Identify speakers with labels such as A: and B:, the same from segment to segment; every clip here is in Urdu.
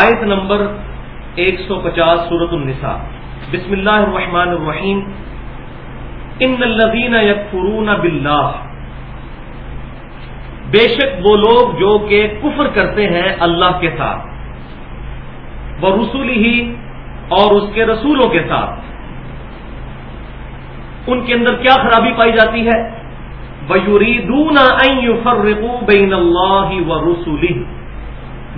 A: آیت نمبر ایک سو پچاس سورت النساء. بسم اللہ الرحمن الرحیم. ان الذین یکفرون باللہ. بے شک وہ لوگ جو کہ کفر کرتے ہیں اللہ کے ساتھ وہ رسول ہی اور اس کے رسولوں کے ساتھ. ان کے اندر کیا خرابی پائی جاتی ہے؟ بَيُرِيدُونَ أَن يُفَرِّقُوا بَيْنَ اللَّهِ وَرُسُلِهِ.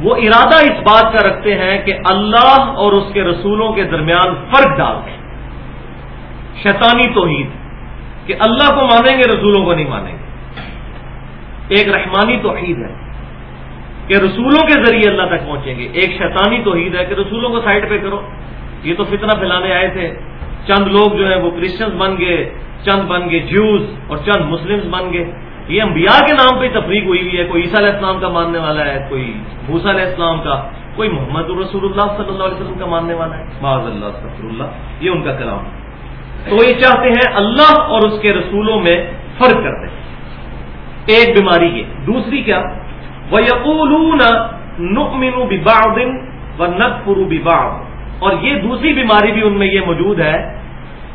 A: وہ ارادہ اس بات کا رکھتے ہیں کہ اللہ اور اس کے رسولوں کے درمیان فرق ڈال دیں۔ شیطانی توحید کہ اللہ کو مانیں گے، رسولوں کو نہیں مانیں گے۔ ایک رحمانی توحید ہے کہ رسولوں کے ذریعے اللہ تک پہنچیں گے۔ ایک شیطانی توحید ہے کہ رسولوں کو سائڈ پہ کرو۔ یہ تو فتنہ پھیلانے آئے تھے۔ چند لوگ جو ہیں وہ کرسچنس بن گئے، چند بن گئے جوز اور چند مسلم بن گئے۔ یہ انبیاء کے نام پہ تفریق ہوئی ہوئی ہے، کوئی عیسیٰ علیہ السلام کا ماننے والا ہے، کوئی بھوسا علیہ السلام کا، کوئی محمد الرسول اللہ صلی اللہ علیہ وسلم کا ماننے والا ہے۔ معاذ اللہ صفر اللہ، یہ ان کا کلام ہے۔ تو یہ چاہتے ہیں اللہ اور اس کے رسولوں میں فرق کرتے ہیں۔ ایک بیماری یہ، دوسری کیا؟ وہ یقول نقمن باغ و نق فرو اور یہ دوسری بیماری بھی ان میں یہ موجود ہے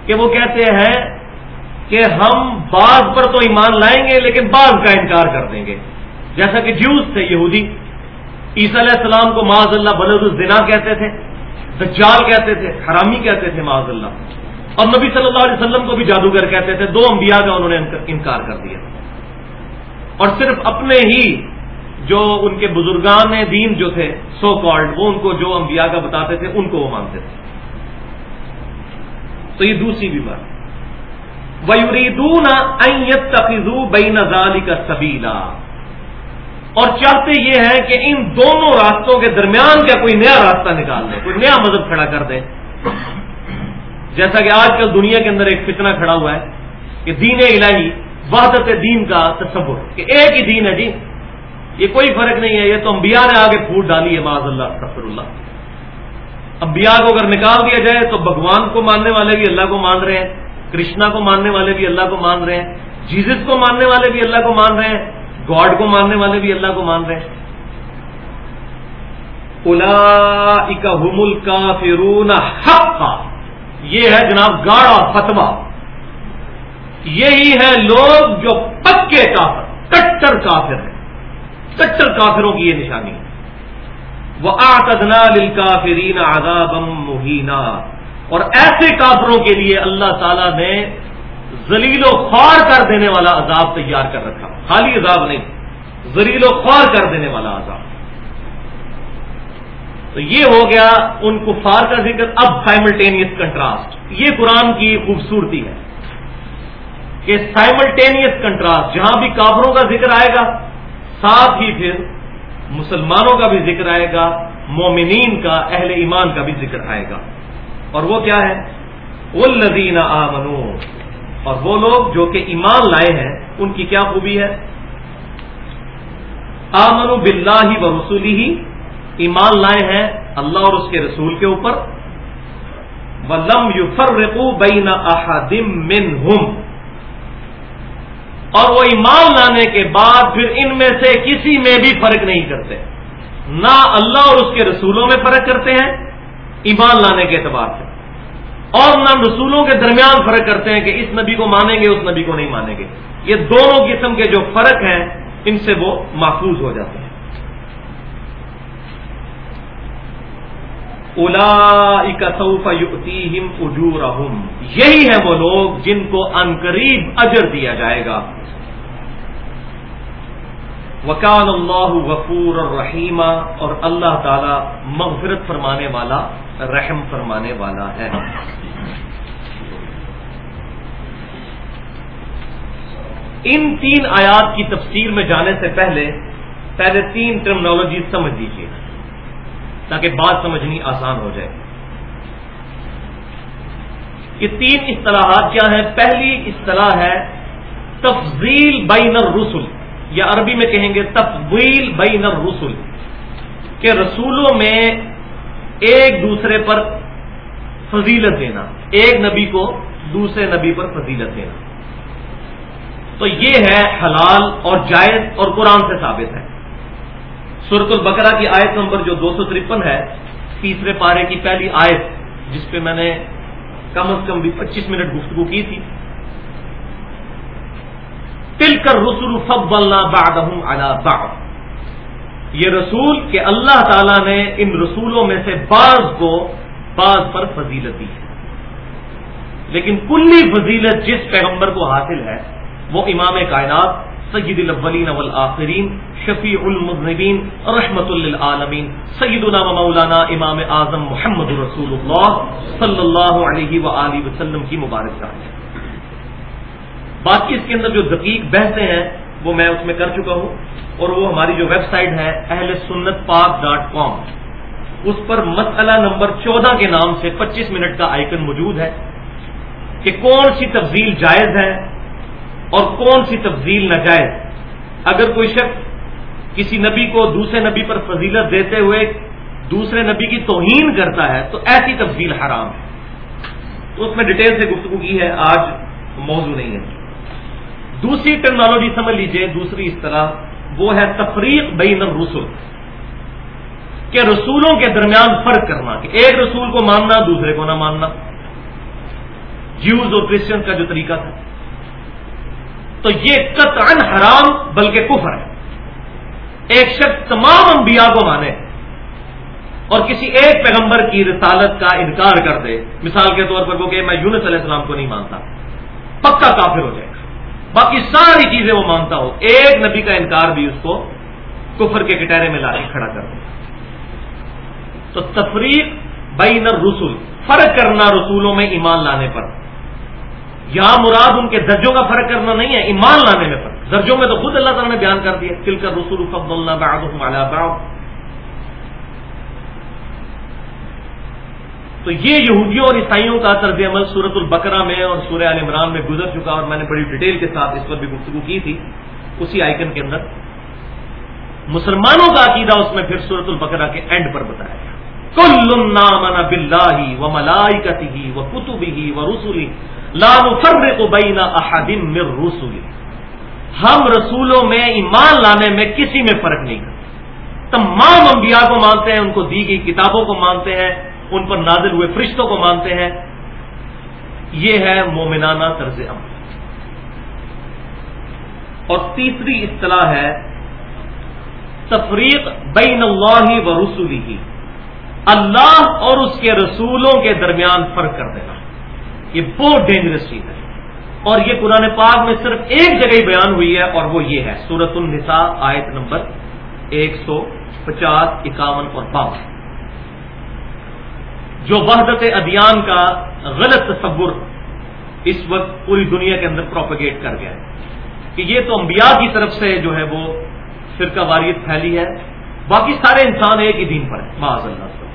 A: کہ وہ کہتے ہیں کہ ہم بعض پر تو ایمان لائیں گے لیکن بعض کا انکار کر دیں گے۔ جیسا کہ جیوز تھے، یہودی۔ عیسیٰ علیہ السلام کو معاذ اللہ بلد الزنا کہتے تھے، دجال کہتے تھے، حرامی کہتے تھے معاذ اللہ۔ اور نبی صلی اللہ علیہ وسلم کو بھی جادوگر کہتے تھے، دو انبیاء کا انہوں نے انکار کر دیا۔ اور صرف اپنے ہی جو ان کے بزرگان دین جو تھے سو کالڈ وہ ان کو جو انبیاء کا بتاتے تھے، ان کو وہ مانتے تھے۔ تو یہ دوسری بھی بات۔ کا سبیلا اور چاہتے یہ ہے کہ ان دونوں راستوں کے درمیان کا کوئی نیا راستہ نکال دیں، کوئی نیا مذہب کھڑا کر دیں۔ جیسا کہ آج کل دنیا کے اندر ایک فتنہ کھڑا ہوا ہے کہ دین الہی، وحدت دین کا تصور، کہ ایک ہی دین ہے جی۔ یہ کوئی فرق نہیں ہے، یہ تو انبیاء نے آگے پھوٹ ڈالی ہے معذ اللہ سفر اللہ۔ انبیاء کو اگر نکال دیا جائے تو بھگوان کو ماننے والے بھی اللہ کو مان رہے ہیں۔ کرشنا کو ماننے والے بھی اللہ کو مان رہے ہیں جیزس کو ماننے والے بھی اللہ کو مان رہے ہیں، گاڈ کو ماننے والے بھی اللہ کو مان رہے ہیں۔ الا کا فرون یہ ہے جناب گاڑا فتوا یہی ہے لوگ جو پکے کافر، کٹر کافر ہیں۔ کٹر کافروں کی یہ نشانی۔ ہے وہ آتدنا لل کافرین آدابم مہینہ اور ایسے کافروں کے لیے اللہ تعالی نے زلیل و خوار کر دینے والا عذاب تیار کر رکھا۔ خالی عذاب نہیں زلیل و خوار کر دینے والا عذاب۔ تو یہ ہو گیا ان کفار کا ذکر، اب سائملٹینیس کنٹراسٹ یہ قرآن کی خوبصورتی ہے کہ سائملٹینیس کنٹراسٹ جہاں بھی کافروں کا ذکر آئے گا، ساتھ ہی پھر مسلمانوں کا بھی ذکر آئے گا، مومنین کا، اہل ایمان کا بھی ذکر آئے گا۔ اور وہ کیا ہے؟ وہ آمنو اور وہ لوگ جو کہ ایمان لائے ہیں، ان کی کیا خوبی ہے؟ آمنو بلّہ ہی و رسولی ہی ایمان لائے ہیں اللہ اور اس کے رسول کے اوپر۔ ولم یو رقو بین احادم من اور وہ ایمان لانے کے بعد پھر ان میں سے کسی میں بھی فرق نہیں کرتے۔ نہ اللہ اور اس کے رسولوں میں فرق کرتے ہیں ایمان لانے کے اعتبار سے۔ اور نہ رسولوں کے درمیان فرق کرتے ہیں کہ اس نبی کو مانیں گے، اس نبی کو نہیں مانیں گے۔ یہ دونوں قسم کے جو فرق ہیں، ان سے وہ محفوظ ہو جاتے ہیں۔ الا سوف اجور یہی ہے وہ لوگ جن کو انقریب اجر دیا جائے گا۔ وکال اللہ غفور اور رحیمہ اور اللہ تعالی مغفرت فرمانے والا رحم فرمانے والا ہے۔ ان تین آیات کی تفسیر میں جانے سے پہلے پہلے تین ٹرمنالوجی سمجھ لیجیے تاکہ بات سمجھنی آسان ہو جائے۔ یہ تین اصطلاحات کیا ہیں؟ پہلی اصطلاح ہے تفضیل بین الرسل، یا عربی میں کہیں گے تفویل بین الرسل، کہ رسولوں میں ایک دوسرے پر فضیلت دینا، ایک نبی کو دوسرے نبی پر فضیلت دینا۔ تو یہ ہے حلال اور جائز اور قرآن سے ثابت ہے۔ سورت البقرہ کی آیت نمبر جو دو سو ترپن ہے، تیسرے پارے کی پہلی آیت، جس پہ میں نے کم از کم بھی پچیس منٹ گفتگو کی تھی۔ تل کر رسول فب اللہ یہ رسول کہ اللہ تعالی نے ان رسولوں میں سے بعض کو بعض پر فضیلت دی ہے۔ لیکن کلی فضیلت جس پیغمبر کو حاصل ہے، وہ امام کائنات، سید الاولین والآخرین، شفیع المذنبین، رحمت للعالمین، سیدنا و مولانا امام اعظم محمد رسول اللہ صلی اللہ علیہ وآلہ وسلم کی مبارک ہے۔ باقی اس کے اندر جو دقیق بحثیں ہیں وہ میں اس میں کر چکا ہوں اور وہ ہماری جو ویب سائٹ ہے اہل سنت پاک ڈاٹ کام اس پر مسئلہ نمبر چودہ کے نام سے پچیس منٹ کا آئکن موجود ہے کہ کون سی تفضیل جائز ہے اور کون سی تفضیل ناجائز اگر کوئی شخص کسی نبی کو دوسرے نبی پر فضیلت دیتے ہوئے دوسرے نبی کی توہین کرتا ہے تو ایسی تفضیل حرام ہے تو اس میں ڈیٹیل سے گفتگو کی ہے، آج موضوع نہیں ہے۔ دوسری ٹیکنالوجی سمجھ لیجیے، دوسری اس طرح، وہ ہے تفریق بین الرسل، کہ رسولوں کے درمیان فرق کرنا، کہ ایک رسول کو ماننا، دوسرے کو نہ ماننا۔ جیوز اور کرسچن کا جو طریقہ تھا۔ تو یہ قطعا حرام، بلکہ کفر ہے۔ ایک شخص تمام انبیاء کو مانے اور کسی ایک پیغمبر کی رسالت کا انکار کر دے۔ مثال کے طور پر وہ کہ میں یونس علیہ السلام کو نہیں مانتا۔ پکا کافر ہو جائے۔ باقی ساری چیزیں وہ مانتا ہو۔ ایک نبی کا انکار بھی اس کو کفر کے کٹہرے میں لا کے کھڑا کر دے تو تفریق بین الرسل، فرق کرنا رسولوں میں ایمان لانے پر۔ یہاں مراد ان کے درجوں کا فرق کرنا نہیں ہے، ایمان لانے میں فرق۔ درجوں میں تو خود اللہ تعالیٰ نے بیان کر دیا کل کر رسول فب اللہ تو یہ یہودیوں اور عیسائیوں کا طرز عمل صورت البقرہ میں اور سورہ عال عمران میں گزر چکا اور میں نے بڑی ڈیٹیل کے ساتھ اس پر بھی گفتگو کی تھی، اسی آئکن کے اندر۔ مسلمانوں کا عقیدہ اس میں پھر صورت البقرہ کے اینڈ پر بتایا گیا۔ کل نام بلّہ و ملائی کتی و کتبی و رسولی لام فرق بین احدم من رسولی ہم رسولوں میں ایمان لانے میں کسی میں فرق نہیں کرتے۔ تمام انبیاء کو مانتے ہیں، ان کو دی گئی کتابوں کو مانتے ہیں ان پر نازل ہوئے فرشتوں کو مانتے ہیں۔ یہ ہے مومنانہ طرز عمل۔ اور تیسری اصطلاح ہے تفریق بین اللہ و رسولی ہی اللہ اور اس کے رسولوں کے درمیان فرق کر دینا۔ یہ بہت ڈینجرس چیز ہے۔ اور یہ قرآن پاک میں صرف ایک جگہ ہی بیان ہوئی ہے اور وہ یہ ہے۔ سورت النساء آیت نمبر ایک سو پچاس، اکاون اور باون۔ جو وحدت ادیان کا غلط تصور اس وقت پوری دنیا کے اندر پروپگیٹ کر گیا ہے کہ یہ تو انبیاء کی طرف سے جو ہے وہ فرقہ واریت پھیلی ہے، باقی سارے انسان ایک ہی دین پر ہے معاذ اللہ۔ سے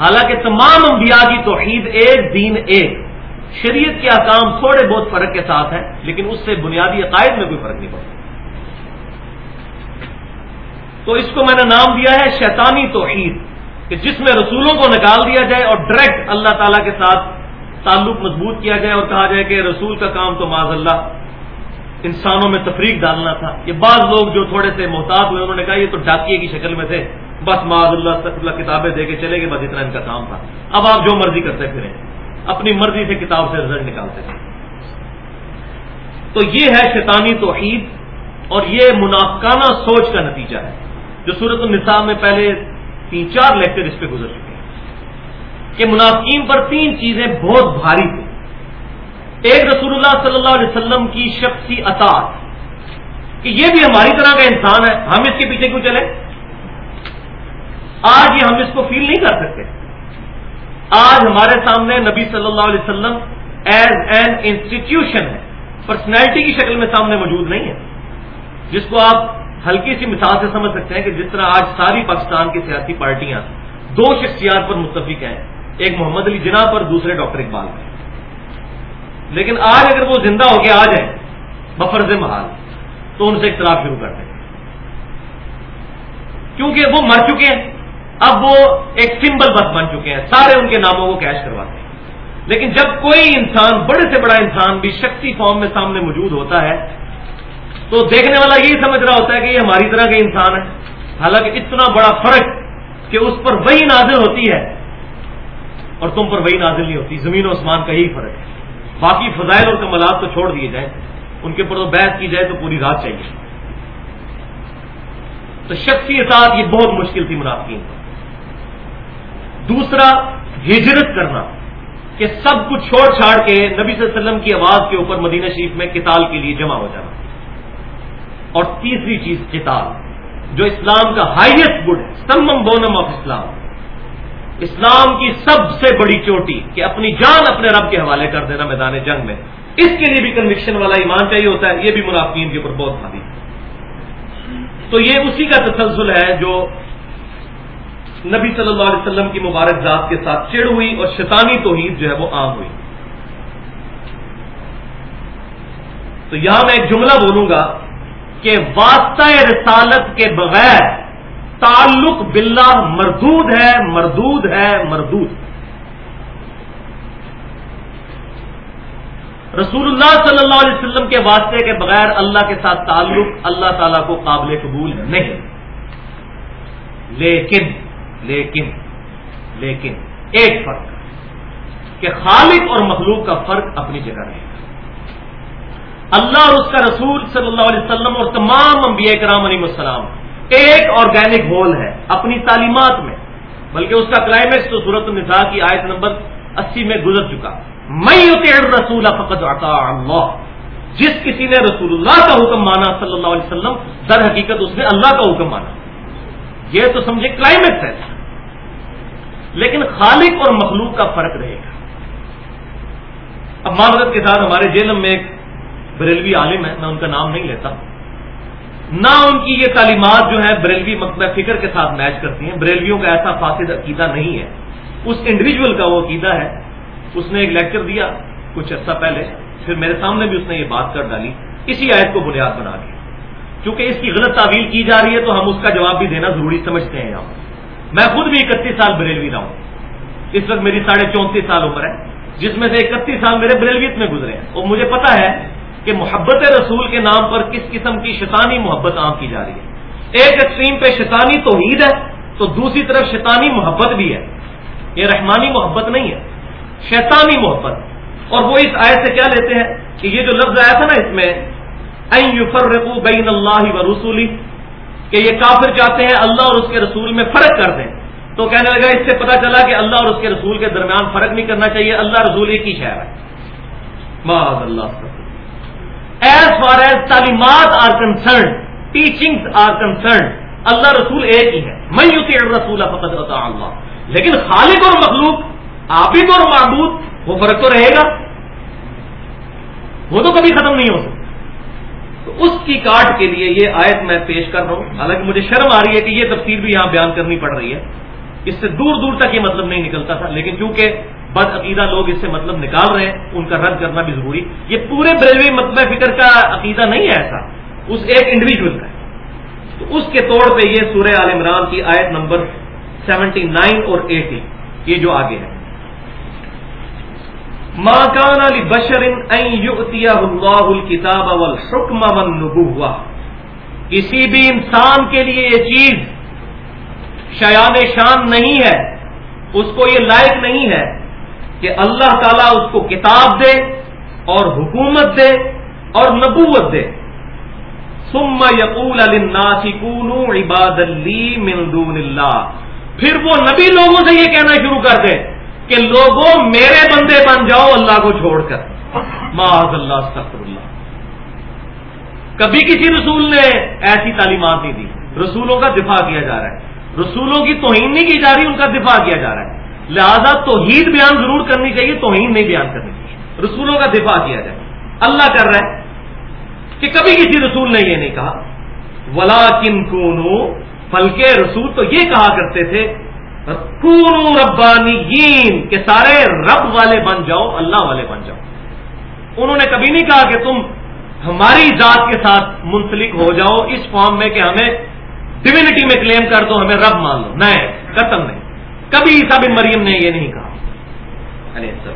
A: حالانکہ تمام انبیاء کی توحید ایک، دین ایک۔ شریعت کے احکام تھوڑے بہت فرق کے ساتھ ہیں، لیکن اس سے بنیادی عقائد میں کوئی فرق نہیں پڑتا۔ تو اس کو میں نے نام دیا ہے شیطانی توحید۔ کہ جس میں رسولوں کو نکال دیا جائے اور ڈائریکٹ اللہ تعالی کے ساتھ تعلق مضبوط کیا جائے اور کہا جائے کہ رسول کا کام تو معذ اللہ انسانوں میں تفریق ڈالنا تھا۔ یہ بعض لوگ جو تھوڑے سے محتاط ہوئے، انہوں نے کہا یہ تو ڈاکیے کی شکل میں تھے۔ بس معذ اللہ اللہ کتابیں دے کے چلے گئے، بس اتنا ان کا کام تھا۔ اب آپ جو مرضی کرتے پھریں۔ اپنی مرضی سے کتاب سے رزلٹ نکالتے تھے تو یہ ہے شیطانی توحید اور یہ منافقانہ سوچ کا نتیجہ ہے۔ جو صورت النساء میں پہلے تین چار لیکچر اس پہ گزر چکے ہیں کہ منافقین پر تین چیزیں بہت بھاری تھیں۔ ایک رسول اللہ صلی اللہ علیہ وسلم کی شخصی اطاعت، کہ یہ بھی ہماری طرح کا انسان ہے، ہم اس کے پیچھے کیوں چلے آج یہ ہم اس کو فیل نہیں کر سکتے۔ آج ہمارے سامنے نبی صلی اللہ علیہ وسلم ایز این انسٹیٹیوشن ہے پرسنالٹی کی شکل میں سامنے موجود نہیں ہے۔ جس کو آپ ہلکی سی مثال سے سمجھ سکتے ہیں کہ جس طرح آج ساری پاکستان کی سیاسی پارٹیاں دو شخصیات پر متفق ہیں، ایک محمد علی جناح پر، دوسرے ڈاکٹر اقبال پر۔ لیکن آج اگر وہ زندہ ہو کے آ جائیں بفرز محال، تو ان سے اختلاف شروع کر دیں۔ کیونکہ وہ مر چکے ہیں، اب وہ ایک سمبل بس بن چکے ہیں، سارے ان کے ناموں کو کیش کرواتے ہیں۔ لیکن جب کوئی انسان، بڑے سے بڑا انسان بھی شخصی فارم میں سامنے موجود ہوتا ہے تو دیکھنے والا یہی سمجھ رہا ہوتا ہے کہ یہ ہماری طرح کے انسان ہے حالانکہ اتنا بڑا فرق کہ اس پر وہی نازل ہوتی ہے اور تم پر وہی نازل نہیں ہوتی۔ زمین و آسمان کا ہی فرق ہے۔ باقی فضائل اور کمالات تو چھوڑ دیے جائیں۔ ان کے اوپر تو بحث کی جائے تو پوری رات چاہیے۔ تو شخصی اطاعت یہ بہت مشکل تھی منافقین پر۔ دوسرا، ہجرت کرنا کہ سب کچھ چھوڑ چھاڑ کے نبی صلی اللہ علیہ وسلم کی آواز کے اوپر مدینہ شریف میں کتال کے لیے جمع ہو جانا۔ اور تیسری چیز کتاب، جو اسلام کا ہائیسٹ گڈ ہے سمم بونم آف اسلام اسلام کی سب سے بڑی چوٹی کہ اپنی جان اپنے رب کے حوالے کر دینا میدان جنگ میں۔ اس کے لیے بھی کنوکشن والا ایمان چاہیے ہوتا ہے، یہ بھی منافقین کے اوپر بہت بھاری تو یہ اسی کا تسلسل ہے جو نبی صلی اللہ علیہ وسلم کی مبارک ذات کے ساتھ چڑ ہوئی اور شیطانی توحید جو ہے وہ عام ہوئی۔ تو یہاں میں ایک جملہ بولوں گا کہ واسطہ رسالت کے بغیر تعلق باللہ مردود ہے مردود ہے، مردود۔ رسول اللہ صلی اللہ علیہ وسلم کے واسطے کے بغیر اللہ کے ساتھ تعلق اللہ تعالی کو قابل قبول نہیں۔ لیکن لیکن لیکن ایک فرق کہ خالق اور مخلوق کا فرق اپنی جگہ رہے گا اللہ اور اس کا رسول صلی اللہ علیہ وسلم اور تمام انبیاء کرام علیہ السلام ایک آرگینک ہول ہے، اپنی تعلیمات میں۔ بلکہ اس کا کلائمیکس تو صورت النساء کی آیت نمبر اسی میں گزر چکا۔ میں رسول فقط اللہ۔ جس کسی نے رسول اللہ کا حکم مانا صلی اللہ علیہ وسلم، در حقیقت اس نے اللہ کا حکم مانا۔ یہ تو سمجھے کلائمیکس ہے۔ لیکن خالق اور مخلوق کا فرق رہے گا۔ اب معذرت کے ساتھ ہمارے جیلم میں ایک بریلوی عالم ہے، میں ان کا نام نہیں لیتا۔ نہ ان کی یہ تعلیمات جو ہے بریلوی مکتب فکر کے ساتھ میچ کرتی ہیں۔ بریلویوں کا ایسا فاسد عقیدہ نہیں ہے۔ اس انڈیویجل کا وہ عقیدہ ہے۔ اس نے ایک لیکچر دیا کچھ عرصہ پہلے، پھر میرے سامنے بھی اس نے یہ بات کر ڈالی۔ اسی آیت کو بنیاد بنا کے۔ چونکہ اس کی غلط تعویل کی جا رہی ہے تو ہم اس کا جواب بھی دینا ضروری سمجھتے ہیں۔ یہاں میں خود بھی اکتیس سال بریلوی رہا ہوں۔ اس وقت میری ساڑھے چونتیس سال عمر ہے، جس میں سے اکتیس سال میرے بریلویت میں گزرے ہیں۔ اور مجھے پتا ہے کہ محبت رسول کے نام پر کس قسم کی شیطانی محبت عام کی جا رہی ہے۔ ایک ایکسٹریم پہ شیطانی توحید ہے، تو دوسری طرف شیطانی محبت بھی ہے۔ یہ رحمانی محبت نہیں ہے، شیطانی محبت۔ اور وہ اس آیت سے کیا لیتے ہیں کہ یہ جو لفظ آیا تھا نا اس میں بین اللہ و رسولی کہ یہ کافر چاہتے ہیں اللہ اور اس کے رسول میں فرق کر دیں۔ تو کہنے لگا اس سے پتا چلا کہ اللہ اور اس کے رسول کے درمیان فرق نہیں کرنا چاہیے، اللہ رسول ایک ہی شہر ہے۔ اللہ۔ ایز فار ایز تعلیمات are concern teaching are concern Allah رسول ایک ہی ہے میں یوتی رسول فقط اللہ لیکن خالق اور مخلوق عابد اور معبود وہ فرق تو رہے گا وہ تو کبھی ختم نہیں ہو سکتا تو اس کی کاٹ کے لیے یہ آیت میں پیش کر رہا ہوں. حالانکہ مجھے شرم آ رہی ہے کہ یہ تفصیل بھی یہاں بیان کرنی پڑ رہی ہے. اس سے دور دور تک یہ مطلب نہیں نکلتا تھا. لیکن چونکہ بد عقیدہ لوگ اس سے مطلب نکال رہے ہیں، ان کا رد کرنا بھی ضروری۔ یہ پورے بریلوی مطلب فکر کا عقیدہ نہیں ہے ایسا۔ اس ایک انڈیویجل کا تو اس کے طور پہ یہ سورہ عال عمران کی آیت نمبر سیونٹی نائن اور ایٹی، یہ جو آگے ہے۔ کان علی بشر اللہ الکتاب والحکم والنبوہ کسی بھی انسان کے لیے یہ چیز شیان شان نہیں ہے، اس کو یہ لائق نہیں ہے۔ کہ اللہ تعالیٰ اس کو کتاب دے اور حکومت دے اور نبوت دے۔ سم یقول عباد من دون اللہ۔ پھر وہ نبی لوگوں سے یہ کہنا شروع کر دے کہ لوگوں میرے بندے بن جاؤ اللہ کو چھوڑ کر۔ معاذ اللہ، استغفر اللہ۔ کبھی کسی رسول نے ایسی تعلیمات نہیں دی۔ رسولوں کا دفاع کیا جا رہا ہے۔ رسولوں کی توہین نہیں کی جا رہی، ان کا دفاع کیا جا رہا ہے۔ لہذا توحید بیان ضرور کرنی چاہیے، توہین نہیں بیان کرنی چاہیے۔ رسولوں کا دفاع کیا جائے۔ اللہ کر رہا ہے کہ کبھی کسی رسول نے یہ نہیں کہا۔ ولا کن کونو بلکہ رسول تو یہ کہا کرتے تھے ربانی کہ سارے رب والے بن جاؤ، اللہ والے بن جاؤ۔ انہوں نے کبھی نہیں کہا کہ تم ہماری ذات کے ساتھ منسلک ہو جاؤ، اس فارم میں کہ ہمیں ڈیوینٹی میں کلیم کر دو، ہمیں رب مان لو۔ نئے قتل نہیں۔ کبھی عیسا بن مریم نے یہ نہیں کہا۔ سر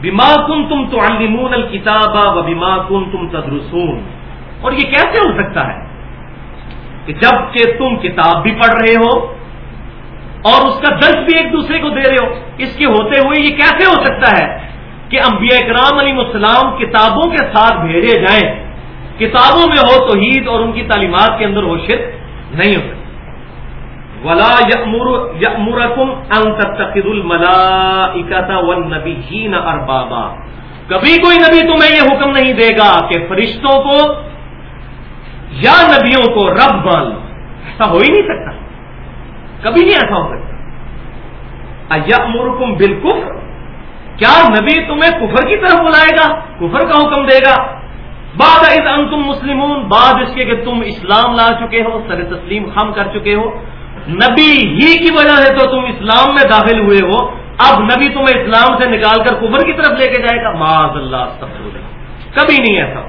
A: بیما کن تم تو المون الکتاب و بیما کن تم تدرسون۔ اور یہ کیسے ہو سکتا ہے کہ جبکہ تم کتاب بھی پڑھ رہے ہو اور اس کا درد بھی ایک دوسرے کو دے رہے ہو، اس کے ہوتے ہوئے یہ کیسے ہو سکتا ہے کہ انبیاء اکرام علی السلام کتابوں کے ساتھ بھیجے جائیں؟ کتابوں میں ہو توحید اور ان کی تعلیمات کے اندر ہو شرک نہیں ہو سکتا۔ ولا یمرکم ان تتخذوا الملائکۃ والنبیین اربابا کبھی کوئی نبی تمہیں یہ حکم نہیں دے گا کہ فرشتوں کو یا نبیوں کو رب مان لو. ایسا ہو ہی نہیں سکتا. کبھی نہیں ایسا ہو سکتا. یمرکم بالکل کیا نبی تمہیں کفر کی طرف بلائے گا؟ کفر کا حکم دے گا؟ بعد از ان تم مسلمون، بعد اس کے کہ تم اسلام لا چکے ہو، سر تسلیم خم کر چکے ہو نبی ہی کی وجہ سے تو تم اسلام میں داخل ہوئے ہو، اب نبی تمہیں اسلام سے نکال کر کفر کی طرف لے کے جائے گا۔ معاذ اللہ سب کبھی نہیں ایسا۔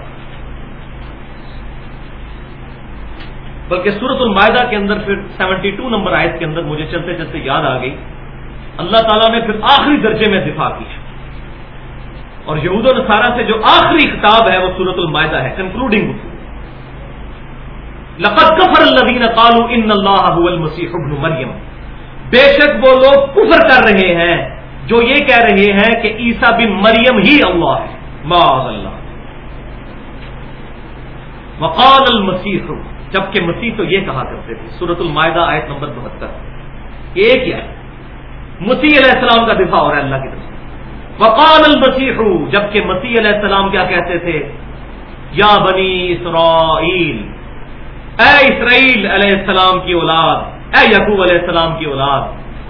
A: بلکہ سورت المائدہ کے اندر پھر سیونٹی ٹو نمبر آیت کے اندر مجھے چلتے چلتے یاد آ گئی۔ اللہ تعالیٰ نے پھر آخری درجے میں دفاع کی۔ اور یہود و نصارہ سے جو آخری کتاب ہے وہ سورت المائدہ ہے۔ کنکلوڈنگ لقد کفر الذین قالوا ان اللہ هو المسیح ابن مریم بے شک وہ لوگ کفر کر رہے ہیں جو یہ کہہ رہے ہیں کہ عیسا بن مریم ہی اللہ ہے۔ معاذ اللہ۔ وقال المسیح، جبکہ مسیح تو یہ کہا کرتے تھے سورت المائدہ آیت نمبر بہتر۔ ایک ہی آیت۔ مسیح علیہ السلام کا دفاع ہو رہا ہے اللہ کی طرف سے۔ وقال المسیح، جبکہ مسیح علیہ السلام کیا کہتے تھے؟ یا بنی اسرائیل اے اسرائیل علیہ السلام کی اولاد، اے یقوب علیہ السلام کی اولاد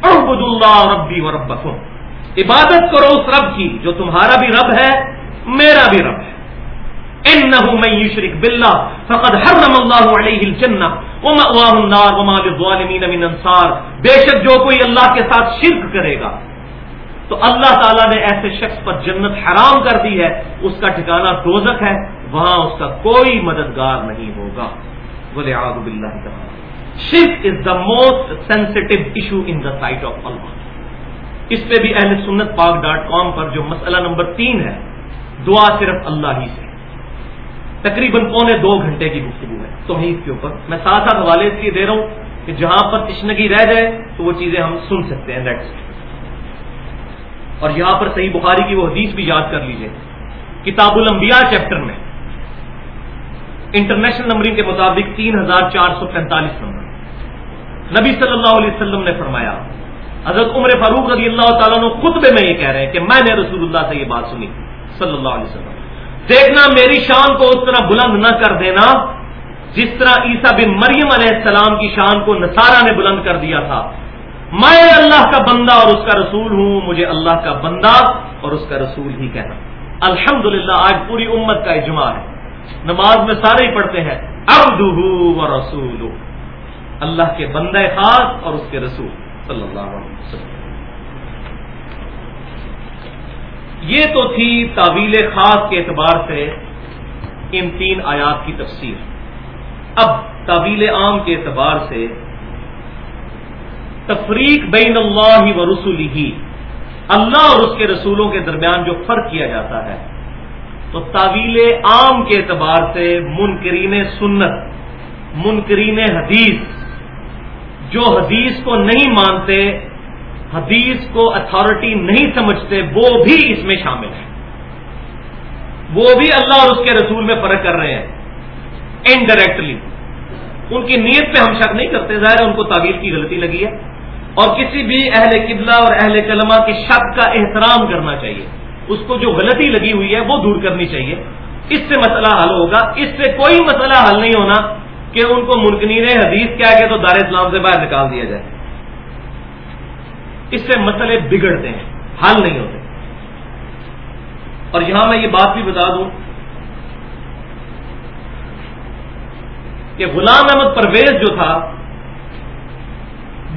A: اعبد اللہ ربی و ربکم۔ عبادت کرو اس رب کی جو تمہارا بھی رب ہے، میرا بھی رب ہے۔ انه من يشرك بالله فقد حرم الله عليه الجنه ومأواه النار وما للظالمين من انصار۔ بے شک جو کوئی اللہ کے ساتھ شرک کرے گا، تو اللہ تعالیٰ نے ایسے شخص پر جنت حرام کر دی ہے۔ اس کا ٹھکانہ دوزک ہے، وہاں اس کا کوئی مددگار نہیں ہوگا۔ شرک is the most sensitive issue in the sight of Allah اس پہ بھی اہل سنت پاک ڈاٹ کام پر جو مسئلہ نمبر تین ہے، دعا صرف اللہ ہی سے۔ تقریباً پونے دو گھنٹے کی گفتگو ہے۔ توحید کے اوپر۔ میں ساتھ ساتھ حوالے اس لیے دے رہا ہوں کہ جہاں پر تشنگی رہ جائے تو وہ چیزیں ہم سن سکتے ہیں نیکسٹ اور یہاں پر صحیح بخاری کی وہ حدیث بھی یاد کر لیجیے۔ کتاب الانبیاء چیپٹر میں انٹرنیشنل نمبرنگ کے مطابق تین ہزار چار سو پینتالیس نمبر۔ نبی صلی اللہ علیہ وسلم نے فرمایا، حضرت عمر فاروق رضی اللہ تعالیٰ نے خطبے میں یہ کہہ رہے ہیں کہ میں نے رسول اللہ سے یہ بات سنی، صلی اللہ علیہ وسلم۔ دیکھنا، میری شان کو اس طرح بلند نہ کر دینا، جس طرح عیسیٰ بن مریم علیہ السلام کی شان کو نصارہ نے بلند کر دیا تھا۔ میں اللہ کا بندہ اور اس کا رسول ہوں، مجھے اللہ کا بندہ اور اس کا رسول ہی کہنا۔ الحمد آج پوری امت کا اجماع ہے۔ نماز میں سارے ہی پڑھتے ہیں۔ اب و رسول اللہ کے بندہ خاص اور اس کے رسول۔ صلی اللہ علیہ وسلم۔ یہ تو تھی تعویل خاص کے اعتبار سے ان تین آیات کی تفسیر۔ اب تعویل عام کے اعتبار سے تفریق بین اللہ و رسول ہی اللہ اور اس کے رسولوں کے درمیان جو فرق کیا جاتا ہے۔ تو تعویل عام کے اعتبار سے منکرین سنت، منکرین حدیث۔ جو حدیث کو نہیں مانتے، حدیث کو اتھارٹی نہیں سمجھتے، وہ بھی اس میں شامل ہیں۔ وہ بھی اللہ اور اس کے رسول میں فرق کر رہے ہیں۔ انڈائریکٹلی ان کی نیت پہ ہم شک نہیں کرتے، ظاہر ہے ان کو تعویل کی غلطی لگی ہے۔ اور کسی بھی اہل قبلہ اور اہل کلمہ کے شک کا احترام کرنا چاہیے۔ اس کو جو غلطی لگی ہوئی ہے وہ دور کرنی چاہیے۔ اس سے مسئلہ حل ہوگا۔ اس سے کوئی مسئلہ حل نہیں ہونا کہ ان کو منکنین حدیث کیا کہ تو دار اسلام سے باہر نکال دیا جائے۔ اس سے مسئلے بگڑتے ہیں، حل نہیں ہوتے۔ اور یہاں میں یہ بات بھی بتا دوں کہ غلام احمد پرویز جو تھا،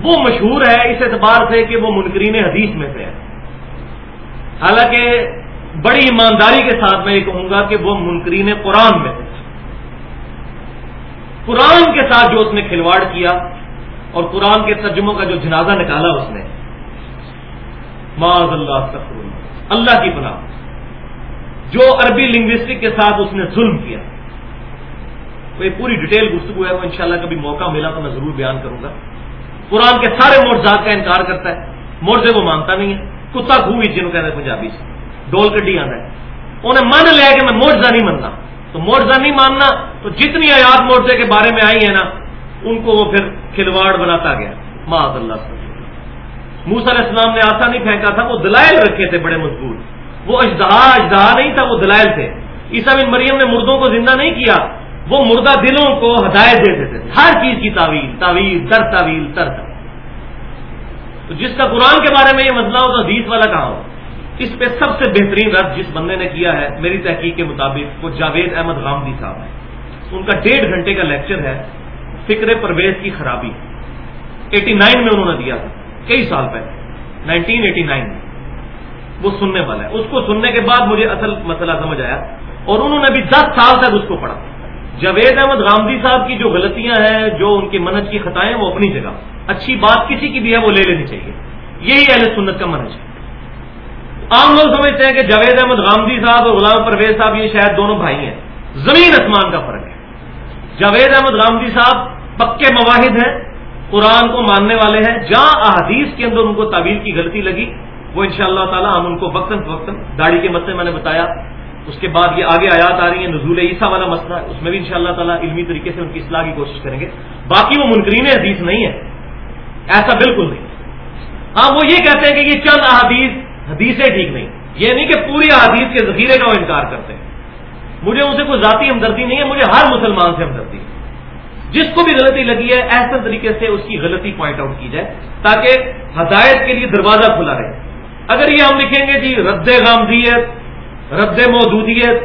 A: وہ مشہور ہے اس اعتبار سے کہ وہ منکرین حدیث میں سے ہے۔ حالانکہ بڑی ایمانداری کے ساتھ میں یہ کہوں گا کہ وہ منکرین قرآن میں قرآن کے ساتھ جو اس نے کھلواڑ کیا اور قرآن کے ترجموں کا جو جنازہ نکالا اس نے۔ معاذ اللہ اللہ کی پناہ۔ جو عربی لنگوسٹک کے ساتھ اس نے ظلم کیا۔ یہ پوری ڈیٹیل گفتگو ہے، وہ انشاءاللہ کبھی موقع ملا تو میں ضرور بیان کروں گا۔ قرآن کے سارے موڑزات کا انکار کرتا ہے۔ مرزے وہ مانتا نہیں ہے۔ کتا خوب جنہوں کہتے ہیں پنجابی سے۔ ڈول کڈی آتا ہے۔ انہیں من لیا کہ میں موڑزہ نہیں ماننا تو موڑزہ نہیں ماننا، تو جتنی آیات موڑزے کے بارے میں آئی ہیں نا، ان کو وہ پھر کھلواڑ بناتا گیا۔ معذ اللہ سے موسا علیہ السلام نے آسا نہیں پھینکا تھا، وہ دلائل رکھے تھے بڑے مضبوط۔ وہ اجدہا اجدہا نہیں تھا، وہ دلائل تھے۔ عیسا بن مریم نے مردوں کو زندہ نہیں کیا، وہ مردہ دلوں کو ہدایت دیتے تھے۔ ہر چیز کی تعویل تعویل، در تعویل، تر تعویل تو جس کا قرآن کے بارے میں یہ مسئلہ ہو تو حدیث والا کہاں ہو؟ اس پہ سب سے بہترین رد جس بندے نے کیا ہے، میری تحقیق کے مطابق، وہ جاوید احمد غامدی صاحب ہے ان کا ڈیڑھ گھنٹے کا لیکچر ہے فکر پرویز کی خرابی۔ ایٹی نائن میں انہوں نے دیا تھا، کئی سال پہلے۔ نائنٹین ایٹی نائن میں۔ وہ سننے والا ہے اس کو سننے کے بعد مجھے اصل مسئلہ سمجھ آیا اور انہوں نے بھی دس سال تک اس کو پڑھا۔ جاوید احمد غامدی صاحب کی جو غلطیاں ہیں، جو ان کی منج کی خطائیں، وہ اپنی جگہ۔ اچھی بات کسی کی بھی ہے، وہ لے لینی چاہیے۔ یہی اہل سنت کا منج ہے۔ عام لوگ سمجھتے ہیں کہ جاوید احمد غامدی صاحب اور غلام پرویز صاحب یہ شاید دونوں بھائی ہیں۔ زمین آسمان کا فرق ہے۔ جاوید احمد غامدی صاحب پکے مواحد ہیں، قرآن کو ماننے والے ہیں۔ جہاں احادیث کے اندر ان کو تعویل کی غلطی لگی، وہ ان شاء اللہ تعالیٰ ہم ان کو وقتاً فوقتاً داڑھی کے مسئلے میں نے بتایا۔ اس کے بعد یہ آگے آیات آ رہی ہیں، نزول عیسیٰ والا مسئلہ ہے، اس میں بھی ان شاء اللہ تعالیٰ علمی طریقے سے ان کی اصلاح کی کوشش کریں گے۔ باقی وہ منکرین حدیث نہیں ہے۔ ایسا بالکل نہیں۔ ہاں وہ یہ کہتے ہیں کہ یہ چند احادیث حدیثیں ٹھیک نہیں۔ یہ نہیں کہ پوری احادیث کے ذخیرے کا وہ انکار کرتے ہیں۔ مجھے ان سے کوئی ذاتی ہمدردی نہیں ہے، مجھے ہر مسلمان سے ہمدردی ہے۔ جس کو بھی غلطی لگی ہے، ایسے طریقے سے اس کی غلطی پوائنٹ آؤٹ کی جائے تاکہ ہدایت کے لیے دروازہ کھلا رہے۔ اگر یہ ہم لکھیں گے جی رد غامدیت رد مودودیت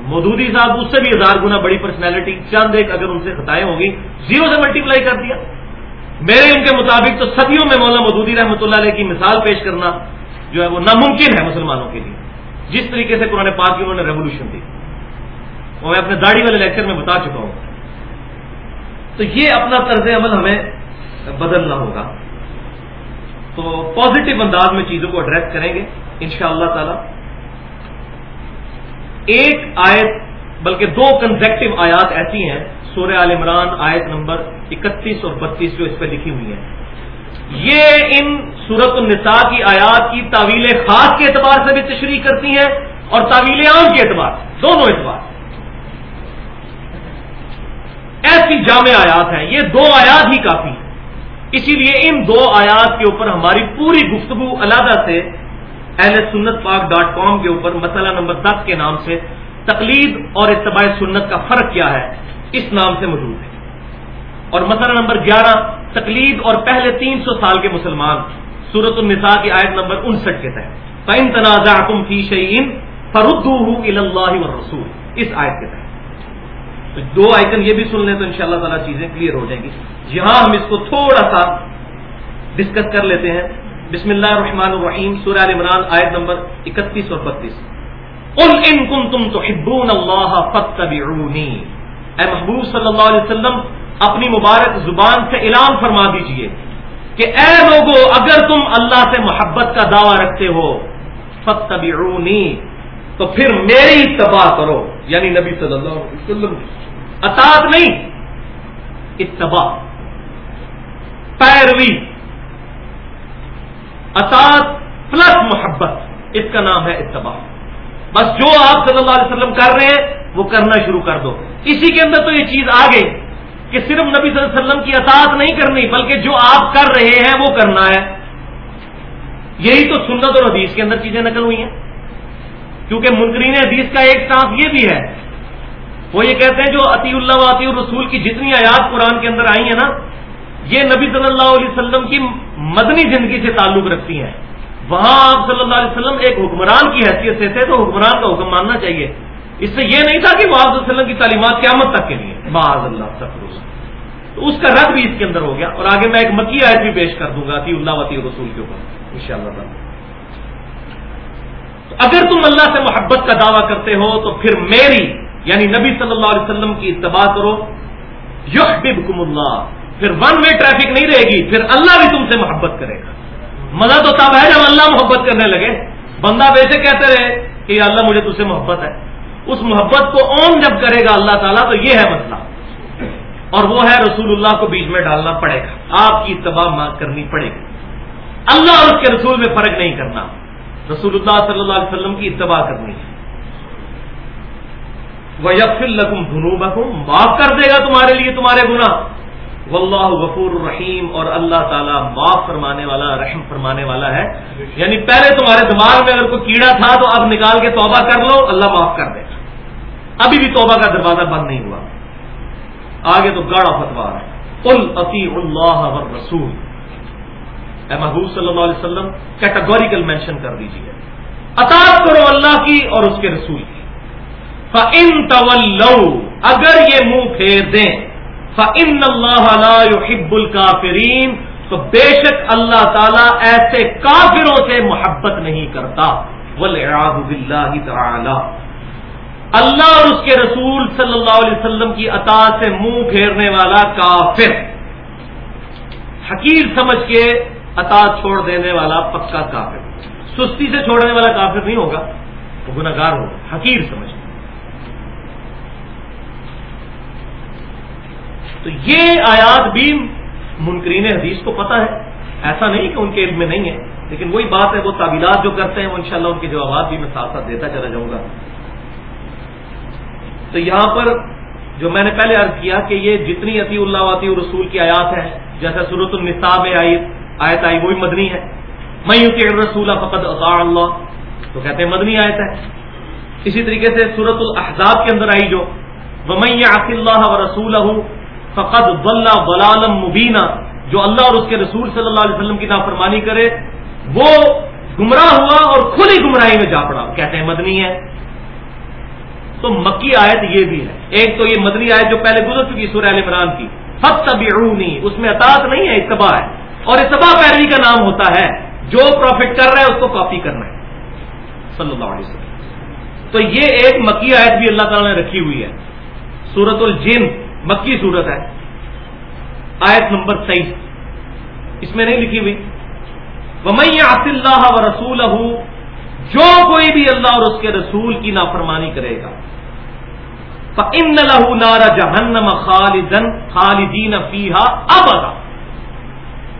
A: مودودی صاحب اس سے بھی ہزار گنا بڑی پرسنالٹی چند ایک اگر ان سے خطائیں ہوں گی، زیرو سے ملٹیپلائی کر دیا۔ میرے ان کے مطابق تو صدیوں میں مولانا مودودی رحمۃ اللہ علیہ کی مثال پیش کرنا جو ہے وہ ناممکن ہے مسلمانوں کے لیے۔ جس طریقے سے قرآن پاک کی انہوں نے ریولیوشن دی۔ وہ میں اپنے داڑھی والے لیکچر میں بتا چکا ہوں۔ تو یہ اپنا طرز عمل ہمیں بدلنا ہوگا۔ تو پازیٹو انداز میں چیزوں کو ایڈریس کریں گے۔ ان شاء اللہ تعالی ایک آیت، بلکہ دو کنزیکٹو آیات ایسی ہیں، سورہ عال عمران آیت نمبر اکتیس اور بتیس جو اس پہ لکھی ہوئی ہیں۔ یہ ان سورت النساء کی آیات کی تعویل خاص کے اعتبار سے بھی تشریح کرتی ہیں اور تعویل عام کے اعتبار، دونوں اعتبار۔ ایسی جامع آیات ہیں، یہ دو آیات ہی کافی ہیں۔ اسی لیے ان دو آیات کے اوپر ہماری پوری گفتگو علیحدہ سے اہل سنت پاک ڈاٹ کام کے اوپر مسئلہ نمبر دس کے نام سے تقلید اور اتباع سنت کا فرق کیا ہے، اس نام سے موجود ہے۔ اور مسئلہ نمبر گیارہ، تقلید اور پہلے تین سو سال کے مسلمان سورت النساء کی آیت نمبر انسٹھ کے تحت۔ فین تنازع فی شعین فرد اللہ رسول اس آیت کے تحت۔ تو دو آئکن یہ بھی سن لیں تو ان شاء اللہ تعالیٰ چیزیں کلیئر ہو جائیں گی۔ یہاں ہم اس کو تھوڑا سا ڈسکس کر لیتے ہیں۔ بسم اللہ الرحمن الرحیم سورہ عمران آیت نمبر اکتیس اور بتیس ان ان کم تم تو ابون اللہ اے محبوب صلی اللہ علیہ وسلم اپنی مبارک زبان سے اعلان فرما دیجیے کہ اے لوگو اگر تم اللہ سے محبت کا دعویٰ رکھتے ہو فتبعونی تو پھر میری تباہ کرو یعنی نبی صلی اللہ علیہ وسلم اطاعت نہیں اتباع پیروی اطاعت پلس محبت. اس کا نام ہے اتباع. بس جو آپ صلی اللہ علیہ وسلم کر رہے ہیں، وہ کرنا شروع کر دو. اسی کے اندر تو یہ چیز آ گئی کہ صرف نبی صلی اللہ علیہ وسلم کی اطاعت نہیں کرنی، بلکہ جو آپ کر رہے ہیں، وہ کرنا ہے. یہی تو سنت اور حدیث کے اندر چیزیں نکل ہوئی ہیں. کیونکہ منکرین حدیث کا ایک سانس یہ بھی ہے، وہ یہ کہتے ہیں جو عطی اللہ و عطی الرسول کی جتنی آیات قرآن کے اندر آئی ہیں نا یہ نبی صلی اللہ علیہ وسلم کی مدنی زندگی سے تعلق رکھتی ہیں۔ وہاں آپ صلی اللہ علیہ وسلم ایک حکمران کی حیثیت سے تھے تو حکمران کا حکم ماننا چاہیے۔ اس سے یہ نہیں تھا کہ وہ آپ وسلم کی تعلیمات قیامت تک کے لیے۔ معاذ اللہ سفر تو اس کا رد بھی اس کے اندر ہو گیا۔ اور آگے میں ایک مکی آیت بھی پیش کر دوں گا عطی اللہ وطی رسول کے اوپر۔ ان شاء اللہ اگر تم اللہ سے محبت کا دعویٰ کرتے ہو تو پھر میری یعنی نبی صلی اللہ علیہ وسلم کی اتباع کرو۔ یحببکم اللہ۔ پھر ون وے ٹریفک نہیں رہے گی، پھر اللہ بھی تم سے محبت کرے گا۔ مزہ تو تب ہے جب اللہ محبت کرنے لگے۔ بندہ ویسے کہتے رہے کہ اللہ مجھے تجھ سے محبت ہے۔ اس محبت کو اون جب کرے گا اللہ تعالیٰ تو یہ ہے مسئلہ۔ اور وہ ہے رسول اللہ کو بیچ میں ڈالنا پڑے گا۔ آپ کی اتباع کرنی پڑے گی۔ اللہ اور اس کے رسول میں فرق نہیں کرنا۔ رسول اللہ صلی اللہ علیہ وسلم کی اتباع کرنی ہے۔ وہ یقف القم دھنو معاف کر دے گا تمہارے لیے تمہارے گنا واللہ غفور الرحیم اور اللہ تعالیٰ معاف فرمانے والا، رحم فرمانے والا ہے۔ یعنی پہلے تمہارے دماغ میں اگر کوئی کیڑا تھا تو اب نکال کے توبہ کر لو، اللہ معاف کر دے۔ گا ابھی بھی توبہ کا دروازہ بند نہیں ہوا۔ آگے تو گاڑا فتوا ہے۔ کل عطی اللہ رسول اے محبوب صلی اللہ علیہ وسلم کیٹاگوریکل مینشن کر دیجیے اطاعت کرو اللہ کی اور اس کے رسول کی۔ فن اگر یہ منہ پھیر دیں فن اللہ حب الکافرین تو بے شک اللہ تعالیٰ ایسے کافروں سے محبت نہیں کرتا۔ باللہ تعالی اللہ اور اس کے رسول صلی اللہ علیہ وسلم کی عطا سے منہ پھیرنے والا کافر۔ حقیر سمجھ کے عطا چھوڑ دینے والا پکا کافر۔ سستی سے چھوڑنے والا کافر نہیں ہوگا، وہ گناگار ہوگا، حقیر سمجھ تو یہ آیات بھی منکرین حدیث کو پتا ہے۔ ایسا نہیں کہ ان کے علم میں نہیں ہے، لیکن وہی بات ہے، وہ تعبیلات جو کرتے ہیں، وہ انشاءاللہ ان کے جوابات بھی میں ساتھ ساتھ دیتا چلا جاؤں گا۔ تو یہاں پر جو میں نے پہلے عرض کیا کہ یہ جتنی عطی اللہ واطی رسول کی آیات ہے جیسے صورت النصاب آئی، آیت آئی، وہی مدنی ہے۔ میں یوں کہ رسول فقط اطاع اللہ۔ تو کہتے ہیں مدنی آیت ہے۔ اسی طریقے سے صورت الحضاب کے اندر آئی جو میں عقی اللہ و رسول فقط ضلع ولالم مبینہ جو اللہ اور اس کے رسول صلی اللہ علیہ وسلم کی نافرمانی کرے، وہ گمراہ ہوا اور کھلی گمراہی میں جا پڑا۔ کہتے ہیں مدنی ہے۔ تو مکی آیت یہ بھی ہے۔ ایک تو یہ مدنی آیت جو پہلے گزر چکی سورہ عال عمران کی۔ سب تب اس میں اطاعت نہیں ہے، اتباع ہے۔ اور اتباع پیروی کا نام ہوتا ہے۔ جو پروفٹ کر رہا ہے، اس کو کاپی کرنا ہے۔ صلی اللہ علیہ وسلم۔ تو یہ ایک مکی آیت بھی اللہ تعالیٰ نے رکھی ہوئی ہے۔ سورت الجن۔ مکی صورت ہے۔ آیت نمبر تیئیس۔ اس میں نہیں لکھی ہوئی۔ ومئی آص اللہ و رسول جو کوئی بھی اللہ اور اس کے رسول کی نافرمانی کرے گا۔ ان لہو نارا جہنم خالدن خالدین فیحا اب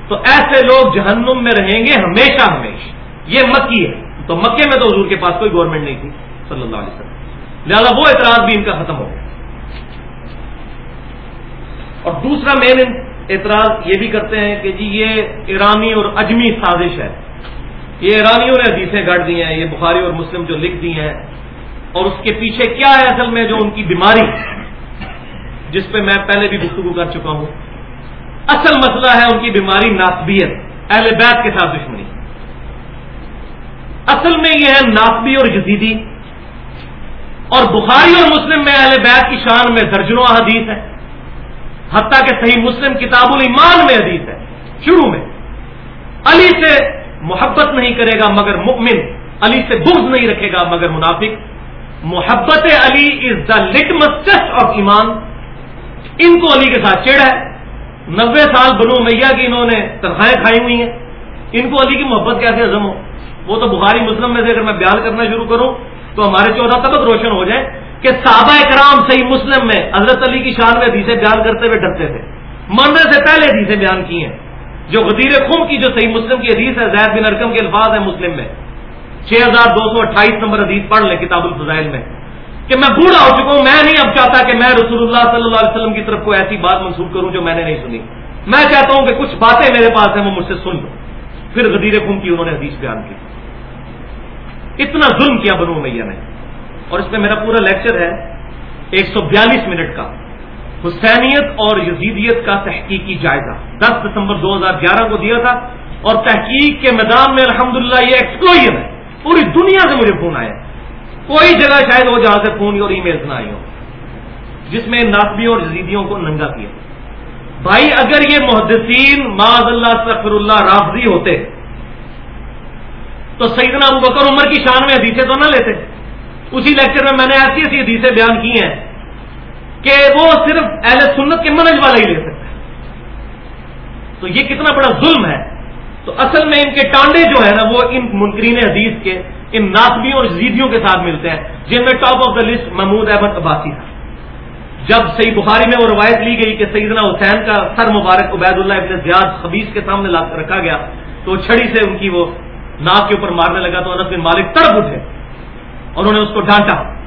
A: تو ایسے لوگ جہنم میں رہیں گے ہمیشہ ہمیشہ۔ یہ مکی ہے۔ تو مکے میں تو حضور کے پاس کوئی گورنمنٹ نہیں تھی، صلی اللہ علیہ وسلم۔ لہذا وہ اعتراض بھی ان کا ختم ہو گیا۔ اور دوسرا مین اعتراض یہ بھی کرتے ہیں کہ جی یہ ایرانی اور اجمی سازش ہے۔ یہ ایرانیوں نے حدیثیں گڑ دی ہیں، یہ بخاری اور مسلم جو لکھ دی ہیں۔ اور اس کے پیچھے کیا ہے اصل میں جو ان کی بیماری؟ جس پہ میں پہلے بھی گفتگو کر چکا ہوں۔ اصل مسئلہ ہے ان کی بیماری ناسبیت، اہل بیت کے ساتھ دشمنی۔ اصل میں یہ ہے ناسبی اور جدیدی اور بخاری اور مسلم میں اہل بیت کی شان میں درجنوں حدیث ہے حتیٰ کہ صحیح مسلم کتاب الایمان میں حدیث ہے، شروع میں۔ علی سے محبت نہیں کرے گا مگر مؤمن، علی سے بغض نہیں رکھے گا مگر منافق۔ محبت علی از دا لٹ ٹیسٹ آف ایمان۔ ان کو علی کے ساتھ چڑ ہے۔ نبے سال بنو میاں کی انہوں نے تنخواہیں کھائی ہوئی ہیں۔ ان کو علی کی محبت کیسے عزم ہو؟ وہ تو بخاری مسلم میں سے، اگر میں بیان کرنا شروع کروں تو ہمارے چودہ طبق روشن ہو جائے کہ صحابہ کرام صحیح مسلم میں حضرت علی کی شان میں حدیثیں بیان کرتے ہوئے ڈرتے تھے۔ مرنے سے پہلے حدیثیں بیان کی ہیں۔ جو غدیر خم کی جو صحیح مسلم کی حدیث ہے، زید بن ارکم کے الفاظ ہیں مسلم میں۔ چھ ہزار دو سو اٹھائیس نمبر حدیث پڑھ لیں کتاب الفضائل میں۔ کہ میں بوڑھا ہو چکا ہوں، میں نہیں اب چاہتا کہ میں رسول اللہ صلی اللہ علیہ وسلم کی طرف کو ایسی بات منسوخ کروں جو میں نے نہیں سنی۔ میں چاہتا ہوں کہ کچھ باتیں میرے پاس ہیں، وہ مجھ سے سن لو۔ پھر غدیر خم کی انہوں نے حدیث بیان کی۔ اتنا ظلم کیا بنو میاں نے۔ اور اس میں میرا پورا لیکچر ہے ایک سو بیالیس منٹ کا۔ حسینیت اور یزیدیت کا تحقیقی جائزہ۔ دس دسمبر دو ہزار گیارہ کو دیا تھا اور تحقیق کے میدان میں الحمدللہ یہ ایکسپلوژن ہے۔ پوری دنیا سے مجھے فون آیا۔ کوئی جگہ شاید وہ جہاں سے فون اور ای میل نہ آئی ہو جس میں ناسبیوں اور جزیدیوں کو ننگا کیا۔ بھائی، اگر یہ محدثین معذ اللہ سفر اللہ، رافضی ہوتے، تو سیدنا ابو بکر عمر کی شان میں حدیثیں تو نہ لیتے۔ اسی لیکچر میں میں نے ایسی ایسی حدیثیں بیان کی ہیں کہ وہ صرف اہل سنت کے منج والا ہی لے سکتا ہے۔ تو یہ کتنا بڑا ظلم ہے۔ تو اصل میں ان کے ٹانڈے جو ہے نا، وہ ان منکرین حدیث کے، ان ناسبیوں اور زیدیوں کے ساتھ ملتے ہیں، جن میں top of the list Mahmood Ahmad Abbasi تھا جب صحیح بخاری میں وہ روایت لی گئی کہ سیدنا حسین کا سر مبارک عبید اللہ ابن زیاد خبیص کے سامنے رکھا گیا، تو چھڑی سے ان کی وہ ناک کے اوپر مارنے لگا تو انس بن مالک تڑپ اٹھے۔ اور انہوں نے اس کو ڈانٹا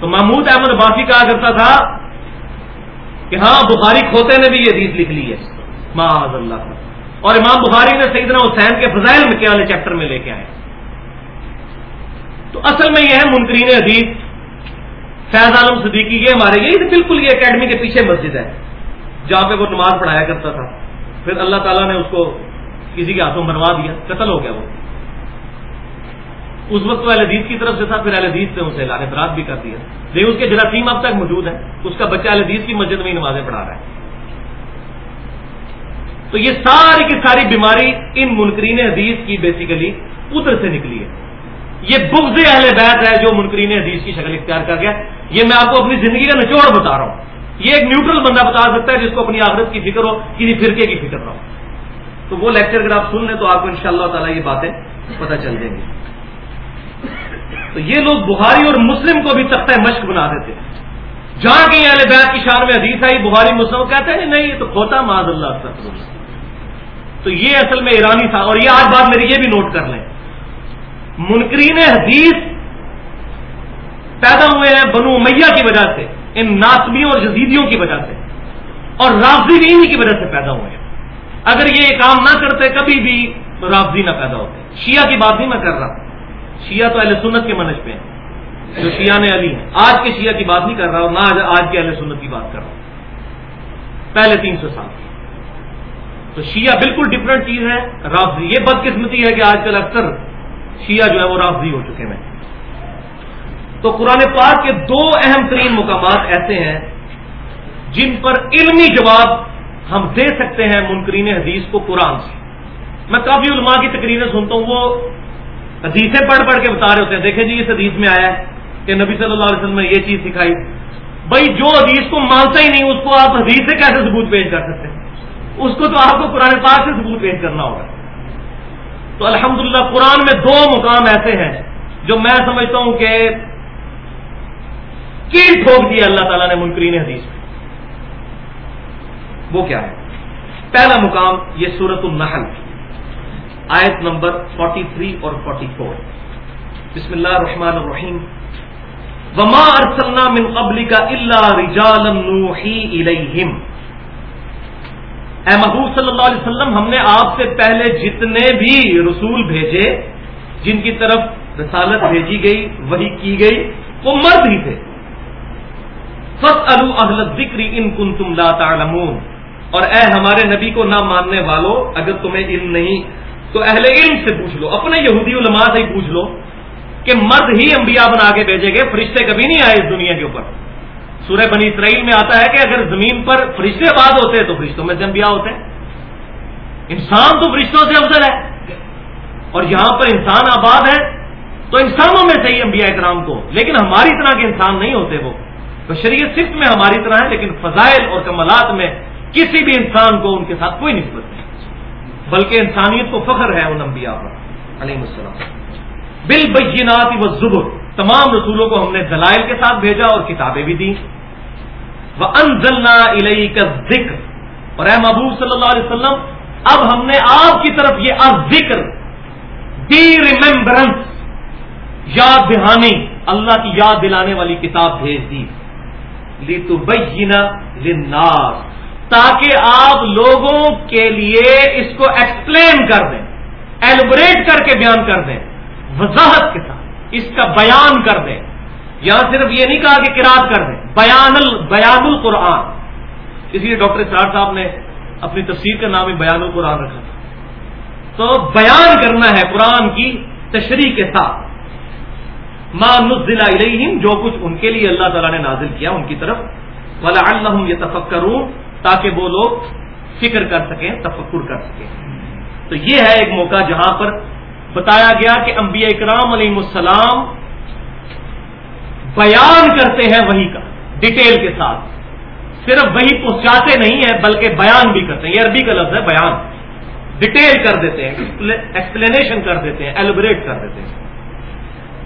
A: تو محمود احمد باقی کہا کرتا تھا کہ ہاں بخاری کھوتے نے بھی یہ حدیث لکھ لی ہے۔ معاذ اللہ اور امام بخاری نے سیدنا حسین کے فضائل میں والے چیپٹر میں لے کے آئے۔ تو اصل میں یہ ہے، منکرین حدیث، فیض عالم صدیقی، یہ ہمارے یہ بالکل یہ اکیڈمی کے پیچھے مسجد ہے۔ جہاں پہ وہ نماز پڑھایا کرتا تھا۔ پھر اللہ تعالیٰ نے اس کو کسی کے ہاتھوں بنوا دیا۔ قتل ہو گیا وہ۔ اس وقت وہ حدیث کی طرف سے تھا، پھر حدیث سے اسے لانے برات بھی کر دیا۔ لیکن اس کے جراثیم اب تک موجود ہے اس کا بچہ حدیث کی مسجد میں نمازیں پڑھا رہا ہے۔ تو یہ ساری کی ساری بیماری ان منکرین حدیث کی بیسیکلی ادھر سے نکلی ہے۔ یہ بغض اہل بیت ہے جو منکرین حدیث کی شکل اختیار کر گیا۔ یہ میں آپ کو اپنی زندگی کا نچوڑ بتا رہا ہوں۔ یہ ایک نیوٹرل بندہ بتا سکتا ہے جس کو اپنی آخرت کی فکر ہو، کسی فرقے کی فکر نہ ہو۔ تو وہ لیکچر اگر آپ سن لیں تو آپ کو ان شاء اللہ تعالیٰ یہ باتیں پتہ چل جائیں گی۔ تو یہ لوگ بخاری اور مسلم کو بھی تختہ مشق بنا دیتے جہاں کہیں اہل بیت کی شان میں حدیث آئی، بخاری، مسلم کہتے ہیں، نہیں یہ تو کھوتا معذ اللہ تو یہ اصل میں ایرانی تھا۔ اور یہ آج بات میری یہ بھی نوٹ کر لیں۔ منکرین حدیث پیدا ہوئے ہیں بنو میاں کی وجہ سے، ان ناسبیوں اور جزیدیوں کی وجہ سے، اور رافضی بھی انہیں کی وجہ سے پیدا ہوئے ہیں۔ اگر یہ کام نہ کرتے، کبھی بھی رافضی نہ پیدا ہوتے۔ شیعہ کی بات نہیں میں کر رہا۔ شیعہ تو اہل سنت کے منج پہ ہیں، جو شیعہ نے علی ہیں۔ آج کے شیعہ کی بات نہیں کر رہا اور نہ آج کے اہل سنت کی بات کر رہا ہوں۔ پہلے تین سو سال تو شیعہ بالکل ڈفرنٹ چیز ہے، رافضی۔ یہ بدقسمتی ہے کہ آج کل اکثر شیعہ جو ہے وہ رافضی ہو چکے ہیں۔ تو قرآن پاک کے دو اہم ترین مقامات ایسے ہیں جن پر علمی جواب ہم دے سکتے ہیں منکرین حدیث کو قرآن سے۔ میں کافی علماء کی تقریریں سنتا ہوں، وہ حدیثیں پڑھ پڑھ کے بتا رہے ہوتے ہیں۔ دیکھیں جی اس حدیث میں آیا ہے کہ نبی صلی اللہ علیہ وسلم نے یہ چیز سکھائی۔ بھائی، جو حدیث کو مانتا ہی نہیں، اس کو آپ حدیث سے کیسے ثبوت پیش کر سکتے ہیں؟ اس کو تو آپ کو قرآن پاک سے ثبوت پیش کرنا ہوگا۔ تو الحمدللہ، قرآن میں دو مقام ایسے ہیں جو میں سمجھتا ہوں کہ کیل ٹھوک دیا اللہ تعالیٰ نے منکرین حدیث میں۔ وہ کیا ہے؟ پہلا مقام یہ سورت النحل۔ آیت نمبر 43 اور 44 بسم اللہ الرحمن الرحیم. وما ارسلنا من قبل کا اللہ رجالا نوحی الیہم اے محبوب صلی اللہ علیہ وسلم، ہم نے آپ سے پہلے جتنے بھی رسول بھیجے، جن کی طرف رسالت بھیجی گئی وہی کی گئی، وہ مرد ہی تھے. فص اہل ذکری ان کن تم تعلمون. اور اے ہمارے نبی کو نہ ماننے والوں اگر تمہیں علم نہیں تو اہل علم سے پوچھ لو، اپنے یہودی علماء سے ہی پوچھ لو کہ مرد ہی انبیاء بنا کے بھیجے گئے، فرشتے کبھی نہیں آئے اس دنیا کے اوپر۔ سورہ بنی اسرائیل میں آتا ہے کہ اگر زمین پر فرشتے آباد ہوتے تو فرشتوں میں سے انبیاء ہوتے انسان تو فرشتوں سے افضل ہے۔ اور یہاں پر انسان آباد ہے تو انسانوں میں سے ہی انبیاء اکرام کو لیکن ہماری طرح کے انسان نہیں ہوتے وہ۔ بشریت صرف میں ہماری طرح ہے، لیکن فضائل اور کمالات میں کسی بھی انسان کو ان کے ساتھ کوئی نسبت بلکہ انسانیت کو فخر ہے ان انبیاء پر علیہ السلام۔ بل بینات و ظبر تمام رسولوں کو ہم نے دلائل کے ساتھ بھیجا اور کتابیں بھی دی وہ انزلنا علیہ کا ذکر اور اے محبوب صلی اللہ علیہ وسلم، اب ہم نے آپ کی طرف یہ ذکر دی ریمبرنس یاد دہانی، اللہ کی یاد دلانے والی کتاب بھیج دی۔ لی تو للناس۔ تاکہ آپ لوگوں کے لیے اس کو ایکسپلین کر دیں ایلوبریٹ کر کے بیان کر دیں، وضاحت کے ساتھ اس کا بیان کر دیں۔ یہاں صرف یہ نہیں کہا کہ کراط کر دیں، بیان ال، بیان القرآن۔ اس لیے ڈاکٹر اسرار صاحب نے اپنی تفسیر کا نام ہی بیان القرآن رکھا تھا۔ تو بیان کرنا ہے قرآن کی تشریح کے ساتھ۔ ماں نزلہ علیہم، جو کچھ ان کے لیے اللہ تعالیٰ نے نازل کیا ان کی طرف۔ والا اللہ یہ تفکر تاکہ وہ لوگ فکر کر سکیں، تفکر کر سکیں۔ تو یہ ہے ایک موقع جہاں پر بتایا گیا کہ انبیاء اکرام علیہ السلام بیان کرتے ہیں وہی کا، ڈیٹیل کے ساتھ۔ صرف وہی پہنچاتے نہیں ہیں، بلکہ بیان بھی کرتے ہیں۔ یہ عربی کا لفظ ہے، بیان۔ ڈیٹیل کر دیتے ہیں، ایکسپلینیشن کر دیتے ہیں ایلوبریٹ کر دیتے ہیں۔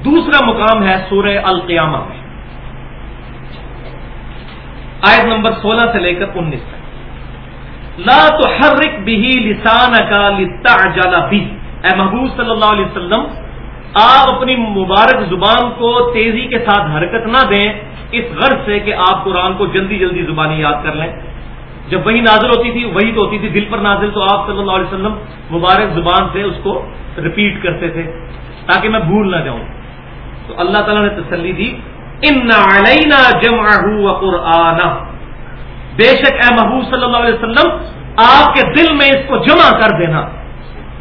A: دوسرا مقام ہے سورہ القیامہ میں۔ آیت نمبر سولہ سے لے کر انیس تک۔ لا تو ہر بھی لسان کا لتا بھی اے محبوب صلی اللہ علیہ وسلم، آپ اپنی مبارک زبان کو تیزی کے ساتھ حرکت نہ دیں، اس غرض سے کہ آپ قرآن کو جلدی جلدی زبانی یاد کر لیں۔ جب وہی نازل ہوتی تھی، وہی تو ہوتی تھی، دل پر نازل، تو آپ صلی اللہ علیہ وسلم مبارک زبان سے اس کو رپیٹ کرتے تھے، تاکہ میں بھول نہ جاؤں۔ تو اللہ تعالیٰ نے تسلی دی۔ ان علینا جمع قرآن بے شک اے محبوب صلی اللہ علیہ وسلم، آپ کے دل میں اس کو جمع کر دینا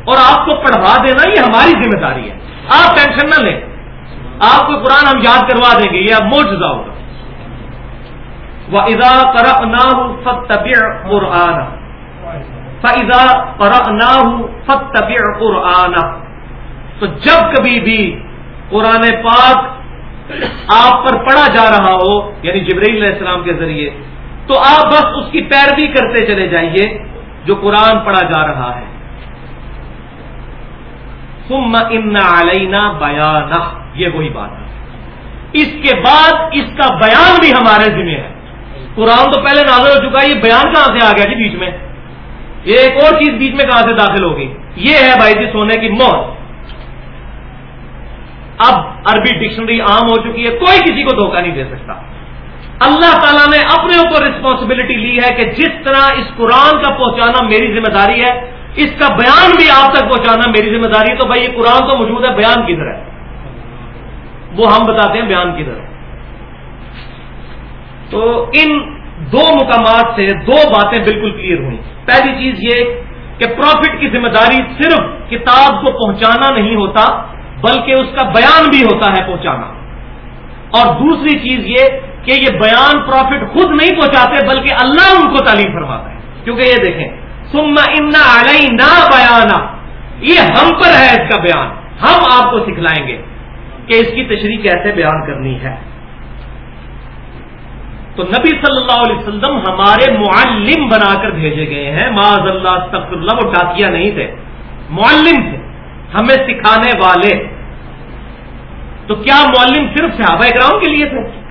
A: اور آپ کو پڑھوا دینا، یہ ہماری ذمہ داری ہے۔ آپ ٹینشن نہ لیں۔ آپ کو قرآن ہم یاد کروا دیں گے، یہ اب موجودہ ہوگا۔ وہ ادا کر نہ قرآن فضا پر نہ قرآن تو جب کبھی بھی قرآن پاک آپ پر پڑھا جا رہا ہو یعنی جبرائیل علیہ السلام کے ذریعے، تو آپ بس اس کی پیروی کرتے چلے جائیے جو قرآن پڑھا جا رہا ہے۔ ثم ان علینا بیانہ یہ وہی بات ہے۔ اس کے بعد اس کا بیان بھی ہمارے ذمہ ہے۔ قرآن تو پہلے نازل ہو چکا ہے، یہ بیان کہاں سے آ گیا جی بیچ میں؟ یہ ایک اور چیز بیچ میں کہاں سے داخل ہوگی؟ یہ ہے بھائی جی سونے کی موت۔ اب عربی ڈکشنری عام ہو چکی ہے، کوئی کسی کو دھوکہ نہیں دے سکتا۔ اللہ تعالیٰ نے اپنے اوپر رسپانسبلٹی لی ہے کہ جس طرح اس قرآن کا پہنچانا میری ذمہ داری ہے، اس کا بیان بھی آپ تک پہنچانا میری ذمہ داری ہے، تو بھائی یہ قرآن تو موجود ہے، بیان کدھر ہے؟ وہ ہم بتاتے ہیں بیان کدھر ہے۔ تو ان دو مقامات سے دو باتیں بالکل کلیئر ہوئی پہلی چیز یہ کہ پروفٹ کی ذمہ داری صرف کتاب کو پہنچانا نہیں ہوتا بلکہ اس کا بیان بھی ہوتا ہے پہنچانا۔ اور دوسری چیز یہ کہ یہ بیان پروفٹ خود نہیں پہنچاتے بلکہ اللہ ان کو تعلیم فرماتا ہے۔ کیونکہ یہ دیکھیں سما ان علیہ نہ بیانا۔ یہ ہم پر ہے اس کا بیان۔ ہم آپ کو سکھلائیں گے کہ اس کی تشریح کیسے بیان کرنی ہے۔ تو نبی صلی اللہ علیہ وسلم ہمارے معلم بنا کر بھیجے گئے ہیں۔ معذ اللہ اللہ، وہ ڈاکیا نہیں تھے۔ معلم تھے۔ ہمیں سکھانے والے تو کیا معلم صرف صحابہ اکرام کے لیے تھے؟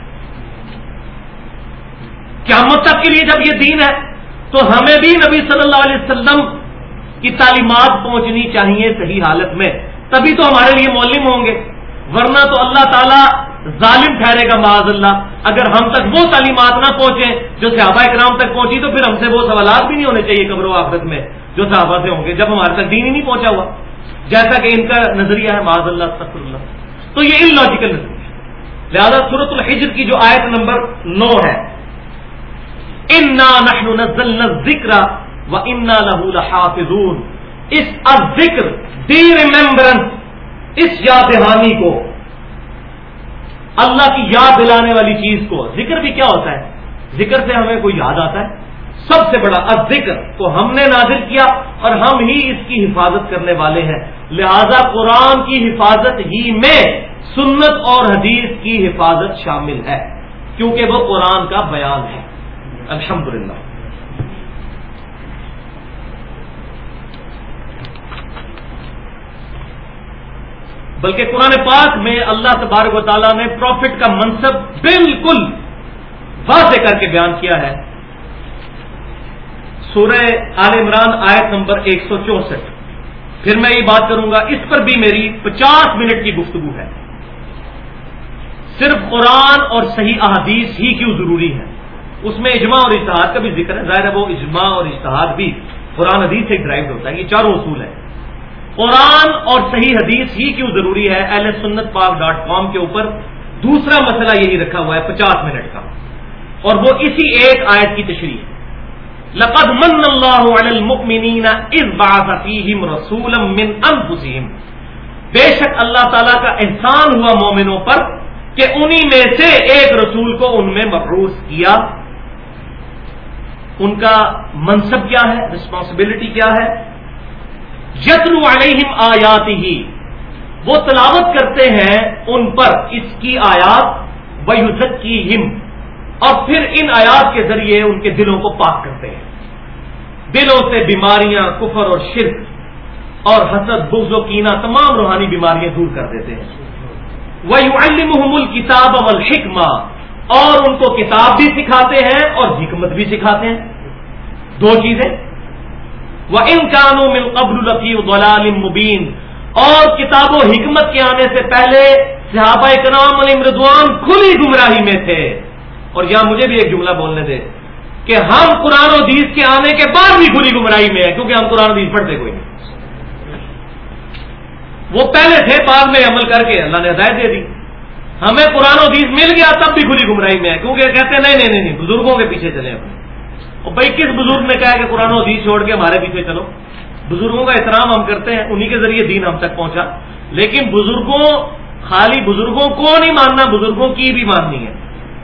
A: کیا تک کے لیے جب یہ دین ہے، تو ہمیں بھی نبی صلی اللہ علیہ وسلم کی تعلیمات پہنچنی چاہیے صحیح حالت میں۔ تبھی تو ہمارے لیے معلم ہوں گے۔ ورنہ تو اللہ تعالیٰ ظالم ٹھہرے گا معاذ اللہ۔ اگر ہم تک وہ تعلیمات نہ پہنچے جو صحابہ اکرام تک پہنچی، تو پھر ہم سے وہ سوالات بھی نہیں ہونے چاہیے قبر و آخرت میں جو صحابہ سے ہوں گے۔ جب ہمارے تک دین ہی نہیں پہنچا ہوا۔ جیسا کہ ان کا نظریہ ہے، معاذ اللہ تخر اللہ۔ تو یہ ان لاجیکل نظریہ لہٰذا صورت الحجر کی جو آیت نمبر نو ہے۔ انا نحن ذکر و انا لہو حافظون اس ذکر ڈی ریمبرنس اس یاد دہانی کو، اللہ کی یاد دلانے والی چیز کو۔ ذکر بھی کیا ہوتا ہے؟ ذکر سے ہمیں کوئی یاد آتا ہے؟ سب سے بڑا ذکر کو ہم نے نازل کیا اور ہم ہی اس کی حفاظت کرنے والے ہیں۔ لہذا قرآن کی حفاظت ہی میں سنت اور حدیث کی حفاظت شامل ہے، کیونکہ وہ قرآن کا بیان ہے۔ الحمد بلکہ قرآن پاک میں اللہ تبارک و تعالیٰ نے پروفٹ کا منصب بالکل واضح کر کے بیان کیا ہے۔ سورہ عال عمران آیت نمبر ایک سو چونسٹھ۔ پھر میں یہ بات کروں گا، اس پر بھی میری پچاس منٹ کی گفتگو ہے۔ صرف قرآن اور صحیح احادیث ہی کیوں ضروری ہے؟ اس میں اجماع اور اشتہاد کا بھی ذکر ہے۔ ظاہر ہے وہ اجماع اور اشتہاد بھی قرآن حدیث سے ڈرائیو ہوتا ہے، یہ چاروں اصول ہے قرآن اور صحیح حدیث ہی کیوں ضروری ہے؟ ایل ایس سنت پاک ڈاٹ کام کے اوپر دوسرا مسئلہ یہی رکھا ہوا ہے، پچاس منٹ کا۔ اور وہ اسی ایک آیت کی تشریح ہے۔ لقد من اللہ علی المؤمنین اذ بعث فیہم رسولا من انفسہم۔ بے شک اللہ تعالیٰ کا احسان ہوا مومنوں پر کہ انہی میں سے ایک رسول کو ان میں مقروض کیا۔ ان کا منصب کیا ہے؟ رسپانسبلٹی کیا ہے؟ یتن علیہم آیات ہی وہ تلاوت کرتے ہیں ان پر، اس کی آیات۔ بحثت کی ہم اور پھر ان آیات کے ذریعے ان کے دلوں کو پاک کرتے ہیں۔ دلوں سے بیماریاں، کفر اور شرک اور حسد، بغض و کینہ، تمام روحانی بیماریاں دور کر دیتے ہیں۔ وہ الکتاب الحکمہ اور ان کو کتاب بھی سکھاتے ہیں اور حکمت بھی سکھاتے ہیں۔ دو چیزیں۔ وہ ان قانوں میں قبل الفی مبین اور کتاب و حکمت کے آنے سے پہلے صحابہ کرام علی مردوان کھلی گمراہی میں تھے۔ اور یہاں مجھے بھی ایک جملہ بولنے دے کہ ہم قرآن و حدیث کے آنے کے بعد بھی کھلی گمراہی میں ہیں، کیونکہ ہم قرآن و حدیث پڑھتے کوئی نہیں۔ وہ پہلے تھے، بعد میں عمل کر کے اللہ نے ہدایت دے دی۔ ہمیں قرآن و حدیث مل گیا، تب بھی کھلی گمراہی میں ہے کیونکہ کہتے ہیں، نہیں نہیں نہیں بزرگوں کے پیچھے چلے اپنے اور بھائی، کس بزرگ نے کہا کہ قرآن و حدیث چھوڑ کے ہمارے پیچھے چلو؟ بزرگوں کا احترام ہم کرتے ہیں، انہی کے ذریعے دین ہم تک پہنچا۔ لیکن بزرگوں، خالی بزرگوں کو نہیں ماننا، بزرگوں کی بھی ماننی ہے۔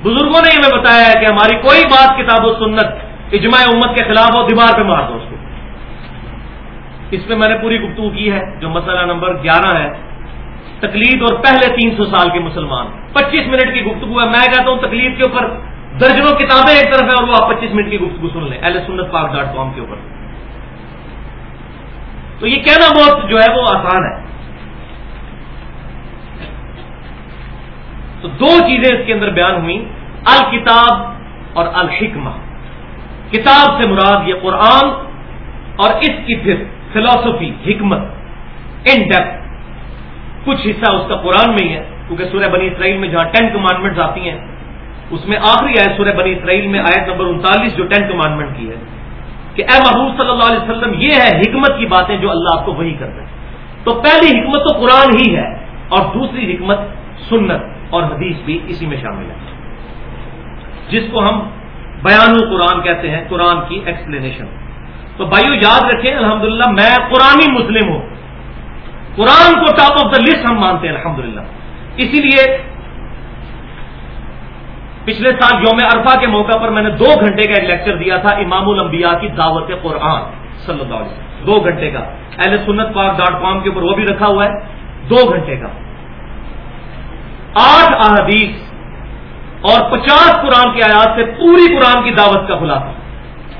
A: بزرگوں نے ہمیں بتایا ہے کہ ہماری کوئی بات کتاب و سنت اجماع امت کے خلاف ہو دیوار پہ مار دو اس کو۔ اس پہ میں نے پوری گفتگو کی ہے، جو مسئلہ نمبر گیارہ ہے۔ تقلید اور پہلے تین سو سال کے مسلمان۔ پچیس منٹ کی گفتگو ہے۔ میں کہتا ہوں تقلید کے اوپر درجنوں کتابیں ایک طرف ہیں اور وہ آپ پچیس منٹ کی گفتگو سن لیں۔ ایل سنت پاک ڈاٹ کام کے اوپر۔ تو یہ کہنا بہت جو ہے وہ آسان ہے۔ تو دو چیزیں اس کے اندر بیان ہوئی، الکتاب اور الحکمہ۔ کتاب سے مراد یہ قرآن اور اس کی پھر فلاسفی حکمت ان ڈیپتھ کچھ حصہ اس کا قرآن میں ہی ہے، کیونکہ سورہ بنی اسرائیل میں جہاں ٹین کمانڈمنٹس آتی ہیں، اس میں آخری آئے سورہ بنی اسرائیل میں آیت نمبر انتالیس جو ٹین کمانڈمنٹ کی ہے کہ اے محبوب صلی اللہ علیہ وسلم، یہ ہے حکمت کی باتیں جو اللہ آپ کو وہی کرتے ہیں۔ تو پہلی حکمت تو قرآن ہی ہے اور دوسری حکمت سنت۔ اور حدیث بھی اسی میں شامل ہے۔ جس کو ہم بیان القرآن کہتے ہیں، قرآن کی ایکسپلینیشن تو بھائیو، یاد رکھیں، الحمدللہ، میں قرآنی مسلم ہوں۔ قرآن کو ٹاپ آف دا لسٹ ہم مانتے ہیں، الحمدللہ۔ اسی لیے پچھلے سال یوم عرفہ کے موقع پر میں نے دو گھنٹے کا ایک لیکچر دیا تھا امام الانبیاء کی دعوت قرآن صلی اللہ علیہ وسلم۔ دو گھنٹے کا۔ اہل سنت پاک ڈاٹ کام کے اوپر وہ بھی رکھا ہوا ہے۔ دو گھنٹے کا۔ آٹھ احادیث اور پچاس قرآن کی آیات سے پوری قرآن کی دعوت کا خلاصہ۔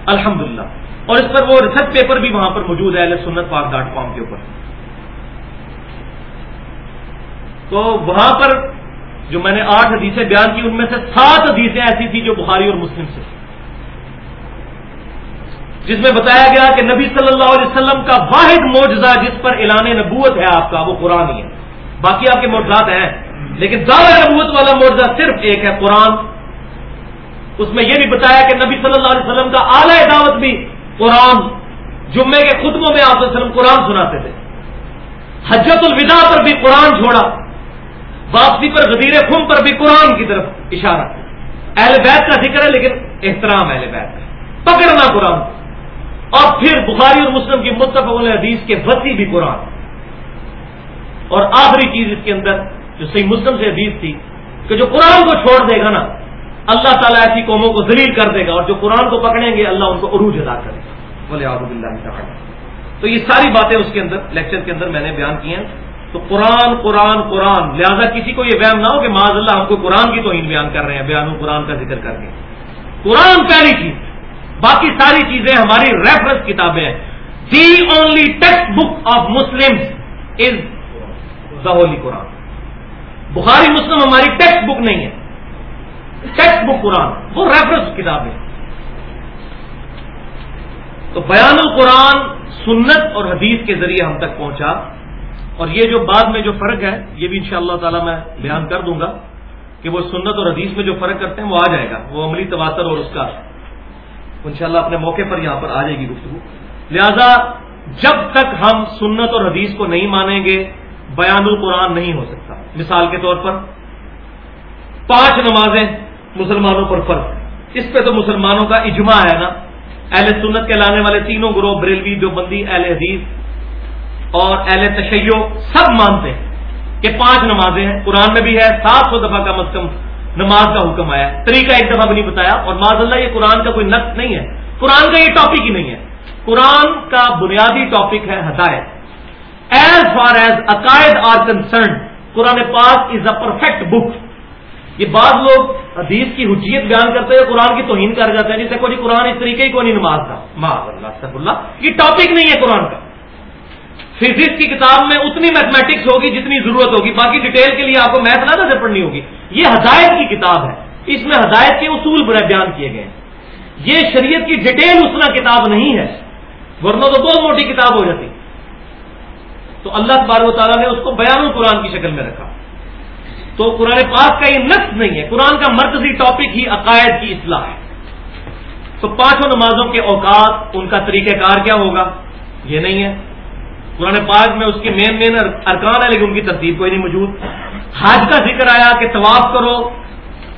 A: الحمد اور اس پر وہ ریسرچ پیپر بھی وہاں پر موجود ہے سنت پاک ڈاٹ کام کے اوپر۔ تو وہاں پر جو میں نے آٹھ حدیثیں بیان کی، ان میں سے سات حدیثیں ایسی تھی جو بخاری اور مسلم سے۔ جس میں بتایا گیا کہ نبی صلی اللہ علیہ وسلم کا واحد معجزہ جس پر اعلان نبوت ہے آپ کا، وہ قرآن ہی ہے۔ باقی آپ کے معجزات ہیں۔ لیکن دعوی نبوت والا معجزہ صرف ایک ہے، قرآن۔ اس میں یہ بھی بتایا کہ نبی صلی اللہ علیہ وسلم کا اعلی دعوت بھی قرآن۔ جمعے کے خطبوں میں آپ وسلم قرآن سناتے تھے۔ حجت الوداع پر بھی قرآن چھوڑا واپسی پر غدیر خم پر بھی قرآن کی طرف اشارہ۔ اہل بیت کا ذکر ہے، لیکن احترام اہل بیت کا۔ پکڑنا قرآن۔ اور پھر بخاری اور مسلم کی متفق حدیث کے وسیع بھی قرآن۔ اور آخری چیز اس کے اندر جو صحیح مسلم سے حدیث تھی کہ جو قرآن کو چھوڑ دے گا نا، اللہ تعالیٰ ایسی قوموں کو ذلیل کر دے گا اور جو قرآن کو پکڑیں گے، اللہ ان کو عروج ادا کرے گا۔ بولے آب اللہ تو یہ ساری باتیں اس کے اندر لیکچر کے اندر میں نے بیان کی ہیں۔ تو قرآن قرآن قرآن، لہذا کسی کو یہ وہم نہ ہو کہ معذ اللہ ہم کو قرآن کی تو بیان کر رہے ہیں، بیان قرآن کا ذکر کر کے۔ قرآن پہلی چیز۔ باقی ساری چیزیں ہماری ریفرنس کتابیں ہیں۔ The only text book of Muslim is the holy Quran Bukhari Muslim ہماری ٹیکسٹ بک نہیں ہے. Text book Quran. وہ ریفرنس کتابیں تو بیان القرآن سنت اور حدیث کے ذریعے ہم تک پہنچا. اور یہ جو بعد میں جو فرق ہے، یہ بھی انشاءاللہ تعالی اللہ میں بیان کر دوں گا کہ وہ سنت اور حدیث میں جو فرق کرتے ہیں، وہ آ جائے گا. وہ عملی تواتر اور اس کا انشاءاللہ اپنے موقع پر یہاں پر آ جائے گی گفتگو. لہذا جب تک ہم سنت اور حدیث کو نہیں مانیں گے، بیان القرآن نہیں ہو سکتا. مثال کے طور پر، پانچ نمازیں مسلمانوں پر فرق اس پہ تو مسلمانوں کا اجماع ہے نا۔ اہل سنت کے لانے والے تینوں گروہ، بریلوی جو بندی اہل حدیث اور اہل تشیع، سب مانتے ہیں کہ پانچ نمازیں ہیں۔ قرآن میں بھی ہے، سات سو دفعہ کم از کم نماز کا حکم آیا۔ طریقہ ایک دفعہ بھی نہیں بتایا۔ اور معذ اللہ، یہ قرآن کا کوئی نقص نہیں ہے۔ قرآن کا یہ ٹاپک ہی نہیں ہے۔ قرآن کا بنیادی ٹاپک ہے ہدایت۔ ایز فار ایز عقائد آر کنسرن قرآن پاک از اے پرفیکٹ بک یہ بعض لوگ حدیث کی حجیت بیان کرتے ہیں، قرآن کی توہین کر جاتے ہیں جیسے کوئی قرآن اس طریقے ہی کو نہیں نماز تھا معذ اللہ اللہ۔ یہ ٹاپک نہیں ہے قرآن کا۔ فزکس کی کتاب میں اتنی میتھمیٹکس ہوگی جتنی ضرورت ہوگی۔ باقی ڈیٹیل کے لیے آپ کو میتھ نہ نظر پڑنی ہوگی۔ یہ ہدایت کی کتاب ہے۔ اس میں ہدایت کے اصول بڑے بیان کیے گئے ہیں۔ یہ شریعت کی ڈیٹیل اسنا کتاب نہیں ہے، ورنہ تو بہت موٹی کتاب ہو جاتی۔ تو اللہ تبار و تعالیٰ نے اس کو بیان القرآن کی شکل میں رکھا۔ تو قرآن پاک کا یہ نقص نہیں ہے، قرآن کا مرکزی ٹاپک ہی عقائد کی اصلاح ہے۔ تو پانچوں نمازوں کے اوقات ان کا طریقہ کار کیا ہوگا؟ یہ نہیں ہے۔ قرآن پاک میں اس کے مین مین ارکان ہے لیکن ان کی ترتیب کوئی نہیں موجود۔ حج کا ذکر آیا کہ طواف کرو،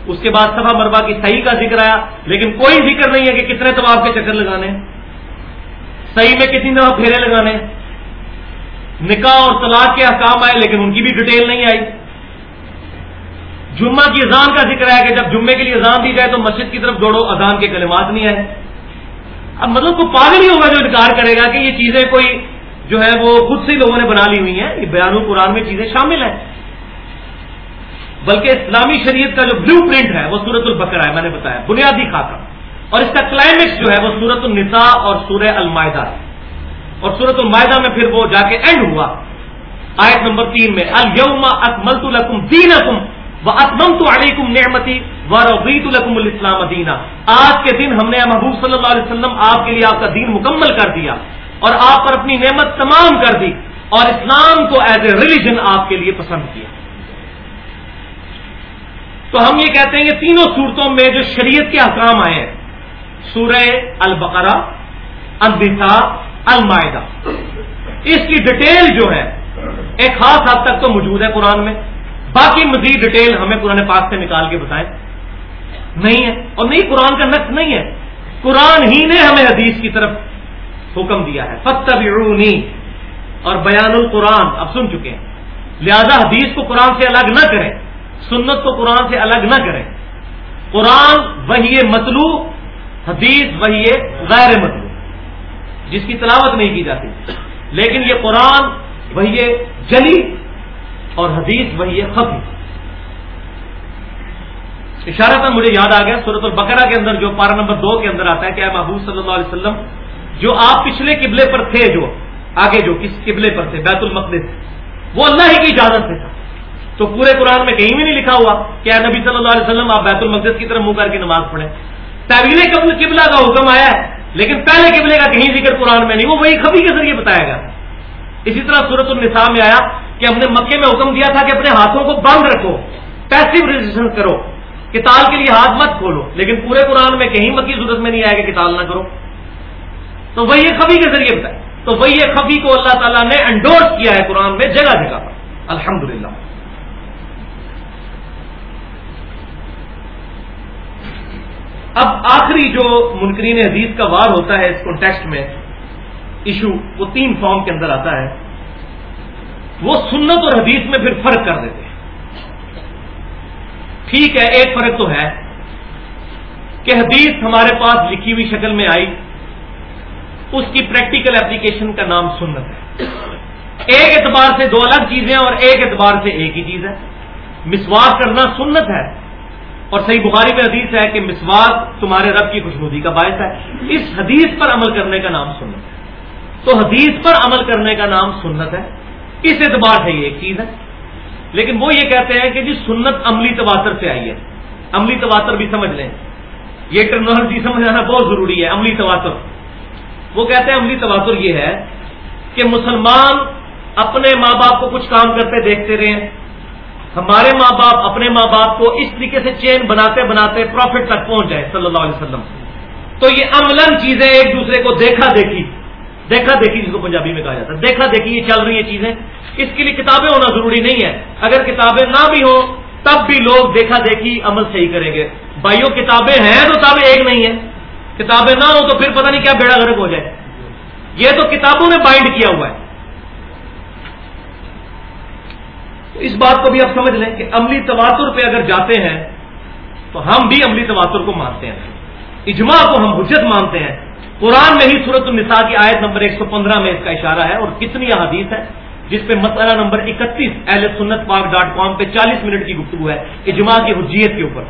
A: اس کے بعد صفا مربع کی صحیح کا ذکر آیا۔ لیکن کوئی ذکر نہیں ہے کہ کتنے طواف کے چکر لگانے۔ صحیح میں کتنی دفعہ پھیرے لگانے۔ نکاح اور طلاق کے احکام آئے لیکن ان کی بھی ڈیٹیل نہیں آئی۔ جمعہ کی اذان کا ذکر ہے کہ جب جمعے کے لیے اذان دی جائے تو مسجد کی طرف دوڑو، اذان کے کلمات نہیں آئے۔ اب مطلب کو پاگل ہی ہوگا جو انکار کرے گا کہ یہ چیزیں کوئی جو ہے وہ خود سے لوگوں نے بنا لی ہوئی ہیں۔ یہ بیان القرآن میں چیزیں شامل ہیں۔ بلکہ اسلامی شریعت کا جو بلو پرنٹ ہے وہ سورت البکرا ہے، میں نے بتایا، بنیادی خاکہ۔ اور اس کا کلائمیکس جو ہے وہ سورت النساء اور سورہ المائدہ ہے۔ اور سورت المائدہ میں پھر وہ جا کے اینڈ ہوا۔ آیت نمبر تین میں الم اکمل الحکم دین اکم وہ اکمم تو علیکم نعمتی و ربیت الحکم الاسلام دینا آج کے دن ہم نے محبوب صلی اللہ علیہ وسلم آپ کے لیے آپ کا دین مکمل کر دیا اور آپ پر اپنی نعمت تمام کر دی اور اسلام کو ایز اے ریلیجن آپ کے لیے پسند کیا۔ تو ہم یہ کہتے ہیں کہ تینوں صورتوں میں جو شریعت کے احکام آئے ہیں، سورہ البقرہ البسا المائدہ۔ اس کی ڈیٹیل جو ہے، ایک خاص حد تک تو موجود ہے قرآن میں۔ باقی مزید ڈیٹیل ہمیں قرآن پاک سے نکال کے بتائیں۔ نہیں ہے۔ اور نہیں، قرآن کا نقص نہیں ہے۔ قرآن ہی نے ہمیں حدیث کی طرف حکم دیا ہے۔ فتب اور بیان القرآن اب سن چکے ہیں۔ لہذا حدیث کو قرآن سے الگ نہ کریں۔ سنت کو قرآن سے الگ نہ کریں۔ قرآن وہی مطلوع حدیث وہی غیر مطلوع جس کی تلاوت نہیں کی جاتی لیکن یہ قرآن وہی جلی اور حدیث وہی خفی اشارہ تھا مجھے یاد آ گیا صورت البقرہ کے اندر جو پارا نمبر دو کے اندر آتا ہے کہ اے محبوب صلی اللہ علیہ وسلم، جو آپ پچھلے قبلے پر تھے جو، آگے جو، کس قبلے پر تھے؟ بیت المقدس۔ وہ اللہ ہی کی اجازت سے تھا۔ تو پورے قرآن میں کہیں بھی نہیں لکھا ہوا کہ اے نبی صلی اللہ علیہ وسلم، آپ بیت المقدس کی طرف منہ کر کے نماز پڑھیں۔ طویل قبل قبلہ کا حکم آیا ہے، لیکن پہلے قبلے کا کہیں ذکر قرآن میں نہیں، وہ وہی خبی کے ذریعے بتایا گیا۔ اسی طرح صورت النساء میں آیا کہ ہم نے مکے میں حکم دیا تھا کہ اپنے ہاتھوں کو بند رکھو پیسو رجسٹریشن کرو کتاب کے لیے ہاتھ مت کھولو، لیکن پورے قرآن میں کہیں مکی صورت میں نہیں آیا کہ کتاب نہ کرو۔ تو وہی خفی کے ذریعے بتایا۔ تو وہی خفی کو اللہ تعالیٰ نے انڈورس کیا ہے قرآن میں جگہ جگہ پر۔ الحمد اب آخری جو منکرین حدیث کا وار ہوتا ہے اس کانٹیکسٹ میں ایشو وہ تین فارم کے اندر آتا ہے۔ وہ سنت اور حدیث میں پھر فرق کر دیتے ہیں۔ ٹھیک ہے، ایک فرق تو ہے کہ حدیث ہمارے پاس لکھی ہوئی شکل میں آئی، اس کی پریکٹیکل اپلیکیشن کا نام سنت ہے۔ ایک اعتبار سے دو الگ چیزیں اور ایک اعتبار سے ایک ہی چیز ہے۔ مسواک کرنا سنت ہے۔ اور صحیح بخاری میں حدیث ہے کہ مسواک تمہارے رب کی خوشبودی کا باعث ہے۔ اس حدیث پر عمل کرنے کا نام سنت ہے۔ تو حدیث پر عمل کرنے کا نام سنت ہے۔ اس اعتبار سے یہ ایک چیز ہے۔ لیکن وہ یہ کہتے ہیں کہ جی سنت عملی تواتر سے آئی ہے۔ عملی تواتر بھی سمجھ لیں۔ یہ ٹیکنالوجی سمجھ آنا بہت ضروری ہے، عملی تواتر۔ وہ کہتے ہیں عملی تواتر یہ ہے کہ مسلمان اپنے ماں باپ کو کچھ کام کرتے دیکھتے رہے۔ ہمارے ماں باپ اپنے ماں باپ کو اس طریقے سے چین بناتے بناتے پروفٹ تک پہنچ جائے، صلی اللہ علیہ وسلم۔ تو یہ عملاً چیزیں ایک دوسرے کو دیکھا دیکھی دیکھا دیکھی جس کو پنجابی میں کہا جاتا ہے۔ دیکھا دیکھی یہ چل رہی ہیں چیزیں۔ اس کے لیے کتابیں ہونا ضروری نہیں ہے۔ اگر کتابیں نہ بھی ہوں، تب بھی لوگ دیکھا دیکھی عمل صحیح کریں گے۔ بھائیوں کتابیں ہیں تو کتابیں ایک نہیں ہے۔ کتابیں نہ ہوں تو پھر پتہ نہیں کیا بیڑا گرک ہو جائے۔ یہ تو کتابوں نے بائنڈ کیا ہوا ہے۔ اس بات کو بھی آپ سمجھ لیں کہ عملی تواتر پہ اگر جاتے ہیں تو ہم بھی عملی تواتر کو مانتے ہیں۔ اجماع کو ہم حجت مانتے ہیں۔ قرآن میں ہی صورت النساء کی آیت نمبر 115 میں اس کا اشارہ ہے اور کتنی حدیث ہے جس پہ مسئلہ نمبر اکتیس اہل سنت پاک ڈاٹ کام پہ چالیس منٹ کی گفتگو ہے اجماع کی حجیت کے اوپر۔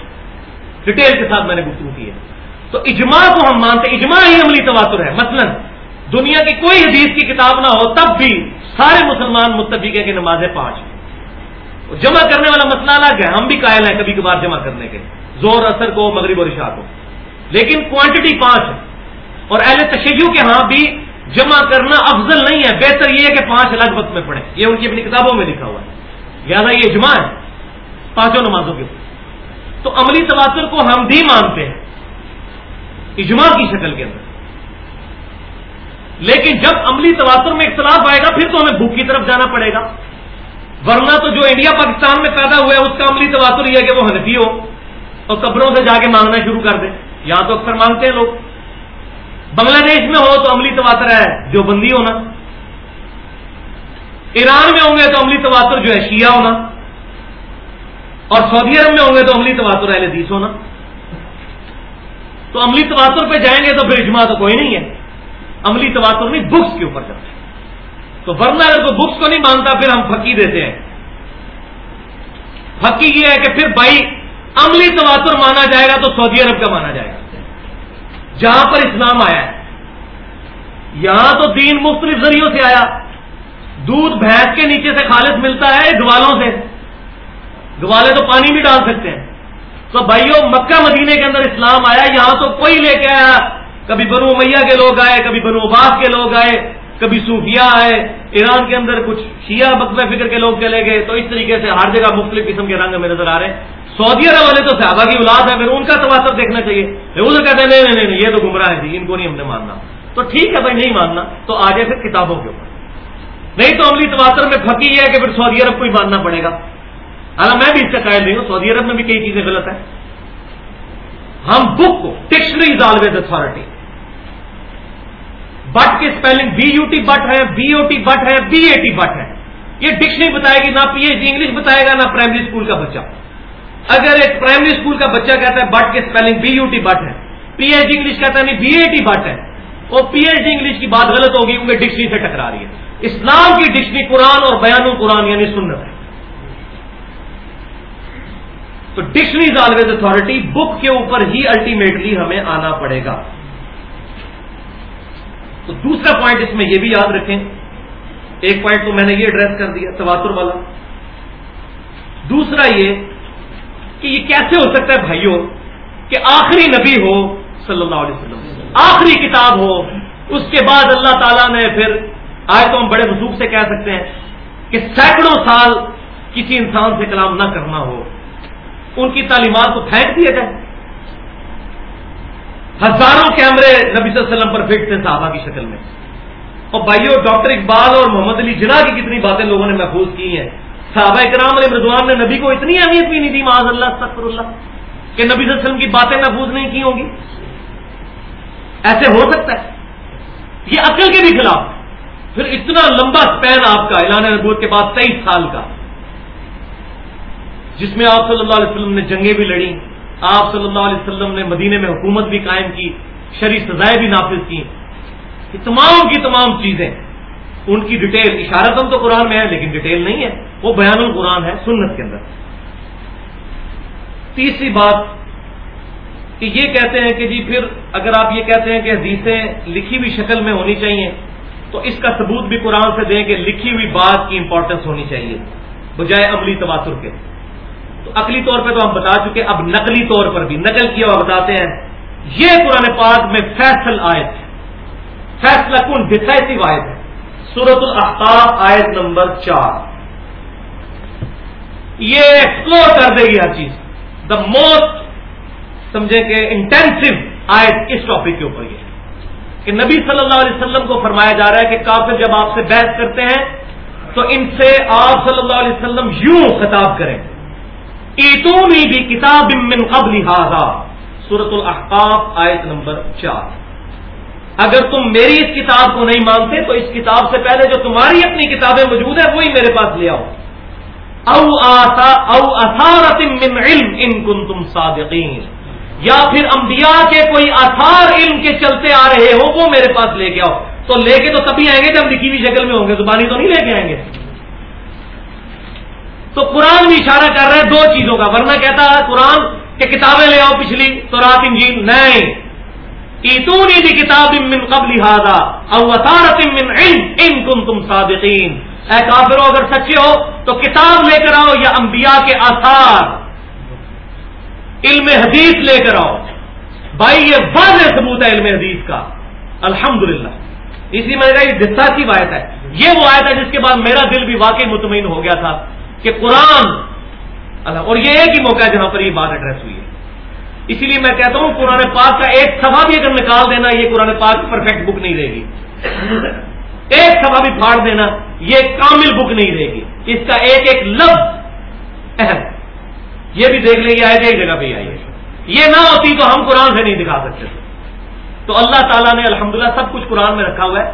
A: ڈیٹیل کے ساتھ میں نے گفتگو کی ہے۔ تو اجماع کو ہم مانتے اجماع ہی عملی تواتر ہے۔ مثلا دنیا کی کوئی حدیث کی کتاب نہ ہو تب بھی سارے مسلمان متفق ہیں کہ نمازیں پانچ۔ جمع کرنے والا مسئلہ الگ ہے، ہم بھی قائل ہیں کبھی کبھار جمع کرنے کے۔ زور اثر کو، مغرب اور عشاء کو۔ لیکن کوانٹٹی پانچ ہے۔ اور اہل تشیع کے ہاں بھی جمع کرنا افضل نہیں ہے، بہتر یہ ہے کہ پانچ الگ وقت میں پڑھیں۔ یہ ان کی اپنی کتابوں میں لکھا ہوا ہے۔ لہٰذا یہ اجماع ہے۔ پانچوں نمازوں کے۔ تو عملی تواتر کو ہم بھی مانتے ہیں۔ اجماع کی شکل کے اندر۔ لیکن جب عملی تواتر میں اختلاف آئے گا، پھر تو ہمیں بھوک کی طرف جانا پڑے گا۔ ورنہ تو جو انڈیا پاکستان میں پیدا ہوا ہے اس کا عملی تواتر یہ ہے کہ وہ حنفی ہو اور قبروں سے جا کے مانگنا شروع کر دیں یہاں تو اکثر مانگتے ہیں لوگ۔ بنگلہ دیش میں ہو تو عملی تواتر ہے جو بندی ہونا۔ ایران میں ہوں گے تو عملی تواتر جو ہے شیعہ ہونا۔ اور سعودی عرب میں ہوں گے تو عملی تواتر اہل حدیث ہونا۔ تو عملی تواتر پہ جائیں گے تو پھر اجماع تو کوئی نہیں ہے۔ عملی تواتر نہیں، بکس کے اوپر چلتے تو ورنہ اگر کوئی بکس کو نہیں مانتا، پھر ہم پھکی دیتے ہیں۔ پھکی یہ ہے کہ پھر بھائی عملی تواتر مانا جائے گا تو سعودی عرب کا مانا جائے گا۔ جہاں پر اسلام آیا ہے، یہاں تو دین مختلف ذریعوں سے آیا۔ دودھ بھینس کے نیچے سے خالص ملتا ہے گوالوں سے۔ گوالے تو پانی بھی ڈال سکتے ہیں۔ تو بھائیوں مکہ مدینے کے اندر اسلام آیا، یہاں تو کوئی لے کے آیا۔ کبھی بنو میاں کے لوگ آئے، کبھی بنو عباس کے لوگ آئے۔ کبھی صوفیہ آئے ایران کے اندر کچھ شیعہ بکوے فکر کے لوگ چلے گئے، تو اس طریقے سے ہر جگہ مختلف قسم کے رنگ میں نظر آ رہے ہیں۔ سعودی عرب والے تو صحابہ کی اولاد ہے پھر ان کا تواتر دیکھنا چاہیے۔ وہ کہتے ہیں، نہیں نہیں نہیں، یہ تو گمراہ ہے جی ان کو نہیں ہم نے ماننا۔ تو ٹھیک ہے بھائی، نہیں ماننا، تو آ جائے پھر کتابوں کے اوپر۔ نہیں تو عملی تواتر میں پھکی ہے کہ پھر سعودی عرب کو ہی ماننا پڑے گا۔ حالانکہ میں بھی اس کا قائل نہیں ہوں، سعودی عرب میں بھی کئی چیزیں غلط ہیں۔ ہم بک کو، ڈکشنری آلویز اتارٹی بٹ کی spelling B U T but ہے، بی او ٹی بٹ ہے، بی اے ٹی بٹ ہے۔ یہ ڈکشنری بتائے گی، نہ پی ایچ ڈی انگلش بتائے گا، نہ پرائمری اسکول کا بچہ۔ اگر ایک پرائمری اسکول کا بچہ کہتا ہے بٹ کی spelling B U T but ہے، پی ایچ ڈی انگلش کہتا ہے نہیں، بی اے ٹی بٹ ہے۔ اور پی ایچ ڈی انگلش کی بات غلط ہوگی کیونکہ ڈکشنری سے ٹکرا رہی ہے۔ اسلام کی ڈکشنری قرآن اور بیان القرآن یعنی سنت ہے۔ تو ڈکشنریز آلویز اتارٹی بک کے اوپر ہی الٹیمیٹلی ہمیں آنا پڑے گا۔ تو دوسرا پوائنٹ اس میں یہ بھی یاد رکھیں۔ ایک پوائنٹ تو میں نے یہ ایڈریس کر دیا، تواتر والا۔ دوسرا یہ کہ یہ کیسے ہو سکتا ہے بھائیوں کہ آخری نبی ہو صلی اللہ علیہ وسلم۔ آخری کتاب ہو، اس کے بعد اللہ تعالیٰ نے پھر آئے تو ہم بڑے وسوخ سے کہہ سکتے ہیں کہ سینکڑوں سال کسی انسان سے کلام نہ کرنا ہو۔ ان کی تعلیمات کو پھینک دیے گئے ہزاروں کیمرے نبی صلی اللہ علیہ وسلم پر فٹ تھے صحابہ کی شکل میں۔ اور بھائیو، ڈاکٹر اقبال اور محمد علی جناح کی کتنی باتیں لوگوں نے محفوظ کی ہیں۔ صحابہ کرام علیہ مردوان نے نبی کو اتنی اہمیت بھی نہیں دی معاذ اللہ سفر اللہ کہ نبی صلی اللہ علیہ وسلم کی باتیں محفوظ نہیں کی ہوں گی۔ ایسے ہو سکتا ہے؟ یہ عقل کے بھی خلاف۔ پھر اتنا لمبا سپین آپ کا، اعلان نبوت کے بعد تیئیس سال کا، جس میں آپ صلی اللہ علیہ وسلم نے جنگیں بھی لڑی آپ صلی اللہ علیہ وسلم نے مدینے میں حکومت بھی قائم کی شری سزائیں بھی نافذ کی۔ یہ تمام کی تمام چیزیں۔ ان کی ڈیٹیل اشارت ہم تو قرآن میں ہے، لیکن ڈیٹیل نہیں ہے۔ وہ بیان القرآن ہے سنت کے اندر۔ تیسری بات کہ یہ کہتے ہیں کہ جی پھر اگر آپ یہ کہتے ہیں کہ حدیثیں لکھی ہوئی شکل میں ہونی چاہیے، تو اس کا ثبوت بھی قرآن سے دیں کہ لکھی ہوئی بات کی امپورٹنس ہونی چاہیے، بجائے عملی تباتر کے۔ تو عقلی طور پہ تو ہم بتا چکے، اب نقلی طور پر بھی نقل کیا ہوا بتاتے ہیں۔ یہ قرآن پاک میں فیصل آیت ہے۔ فیصلہ کن؟ ڈسائسو آیت ہے۔ سورت الحقاف آیت نمبر چار۔ یہ ایکسپلور کر دے گی ہر چیز۔ دا موسٹ سمجھے کہ انٹینسو آیت اس ٹاپک کے اوپر یہ کہ نبی صلی اللہ علیہ وسلم کو فرمایا جا رہا ہے کہ کافر جب آپ سے بحث کرتے ہیں تو ان سے آپ صلی اللہ علیہ وسلم یوں خطاب کریں۔ ایتونی بھی کتاب من قبل لہٰذا سورت الاحقاف آیت نمبر چار۔ اگر تم میری اس کتاب کو نہیں مانتے، تو اس کتاب سے پہلے جو تمہاری اپنی کتابیں موجود ہیں، وہی میرے پاس لے آؤ۔ او آسا، او اثارت من علم ان کن تم صادقین۔ یا پھر انبیاء کے کوئی آثار علم کے چلتے آ رہے ہو، وہ میرے پاس لے کے آؤ۔ تو لے کے تو تبھی آئیں گے جب لکھی ہوئی شکل میں ہوں گے، زبانی تو نہیں لے کے آئیں گے۔ تو قرآن بھی اشارہ کر رہا ہے دو چیزوں کا۔ ورنہ کہتا ہے قرآن کہ کتابیں لے آؤ پچھلی تو رات انجین نہیں۔ ایتونی بھی کتاب من قبل ہادا اوتارت من علم ان تم صادقین۔ اے کافرو اگر سچے ہو تو کتاب لے کر آؤ یا انبیاء کے آثار۔ علم حدیث لے کر آؤ۔ بھائی، یہ واضح ثبوت ہے علم حدیث کا۔ الحمد اسی میں یہ دسا کی وایت ہے۔ یہ وہ آیت ہے جس کے بعد میرا دل بھی واقعی مطمئن ہو گیا تھا۔ کہ قرآن اللہ، اور یہ ایک ہی موقع ہے جہاں پر یہ بات ایڈریس ہوئی ہے۔ اسی لیے میں کہتا ہوں، قرآن پاک کا ایک سفا بھی اگر نکال دینا، یہ قرآن پاک پرفیکٹ بک نہیں رہے گی۔ ایک سفا بھی پھاڑ دینا، یہ کامل بک نہیں رہے گی۔ اس کا ایک ایک لفظ اہم۔ یہ بھی دیکھ لیں آئے ایک جگہ پہ آئیے یہ نہ ہوتی تو ہم قرآن سے نہیں دکھا سکتے۔ تو اللہ تعالیٰ نے الحمدللہ سب کچھ قرآن میں رکھا ہوا ہے،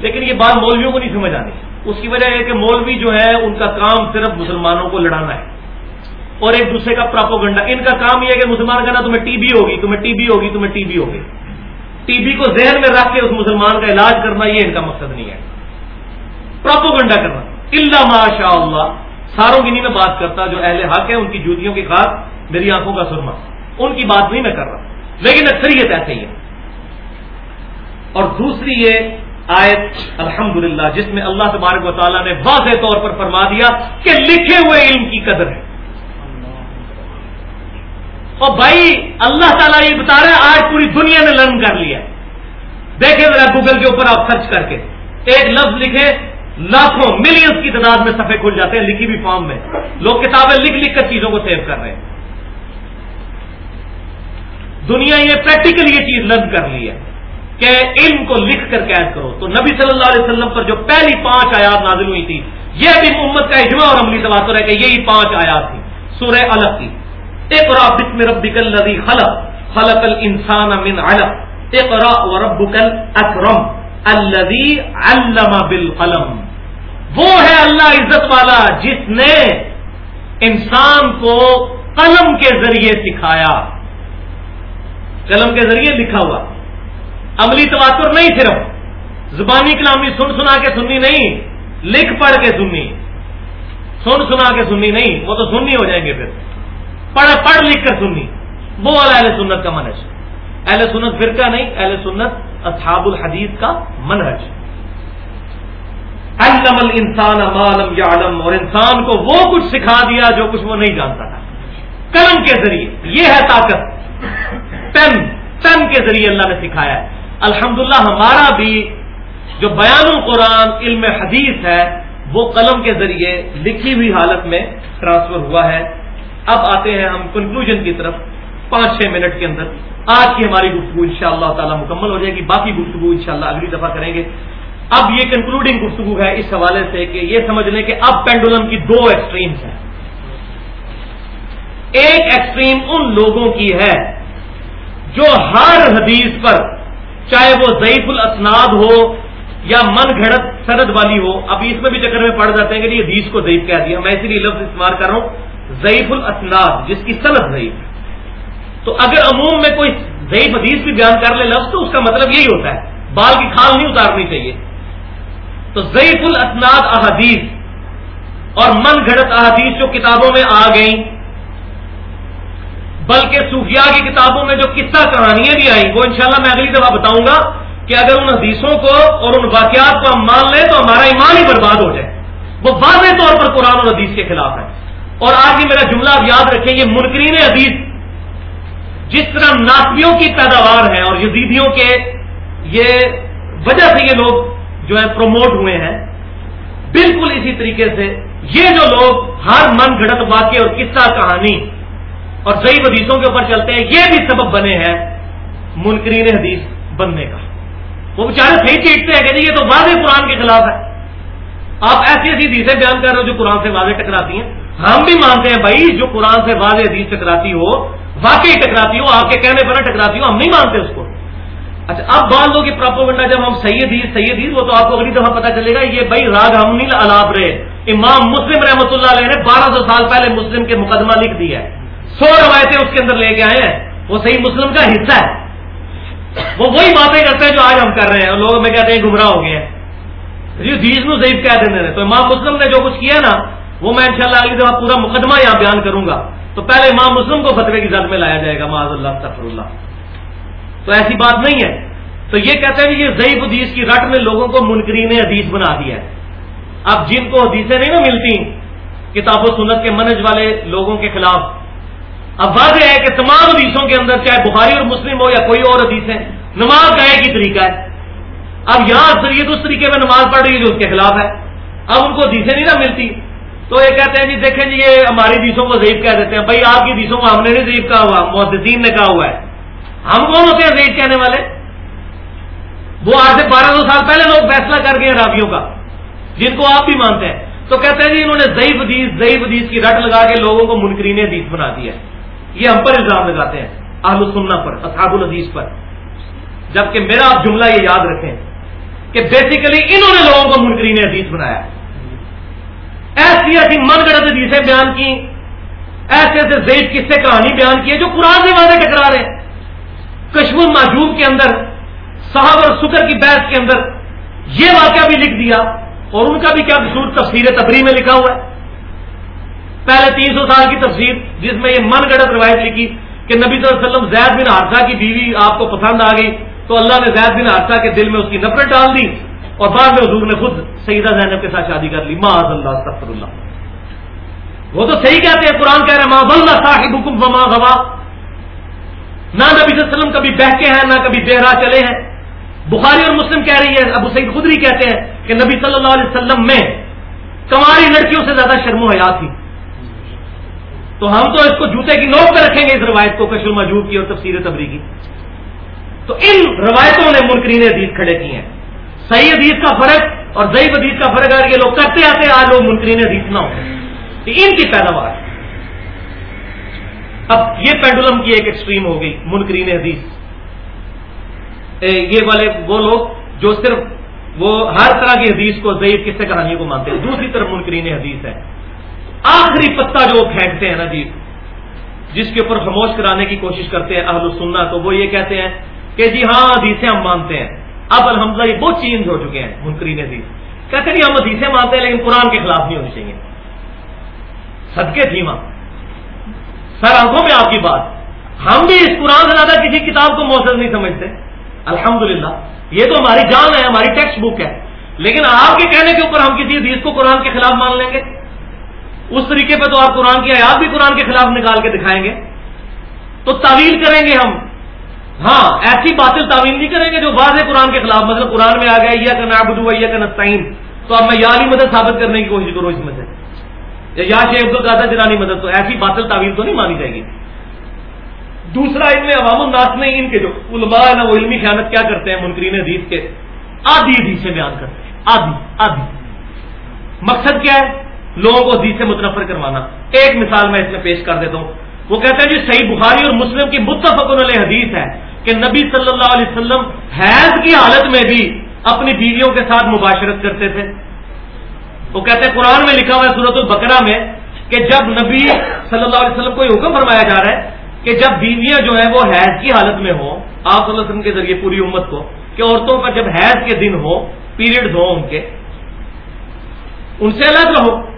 A: لیکن یہ بات مولویوں کو نہیں سمجھ آنی۔ اس کی وجہ یہ کہ مولوی جو ہے، ان کا کام صرف مسلمانوں کو لڑانا ہے۔ اور ایک دوسرے کا پراپوگنڈا۔ ان کا کام یہ ہے کہ مسلمان کہنا، تمہیں ٹی بی ہوگی، تمہیں ٹی بی ہوگی، تمہیں ٹی بی ہوگی۔ ٹی بی کو ذہن میں رکھ کے اس مسلمان کا علاج کرنا، یہ ان کا مقصد نہیں ہے۔ پراپوگنڈا کرنا۔ اللہ ماشاء اللہ ساروں کی نہیں میں بات کرتا، جو اہل حق ہے ان کی جوتیوں کی خاص میری آنکھوں کا سرما۔ ان کی بات نہیں میں کر رہا۔ لیکن اکثریت ایسے ہی ہے اور دوسری یہ آیت الحمد جس میں اللہ تبارک و تعالیٰ نے واضح طور پر فرما دیا کہ لکھے ہوئے علم کی قدر ہے۔ اور بھائی، اللہ تعالیٰ یہ بتا رہے ہیں آج پوری دنیا نے لرن کر لیا۔ دیکھیں ذرا گوگل کے اوپر آپ سرچ کر کے۔ ایک لفظ لکھے لاکھوں ملینس کی تعداد میں صفحے کھل جاتے ہیں، لکھی بھی فارم میں۔ لوگ کتابیں لکھ لکھ کر چیزوں کو سیو کر رہے ہیں۔ دنیا یہ پریکٹیکلی یہ چیز لرن کر لی ہے۔ کہ علم کو لکھ کر قید کرو۔ تو نبی صلی اللہ علیہ وسلم پر جو پہلی پانچ آیات نازل ہوئی تھی، یہ بھی محمد کا اجماع اور عملی تواتر ہے کہ یہی پانچ آیات تھی سورہ الگ تھی اقرا بسم ربک الذی خلق خلق الانسان من علق۔ اقرا وربک الاکرم، الذی علم بالقلم۔ وہ ہے اللہ عزت والا جس نے انسان کو قلم کے ذریعے سکھایا۔ قلم کے ذریعے لکھا ہوا۔ عملی تواتر نہیں صرف۔ زبانی کلامی سن سنا کے سننی نہیں، لکھ پڑھ کے سننی سن سنا کے سننی نہیں، وہ تو سننی ہو جائیں گے پھر۔ پڑھ پڑھ لکھ کر سننی وہ والا اہل سنت کا منج اہل سنت فرقہ نہیں، اہل سنت اصحاب الحدیث کا منہج۔ علم الانسان مالم یا علم اور انسان کو وہ کچھ سکھا دیا جو کچھ وہ نہیں جانتا تھا۔ قلم کے ذریعے، یہ ہے طاقت۔ پین پین کے ذریعے اللہ نے سکھایا ہے۔ الحمدللہ ہمارا بھی جو بیان القرآن، علم حدیث ہے، وہ قلم کے ذریعے لکھی ہوئی حالت میں ٹرانسفر ہوا ہے۔ اب آتے ہیں ہم کنکلوژن کی طرف، پانچ چھ منٹ کے اندر۔ آج کی ہماری گفتگو ان شاء اللہ تعالی مکمل ہو جائے گی۔ باقی گفتگو انشاءاللہ اگلی دفعہ کریں گے۔ اب یہ کنکلوڈنگ گفتگو ہے اس حوالے سے کہ یہ سمجھ لیں کہ اب پینڈولم کی دو ایکسٹریمز ہیں۔ ایک ایکسٹریم ان لوگوں کی ہے جو ہر حدیث پر چاہے وہ ضعیف الاسناد ہو یا من گھڑت سند والی ہو ابھی اس میں بھی چکر میں پڑ جاتے ہیں کہ جی، یہ حدیث کو ضعیف کہہ دیا۔ میں اسی لیے لفظ استعمال کر رہا ہوں، ضعیف الاسناد، جس کی صنعت ضعیف تو اگر عموم میں کوئی ضعیف حدیث بھی بیان کر لے لفظ، تو اس کا مطلب یہی ہوتا ہے، بال کی کھال نہیں اتارنی چاہیے۔ تو ضعیف الاسناد احادیث اور من گھڑت احادیث جو کتابوں میں آ گئیں بلکہ صوفیاء کی کتابوں میں جو قصہ کہانیاں بھی آئیں، وہ انشاءاللہ میں اگلی دفعہ بتاؤں گا کہ اگر ان حدیثوں کو اور ان واقعات کو ہم مان لیں تو ہمارا ایمان ہی برباد ہو جائے۔ وہ واضح طور پر قرآن اور حدیث کے خلاف ہے۔ اور آج ہی میرا جملہ آپ یاد رکھیں، یہ منکرین حدیث جس طرح ناسبیوں کی پیداوار ہے اور یزیدیوں کے یہ وجہ سے یہ لوگ جو ہے پروموٹ ہوئے ہیں، بالکل اسی طریقے سے یہ جو لوگ ہر من گھڑت واقع اور قصہ کہانی اور صحیح حدیثوں کے اوپر چلتے ہیں، یہ بھی سبب بنے ہیں منکرین حدیث بننے کا۔ وہ بیچارے صحیح چیٹتے ہیں کہ جی یہ تو واضح قرآن کے خلاف ہے۔ آپ ایسی ایسی حدیثیں بیان کر رہے ہو جو قرآن سے واضح ٹکراتی ہیں۔ ہم بھی مانتے ہیں بھائی، جو قرآن سے واضح حدیث ٹکراتی ہو، واقعی ٹکراتی ہو، آپ کے کہنے پر نہ ٹکراتی ہو، ہم نہیں مانتے اس کو۔ اچھا اب مان لو کہ پراپوگنڈا، جب ہم سید ہی سید ہی وہ تو آپ کو اگلی دفعہ پتا چلے گا، یہ بھائی راگ ہم نہیں الاپ رہے۔ امام مسلم رحمۃ اللہ علیہ نے بارہ سو سال پہلے مسلم کے مقدمہ لکھ دیا ہے۔ سو روایتیں اس کے اندر لے کے آئے ہیں۔ وہ صحیح مسلم کا حصہ ہے۔ وہ وہی باتیں کرتے ہیں جو آج ہم کر رہے ہیں اور لوگ میں کہتے ہیں گمراہ ہو گئے ہیں۔ جی نو ضعیف کہہ دیتے تو امام مسلم نے جو کچھ کیا نا، وہ میں انشاءاللہ شاء اگلی دفعہ پورا مقدمہ یہاں بیان کروں گا۔ تو پہلے امام مسلم کو فتوے کی زد میں لایا جائے گا، معاذ اللہ سفر اللہ۔ تو ایسی بات نہیں ہے۔ تو یہ کہتے ہیں کہ یہ ضعیف حدیث کی رٹ میں لوگوں کو منکرین حدیث بنا دیا ہے۔ اب جن کو حدیثیں نہیں نا ملتی، کتاب و سنت کے منج والے لوگوں کے خلاف اب واضح ہے کہ تمام حدیثوں کے اندر چاہے بخاری اور مسلم ہو یا کوئی اور حدیث ہے، نماز کا ایک ہی طریقہ ہے۔ اب یہاں اکثریت اس طریقے میں نماز پڑھ رہی ہے جو اس کے خلاف ہے۔ اب ان کو حدیثیں نہیں نہ ملتی۔ تو یہ کہتے ہیں جی دیکھیں جی یہ ہماری حدیثوں کو ضعیف کہہ دیتے ہیں۔ بھائی، آپ کی حدیثوں کو ہم نے نہیں ضعیف کہا ہوا، محدثین نے کہا ہوا ہے۔ ہم کون ہوتے ہیں ضعیف کہنے والے؟ وہ آج سے بارہ سو سال پہلے لوگ فیصلہ کر گئے راویوں کا، جن کو آپ بھی مانتے ہیں۔ تو کہتے ہیں جی انہوں نے ضعیف حدیث ضعیف حدیث کی رٹ لگا کے لوگوں کو منکرین حدیث بنا دیا یہ ہم پر الزام لگاتے ہیں آلو سننا پر، اصحاب الحدیث پر۔ جبکہ میرا آپ جملہ یہ یاد رکھیں کہ بیسیکلی انہوں نے لوگوں کو منکرین حدیث بنایا۔ ایسی ایسی من گڑت حدیثیں بیان کی ایسے ایسے زید کس سے کہانی بیان کی ہے جو قرآن سے واضح ٹکرا رہے ہیں۔ کشمیر معجوب کے اندر صاحب اور سکر کی بحث کے اندر یہ واقعہ بھی لکھ دیا اور ان کا بھی کیا قصور تفسیر تفریح میں لکھا ہوا ہے۔ پہلے تین سو سال کی تفسیر جس میں یہ من گڑت روایت لکھی کہ نبی صلی اللہ علیہ وسلم زید بن حادثہ کی بیوی آپ کو پسند آ گئی تو اللہ نے زید بن حادثہ کے دل میں اس کی نفرت ڈال دی اور بعد میں حضور نے خود سیدہ زینب کے ساتھ شادی کر لی۔ معاذ اللہ سفر اللہ۔ وہ تو صحیح کہتے ہیں، قرآن کہہ رہے ماں صاحب حکم فما گوا نہ نبی صلی اللہ علیہ وسلم کبھی بہکے ہیں، نہ کبھی بہرا چلے ہیں۔ بخاری اور مسلم کہہ رہی ہے، ابو سعید خدری کہتے ہیں کہ نبی صلی اللہ علیہ وسلم میں کماری لڑکیوں سے زیادہ شرم و حیا تھی۔ تو ہم تو اس کو جوتے کی نوک پہ رکھیں گے اس روایت کو کشل مجوب کی اور تفسیر تبری کی۔ تو ان روایتوں نے منکرین حدیث کھڑے کی ہیں۔ صحیح حدیث کا فرق اور ضعیف حدیث کا فرق اگر یہ لوگ کرتے آتے، آج لوگ منکرین حدیث نہ ہو ان کی پیداوار۔ اب یہ پینڈولم کی ایک ایکسٹریم ہو گئی، منکرین حدیث۔ یہ والے وہ لوگ جو صرف وہ ہر طرح کی حدیث کو، ضعیف کس سے کہانیوں کو مانتے ہیں۔ دوسری طرف منکرین حدیث ہے۔ آخری پتا جو پھینکتے ہیں نا جی جس کے اوپر خاموش کرانے کی کوشش کرتے ہیں اہل سننا، تو وہ یہ کہتے ہیں کہ جی ہاں حدیثیں ہم مانتے ہیں۔ اب الحمد یہ بہت چینج ہو چکے ہیں منکرین حدیث جی۔ کہتے ہیں ہم حدیثیں مانتے ہیں لیکن قرآن کے خلاف نہیں ہونی چاہیے۔ صدقے تھی ماں سر آنکھوں میں آپ کی بات۔ ہم بھی اس قرآن سے زیادہ کسی کتاب کو مؤثر نہیں سمجھتے۔ الحمدللہ، یہ تو ہماری جان ہے، ہماری ٹیکسٹ بک ہے۔ لیکن آپ کے کہنے کے اوپر ہم کسی حدیث کو قرآن کے خلاف مان لیں گے؟ اس طریقے پہ تو آپ قرآن کی آیات بھی قرآن کے خلاف نکال کے دکھائیں گے۔ تو تعویل کریں گے ہم۔ ہاں ایسی باطل تعویل نہیں کریں گے جو واضح قرآن کے خلاف مطلب قرآن میں آ گیا یا کا نابدو یا کا نسطین تو اب میں یاری مدد ثابت کرنے کی کوشش کروں، اس میں سے۔ یا شیخ عبد القادر جرانی مدد، تو ایسی باطل تعویل تو نہیں مانی جائے گی۔ دوسرا ان میں عوام الناس میں ان کے جو علماء ہے نا، وہ علمی خیانت کیا کرتے ہیں؟ منکرین حدیث کے آدھی حدیث سے بیان کرتے ہیں۔ آدھی آدھی۔ مقصد کیا ہے؟ لوگوں کو حدیث سے متنفر کروانا۔ ایک مثال میں اس میں پیش کر دیتا ہوں۔ وہ کہتے ہیں جی صحیح بخاری اور مسلم کی متفق علیہ حدیث ہے کہ نبی صلی اللہ علیہ وسلم حیض کی حالت میں بھی اپنی بیویوں کے ساتھ مباشرت کرتے تھے۔ وہ کہتے ہیں قرآن میں لکھا ہوا ہے صورت البکرا میں کہ جب نبی صلی اللہ علیہ وسلم کو یہ حکم فرمایا جا رہا ہے کہ جب بیویاں جو ہیں وہ حیض کی حالت میں ہوں، آپ صلی اللہ علیہ وسلم کے ذریعے پوری امت کو، کہ عورتوں کا جب حیض کے دن ہو پیریڈ ہو ان کے، ان سے الگ رہو۔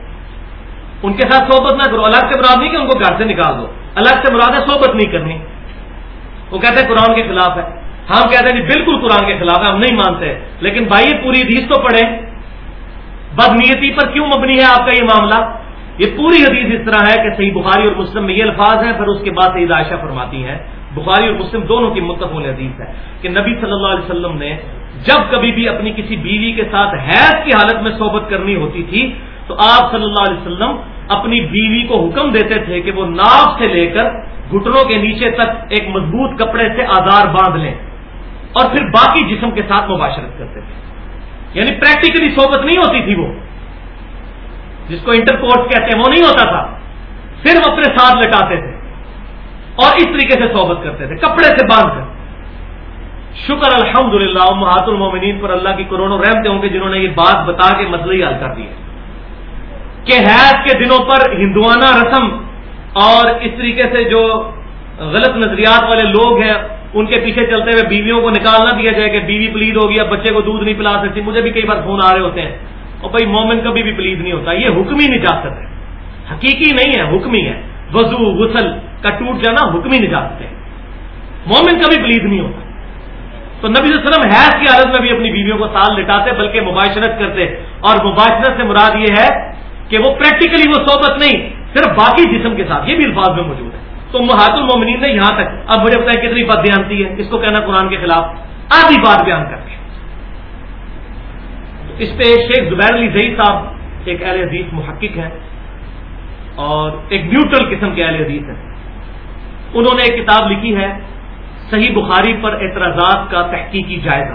A: ان کے ساتھ صحبت نہ کرو الگ سے مراد نہیں کہ ان کو گھر سے نکال دو۔ الگ سے مراد ہے صحبت نہیں کرنی۔ وہ کہتے ہیں قرآن کے خلاف ہے۔ ہم کہتے ہیں جی بالکل قرآن کے خلاف ہے، ہم نہیں مانتے۔ لیکن بھائی پوری حدیث تو پڑھے بدنیتی پر کیوں مبنی ہے آپ کا یہ معاملہ؟ یہ پوری حدیث اس طرح ہے کہ صحیح بخاری اور مسلم میں یہ الفاظ ہیں، پھر اس کے بعد سعید عائشہ فرماتی ہیں۔ بخاری اور مسلم دونوں کی متفق حدیث ہے کہ نبی صلی اللہ علیہ وسلم نے جب کبھی بھی اپنی کسی بیوی کے ساتھ حیض کی حالت میں صحبت کرنی ہوتی تھی تو آپ صلی اللہ علیہ وسلم اپنی بیوی کو حکم دیتے تھے کہ وہ ناف سے لے کر گھٹنوں کے نیچے تک ایک مضبوط کپڑے سے آزار باندھ لیں اور پھر باقی جسم کے ساتھ مباشرت کرتے تھے۔ یعنی پریکٹیکلی صحبت نہیں ہوتی تھی وہ۔ جس کو انٹر کورس کہتے ہیں، وہ نہیں ہوتا تھا۔ صرف اپنے ساتھ لٹاتے تھے اور اس طریقے سے صحبت کرتے تھے، کپڑے سے باندھ کر۔ شکر الحمد للہ محات المومنین پر اللہ کی کروڑوں رحمتے ہوں گے جنہوں نے یہ بات بتا کے مسئلہ ہی حل کر دیا کہ حیض کے دنوں پر ہندوانہ رسم اور اس طریقے سے جو غلط نظریات والے لوگ ہیں، ان کے پیچھے چلتے ہوئے بیویوں کو نکالنا دیا جائے کہ بیوی پلید ہوگی، اب بچے کو دودھ نہیں پلا سکتی۔ مجھے بھی کئی بار فون آ رہے ہوتے ہیں۔ اور بھائی، مومن کبھی بھی پلید نہیں ہوتا۔ یہ حکمی نجاست ہے حقیقی نہیں ہے حکمی ہے۔ وضو، غسل کا ٹوٹ جانا حکمی نجاست ہے مومن کبھی پلید نہیں ہوتا۔ تو نبی صلی اللہ علیہ وسلم حیض کی حالت میں بھی اپنی بیویوں کو سال لٹاتے، بلکہ مباشرت کرتے۔ اور مباشرت سے مراد یہ ہے کہ وہ پریکٹیکلی وہ صحبت نہیں، صرف باقی جسم کے ساتھ، یہ بھی الفاظ میں موجود ہے۔ تو محات المومنین نے یہاں تک، اب مجھے بتائیں کتنی بات دیانتی ہے؟ اس کو کہنا قرآن کے خلاف۔ آدھی بات بیان کر کے۔ اس پہ شیخ زبیر علی زئی صاحب ایک اہل حدیث محقق ہیں اور ایک نیوٹرل قسم کے اہل حدیث ہیں۔ انہوں نے ایک کتاب لکھی ہے، صحیح بخاری پر اعتراضات کا تحقیقی جائزہ۔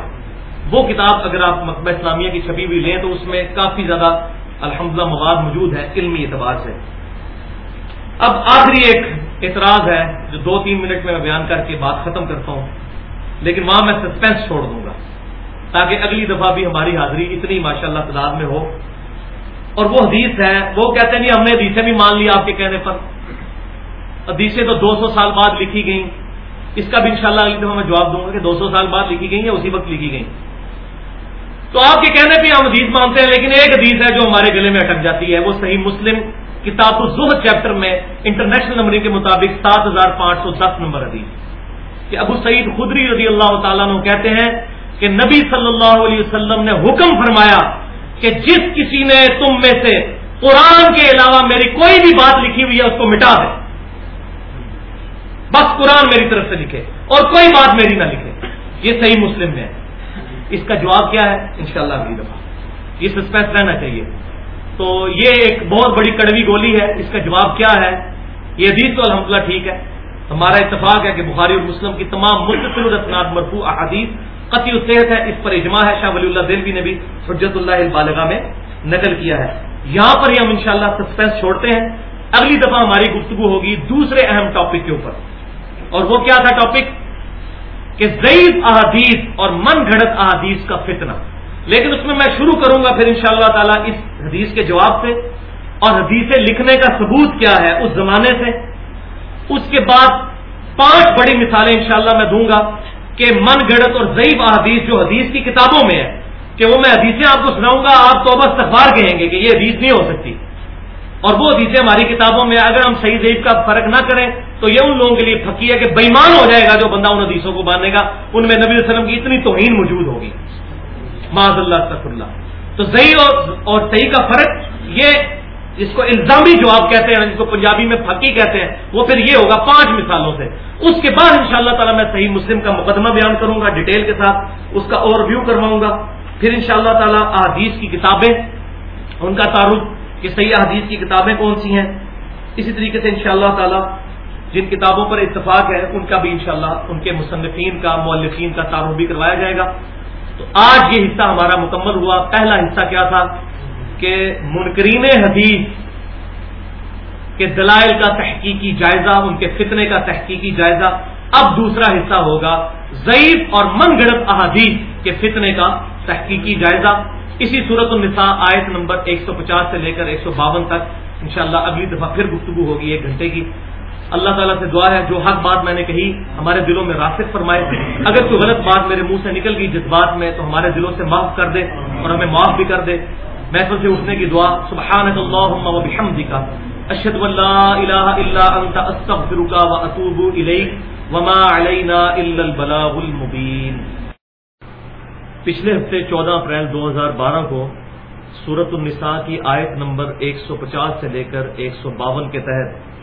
A: وہ کتاب اگر آپ مکبہ اسلامیہ کی چھپی ہوئی لیں تو اس میں کافی زیادہ الحمدللہ مواد موجود ہے، علمی اعتبار سے۔ اب آخری ایک اعتراض ہے، جو دو تین منٹ میں میں بیان کر کے بات ختم کرتا ہوں۔ لیکن وہاں میں سسپینس چھوڑ دوں گا، تاکہ اگلی دفعہ بھی ہماری حاضری اتنی ماشاء اللہ تعداد میں ہو۔ اور وہ حدیث ہے، وہ کہتے ہیں جی، ہم نے حدیثیں بھی مان لی آپ کے کہنے پر۔ حدیثیں تو دو سو سال بعد لکھی گئیں۔ اس کا بھی انشاءاللہ اگلی دفعہ میں جواب دوں گا کہ دو سو سال بعد لکھی گئی یا اسی وقت لکھی گئی تو آپ کے کہنے پہ ہم حدیث مانتے ہیں، لیکن ایک حدیث ہے جو ہمارے گلے میں اٹک جاتی ہے، وہ صحیح مسلم کتاب الزہد چیپٹر میں انٹرنیشنل نمبرنگ کے مطابق سات ہزار پانچ سو دس نمبر حدیث کہ ابو سعید خدری رضی اللہ تعالیٰ نے کہتے ہیں کہ نبی صلی اللہ علیہ وسلم نے حکم فرمایا کہ جس کسی نے تم میں سے قرآن کے علاوہ میری کوئی بھی بات لکھی ہوئی ہے، اس کو مٹا دے۔ بس قرآن میری طرف سے لکھے اور کوئی بات میری نہ لکھے۔ یہ صحیح مسلم ہے۔ اس کا جواب کیا ہے؟ انشاءاللہ اگلی دفعہ۔ یہ سسپینس رہنا چاہیے۔ تو یہ ایک بہت بڑی کڑوی گولی ہے۔ اس کا جواب کیا ہے؟ یہ حدیث تو الحمدللہ ٹھیک ہے۔ ہمارا اتفاق ہے کہ بخاری اور مسلم کی تمام متصل رسنات مرفوع احادیث، قطعی الصحت ہے۔ اس پر اجماع ہے۔ شاہ ولی اللہ دلوی نے بھی حجت اللہ البالغہ میں نقل کیا ہے۔ یہاں پر ہی ہم انشاءاللہ سسپینس چھوڑتے ہیں۔ اگلی دفعہ ہماری گفتگو ہوگی دوسرے اہم ٹاپک کے اوپر۔ اور وہ کیا تھا ٹاپک کہ ضعیف احادیث اور من گھڑت احادیث کا فتنہ۔ لیکن اس میں میں شروع کروں گا پھر انشاءاللہ تعالی اس حدیث کے جواب سے۔ اور حدیثیں لکھنے کا ثبوت کیا ہے اس زمانے سے۔ اس کے بعد پانچ بڑی مثالیں انشاءاللہ میں دوں گا کہ من گڑت اور ضعیف احادیث جو حدیث کی کتابوں میں ہے، کہ وہ میں حدیثیں آپ کو سناؤں گا، آپ تو بس تخبار کہیں گے کہ یہ حدیث نہیں ہو سکتی۔ اور وہ حدیثیں ہماری کتابوں میں اگر ہم صحیح ضعیف کا فرق نہ کریں تو یہ ان لوگوں کے لیے پھکی ہے کہ بےمان ہو جائے گا جو بندہ ان حدیثوں کو باندھے گا۔ ان میں نبی وسلم کی اتنی توہین موجود ہوگی۔ معذ اللہ تف اللہ تو صحیح اور صحیح کا فرق یہ جس کو الزامی جواب کہتے ہیں، جس کو پنجابی میں پھکی کہتے ہیں، وہ پھر یہ ہوگا پانچ مثالوں سے۔ اس کے بعد ان شاء اللہ تعالیٰ میں صحیح مسلم کا مقدمہ بیان کروں گا ڈیٹیل کے ساتھ، اس کا اوور ویو کرواؤں گا۔ پھر ان شاء اللہ تعالیٰ احادیث کی کتابیں، ان کا تعارف کہ صحیح حدیث کی کتابیں کون سی ہیں؟ اسی طریقے سے انشاءاللہ تعالی جن کتابوں پر اتفاق ہے، ان کا بھی انشاءاللہ ان کے مصنفین کا مولفین کا تعارف بھی کروایا جائے گا۔ تو آج یہ حصہ ہمارا مکمل ہوا۔ پہلا حصہ کیا تھا؟ کہ منکرین حدیث کے دلائل کا تحقیقی جائزہ، ان کے فتنے کا تحقیقی جائزہ۔ اب دوسرا حصہ ہوگا ضعیف اور من گڑت احادیث کے فتنے کا تحقیقی جائزہ۔ اسی صورت النساء، آیت نمبر 150 سے لے کر 152 تک، انشاءاللہ اگلی دفعہ پھر گفتگو ہوگی ایک گھنٹے کی۔ اللہ تعالیٰ سے دعا ہے، جو حق بات میں نے کہی، ہمارے دلوں میں راسک فرمائے۔ اگر کوئی غلط بات میرے منہ سے نکل گئی جس بات میں، تو ہمارے دلوں سے معاف کر دے اور ہمیں معاف بھی کر دے۔ محفل سے اٹھنے کی دعا سبحان کا اشد اللہ وما علینا البلاغ المبین۔ پچھلے ہفتے چودہ اپریل دو ہزار بارہ کو سورت النساء کی آیت نمبر ایک سو پچاس سے لے کر ایک سو باون کے تحت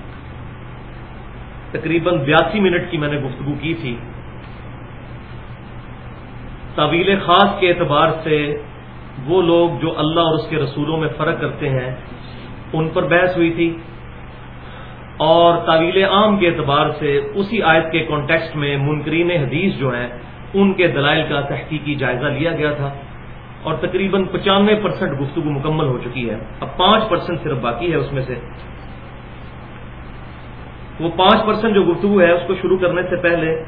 A: تقریباً بیاسی منٹ کی میں نے گفتگو کی تھی۔ طویل خاص کے اعتبار سے وہ لوگ جو اللہ اور اس کے رسولوں میں فرق کرتے ہیں، ان پر بحث ہوئی تھی۔ اور طویل عام کے اعتبار سے اسی آیت کے کانٹیکسٹ میں منکرین حدیث جو ہیں ان کے دلائل کا تحقیقی جائزہ لیا گیا تھا اور تقریباً پچانوے پرسنٹ گفتگو مکمل ہو چکی ہے۔ اب پانچ پرسنٹ صرف باقی ہے اس میں سے۔ وہ پانچ پرسنٹ جو گفتگو ہے اس کو شروع کرنے سے پہلے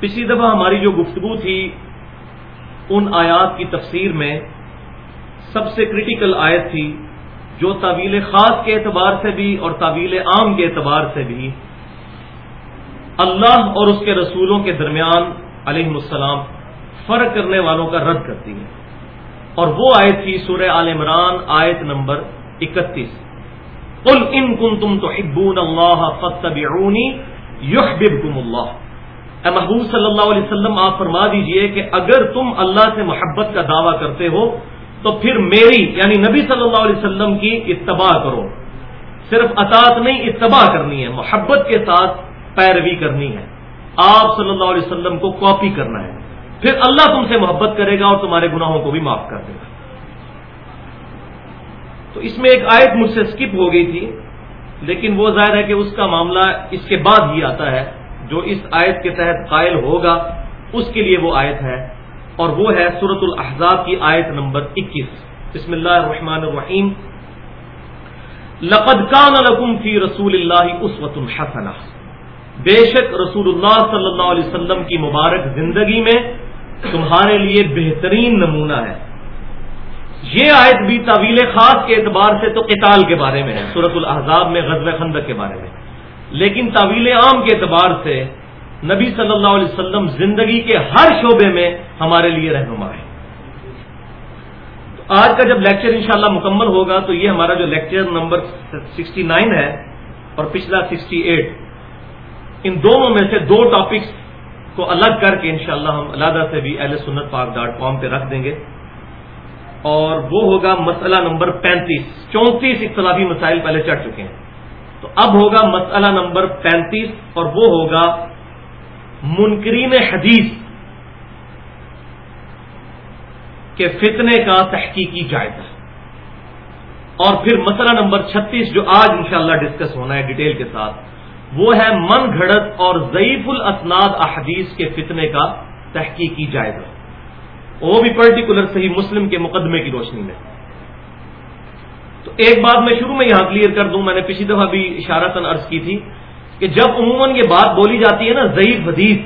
A: پچھلی دفعہ ہماری جو گفتگو تھی ان آیات کی تفسیر میں سب سے کریٹیکل آیت تھی جو طویل خاص کے اعتبار سے بھی اور طویل عام کے اعتبار سے بھی اللہ اور اس کے رسولوں کے درمیان علیہ السلام فرق کرنے والوں کا رد کرتی ہے۔ اور وہ آیت تھی سورہ عال عمران، آیت نمبر اکتیس۔ کل ان کن تم تو ابون اللہ اللہ اے محبوب صلی اللہ علیہ وسلم، آپ فرما دیجیے کہ اگر تم اللہ سے محبت کا دعویٰ کرتے ہو، تو پھر میری یعنی نبی صلی اللہ علیہ وسلم کی اتباع کرو۔ صرف اطاط نہیں، اتباع کرنی ہے، محبت کے ساتھ پیروی کرنی ہے۔ آپ صلی اللہ علیہ وسلم کو کاپی کرنا ہے۔ پھر اللہ تم سے محبت کرے گا اور تمہارے گناہوں کو بھی معاف کر دے گا۔ تو اس میں ایک آیت مجھ سے اسکپ ہو گئی تھی، لیکن وہ ظاہر ہے کہ اس کا معاملہ اس کے بعد ہی آتا ہے۔ جو اس آیت کے تحت قائل ہوگا، اس کے لیے وہ آیت ہے۔ اور وہ ہے سورت الاحزاب کی آیت نمبر اکیس۔ بسم اللہ الرحمن الرحیم۔ لقد کان لکم فی رسول اللہ اسوت الحسنہ بے شک رسول اللہ صلی اللہ علیہ وسلم کی مبارک زندگی میں تمہارے لیے بہترین نمونہ ہے۔ یہ آیت بھی طویل خاص کے اعتبار سے تو قتال کے بارے میں ہے سورت الحضاب میں غزب خندق کے بارے میں۔ لیکن طویل عام کے اعتبار سے نبی صلی اللہ علیہ وسلم زندگی کے ہر شعبے میں ہمارے لیے رہنما ہے آج کا جب لیکچر انشاءاللہ مکمل ہوگا تو یہ ہمارا جو لیکچر نمبر سکسٹی نائن ہے اور پچھلا سکسٹی ایٹ ان دونوں میں سے دو ٹاپکس کو الگ کر کے انشاءاللہ ہم علیحدہ سے بھی اہل سنت پاک ڈاٹ کام پہ رکھ دیں گے۔ اور وہ ہوگا مسئلہ نمبر پینتیس۔ چونتیس اختلافی مسائل پہلے چڑھ چکے ہیں۔ تو اب ہوگا مسئلہ نمبر پینتیس اور وہ ہوگا منکرین حدیث کے فتنے کا تحقیقی جائزہ۔ اور پھر مسئلہ نمبر چھتیس جو آج انشاءاللہ ڈسکس ہونا ہے ڈیٹیل کے ساتھ۔ وہ ہے من گھڑت اور ضعیف الاسناد احادیث کے فتنے کا تحقیقی جائزہ۔ وہ بھی پرٹیکولر صحیح مسلم کے مقدمے کی روشنی میں۔ تو ایک بات میں شروع میں یہاں کلیئر کر دوں، میں نے پچھلی دفعہ بھی اشارہ تن عرض کی تھی کہ جب عموماً یہ بات بولی جاتی ہے نا ضعیف حدیث،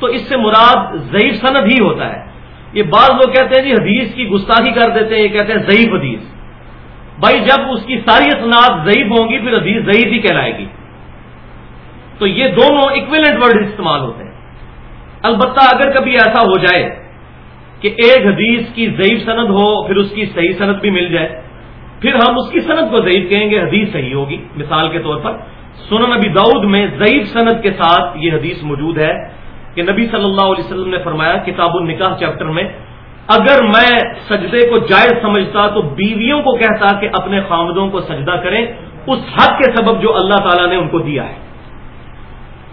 A: تو اس سے مراد ضعیف سند ہی ہوتا ہے۔ یہ بعض لوگ کہتے ہیں جی حدیث کی گستاخی کر دیتے ہیں، یہ کہتے ہیں ضعیف حدیث۔ بھائی جب اس کی ساری اسناد ضعیف ہوں گی، پھر حدیث ضعیف ہی کہلائے گی۔ تو یہ دونوں اکویلنٹ ورڈ استعمال ہوتے ہیں۔ البتہ اگر کبھی ایسا ہو جائے کہ ایک حدیث کی ضعیف سند ہو، پھر اس کی صحیح سند بھی مل جائے۔ پھر ہم اس کی صنعت کو ضعیف کہیں گے، حدیث صحیح ہوگی۔ مثال کے طور پر سنن نبی داؤد میں ضعیف صنعت کے ساتھ یہ حدیث موجود ہے کہ نبی صلی اللہ علیہ وسلم نے فرمایا، کتاب النکاح چیپٹر میں، اگر میں سجدے کو جائز سمجھتا تو بیویوں کو کہتا کہ اپنے خامدوں کو سجدہ کریں، اس حق کے سبب جو اللہ تعالیٰ نے ان کو دیا ہے۔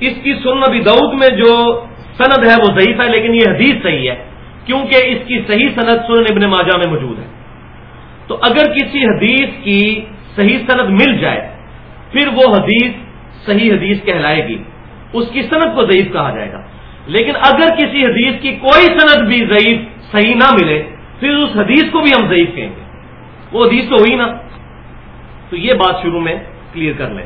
A: اس کی سن نبی دعود میں جو سند ہے وہ ضعیف ہے، لیکن یہ حدیث صحیح ہے، کیونکہ اس کی صحیح صنعت سنن ابن ماجہ میں موجود ہے۔ تو اگر کسی حدیث کی صحیح صنعت مل جائے، پھر وہ حدیث صحیح حدیث کہلائے گی۔ اس کی صنعت کو ضعیف کہا جائے گا۔ لیکن اگر کسی حدیث کی کوئی صنعت بھی ضعیف، صحیح نہ ملے، پھر اس حدیث کو بھی ہم ضعیف کہیں گے۔ وہ حدیث تو ہوئی نا۔ تو یہ بات شروع میں کلیئر کر لیں۔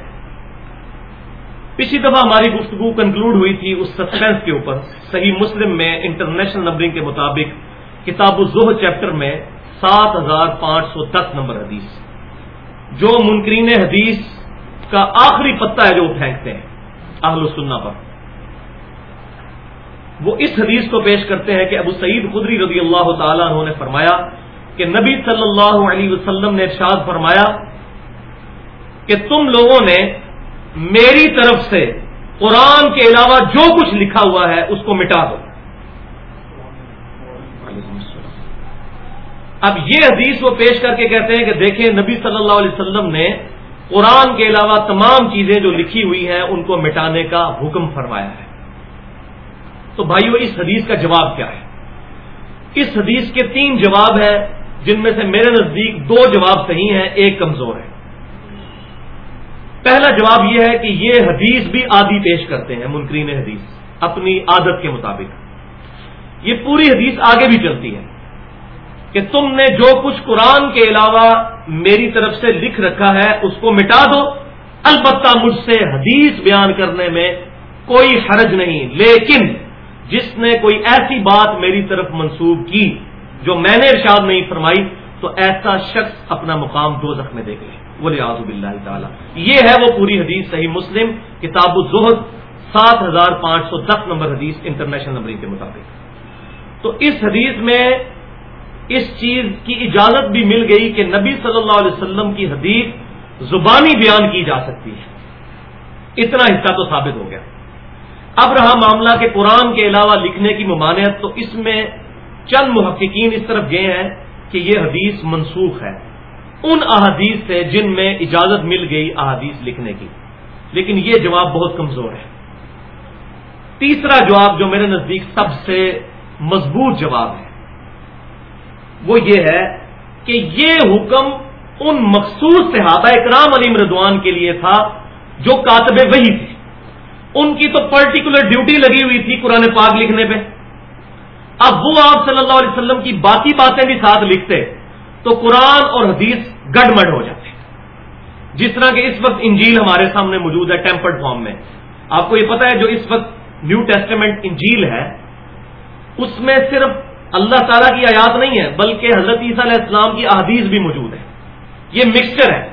A: پچھلی دفعہ ہماری گفتگو کنکلوڈ ہوئی تھی اس سسپینس کے اوپر. صحیح مسلم میں انٹرنیشنل نمبرنگ کے مطابق کتاب الزہ چیپٹر میں سات ہزار پانچ سو دس نمبر حدیث. جو منکرین حدیث کا آخری پتہ ہے جو وہ پھینکتے ہیں، اہل السنہ پر. وہ اس حدیث کو پیش کرتے ہیں کہ ابو سعید خدری رضی اللہ تعالیٰ عنہ نے فرمایا کہ نبی صلی اللہ علیہ وسلم نے ارشاد فرمایا کہ تم لوگوں نے میری طرف سے قرآن کے علاوہ جو کچھ لکھا ہوا ہے اس کو مٹا دو۔ اب یہ حدیث وہ پیش کر کے کہتے ہیں کہ دیکھیں نبی صلی اللہ علیہ وسلم نے قرآن کے علاوہ تمام چیزیں جو لکھی ہوئی ہیں ان کو مٹانے کا حکم فرمایا ہے۔ تو بھائیو، اس حدیث کا جواب کیا ہے؟ اس حدیث کے تین جواب ہیں جن میں سے میرے نزدیک دو جواب صحیح ہیں، ایک کمزور ہے۔ پہلا جواب یہ ہے کہ یہ حدیث بھی آدھی پیش کرتے ہیں، منکرین حدیث، اپنی عادت کے مطابق۔ یہ پوری حدیث آگے بھی چلتی ہے کہ تم نے جو کچھ قرآن کے علاوہ میری طرف سے لکھ رکھا ہے، اس کو مٹا دو۔ البتہ مجھ سے حدیث بیان کرنے میں کوئی حرج نہیں، لیکن جس نے کوئی ایسی بات میری طرف منسوب کی جو میں نے ارشاد نہیں فرمائی، تو ایسا شخص اپنا مقام دو زخم دے گئے ولی آزب اللہ تعالیٰ۔ یہ ہے وہ پوری حدیث صحیح مسلم، کتاب الزہد، سات ہزار پانچ سو دس نمبر حدیث انٹرنیشنل نمبر کے مطابق۔ تو اس حدیث میں اس چیز کی اجازت بھی مل گئی کہ نبی صلی اللہ علیہ وسلم کی حدیث زبانی بیان کی جا سکتی ہے۔ اتنا حصہ تو ثابت ہو گیا۔ اب رہا معاملہ کہ قرآن کے علاوہ لکھنے کی ممانعت تو اس میں چند محققین اس طرف گئے ہیں کہ یہ حدیث منسوخ ہے۔ ان احادیث سے جن میں اجازت مل گئی احادیث لکھنے کی۔ لیکن یہ جواب بہت کمزور ہے۔ تیسرا جواب جو میرے نزدیک سب سے مضبوط جواب ہے، وہ یہ ہے کہ یہ حکم ان مخصوص صحابہ اکرام علی مردوان کے لیے تھا جو کاتب وہی تھے۔ ان کی تو پرٹیکولر ڈیوٹی لگی ہوئی تھی قرآن پاک لکھنے پہ۔ اب وہ آپ صلی اللہ علیہ وسلم کی باقی باتیں بھی ساتھ لکھتے۔ تو قرآن اور حدیث گڈ ہو جاتے ہیں۔ جس طرح کہ اس وقت انجیل ہمارے سامنے موجود ہے ٹیمپرڈ فارم میں۔ آپ کو یہ پتا ہے جو اس وقت نیو ٹیسٹمنٹ انجیل ہے، اس میں صرف اللہ تعالیٰ کی آیات نہیں ہے، بلکہ حضرت عیسیٰ علیہ السلام کی احادیث بھی موجود ہے یہ مکسچر ہے۔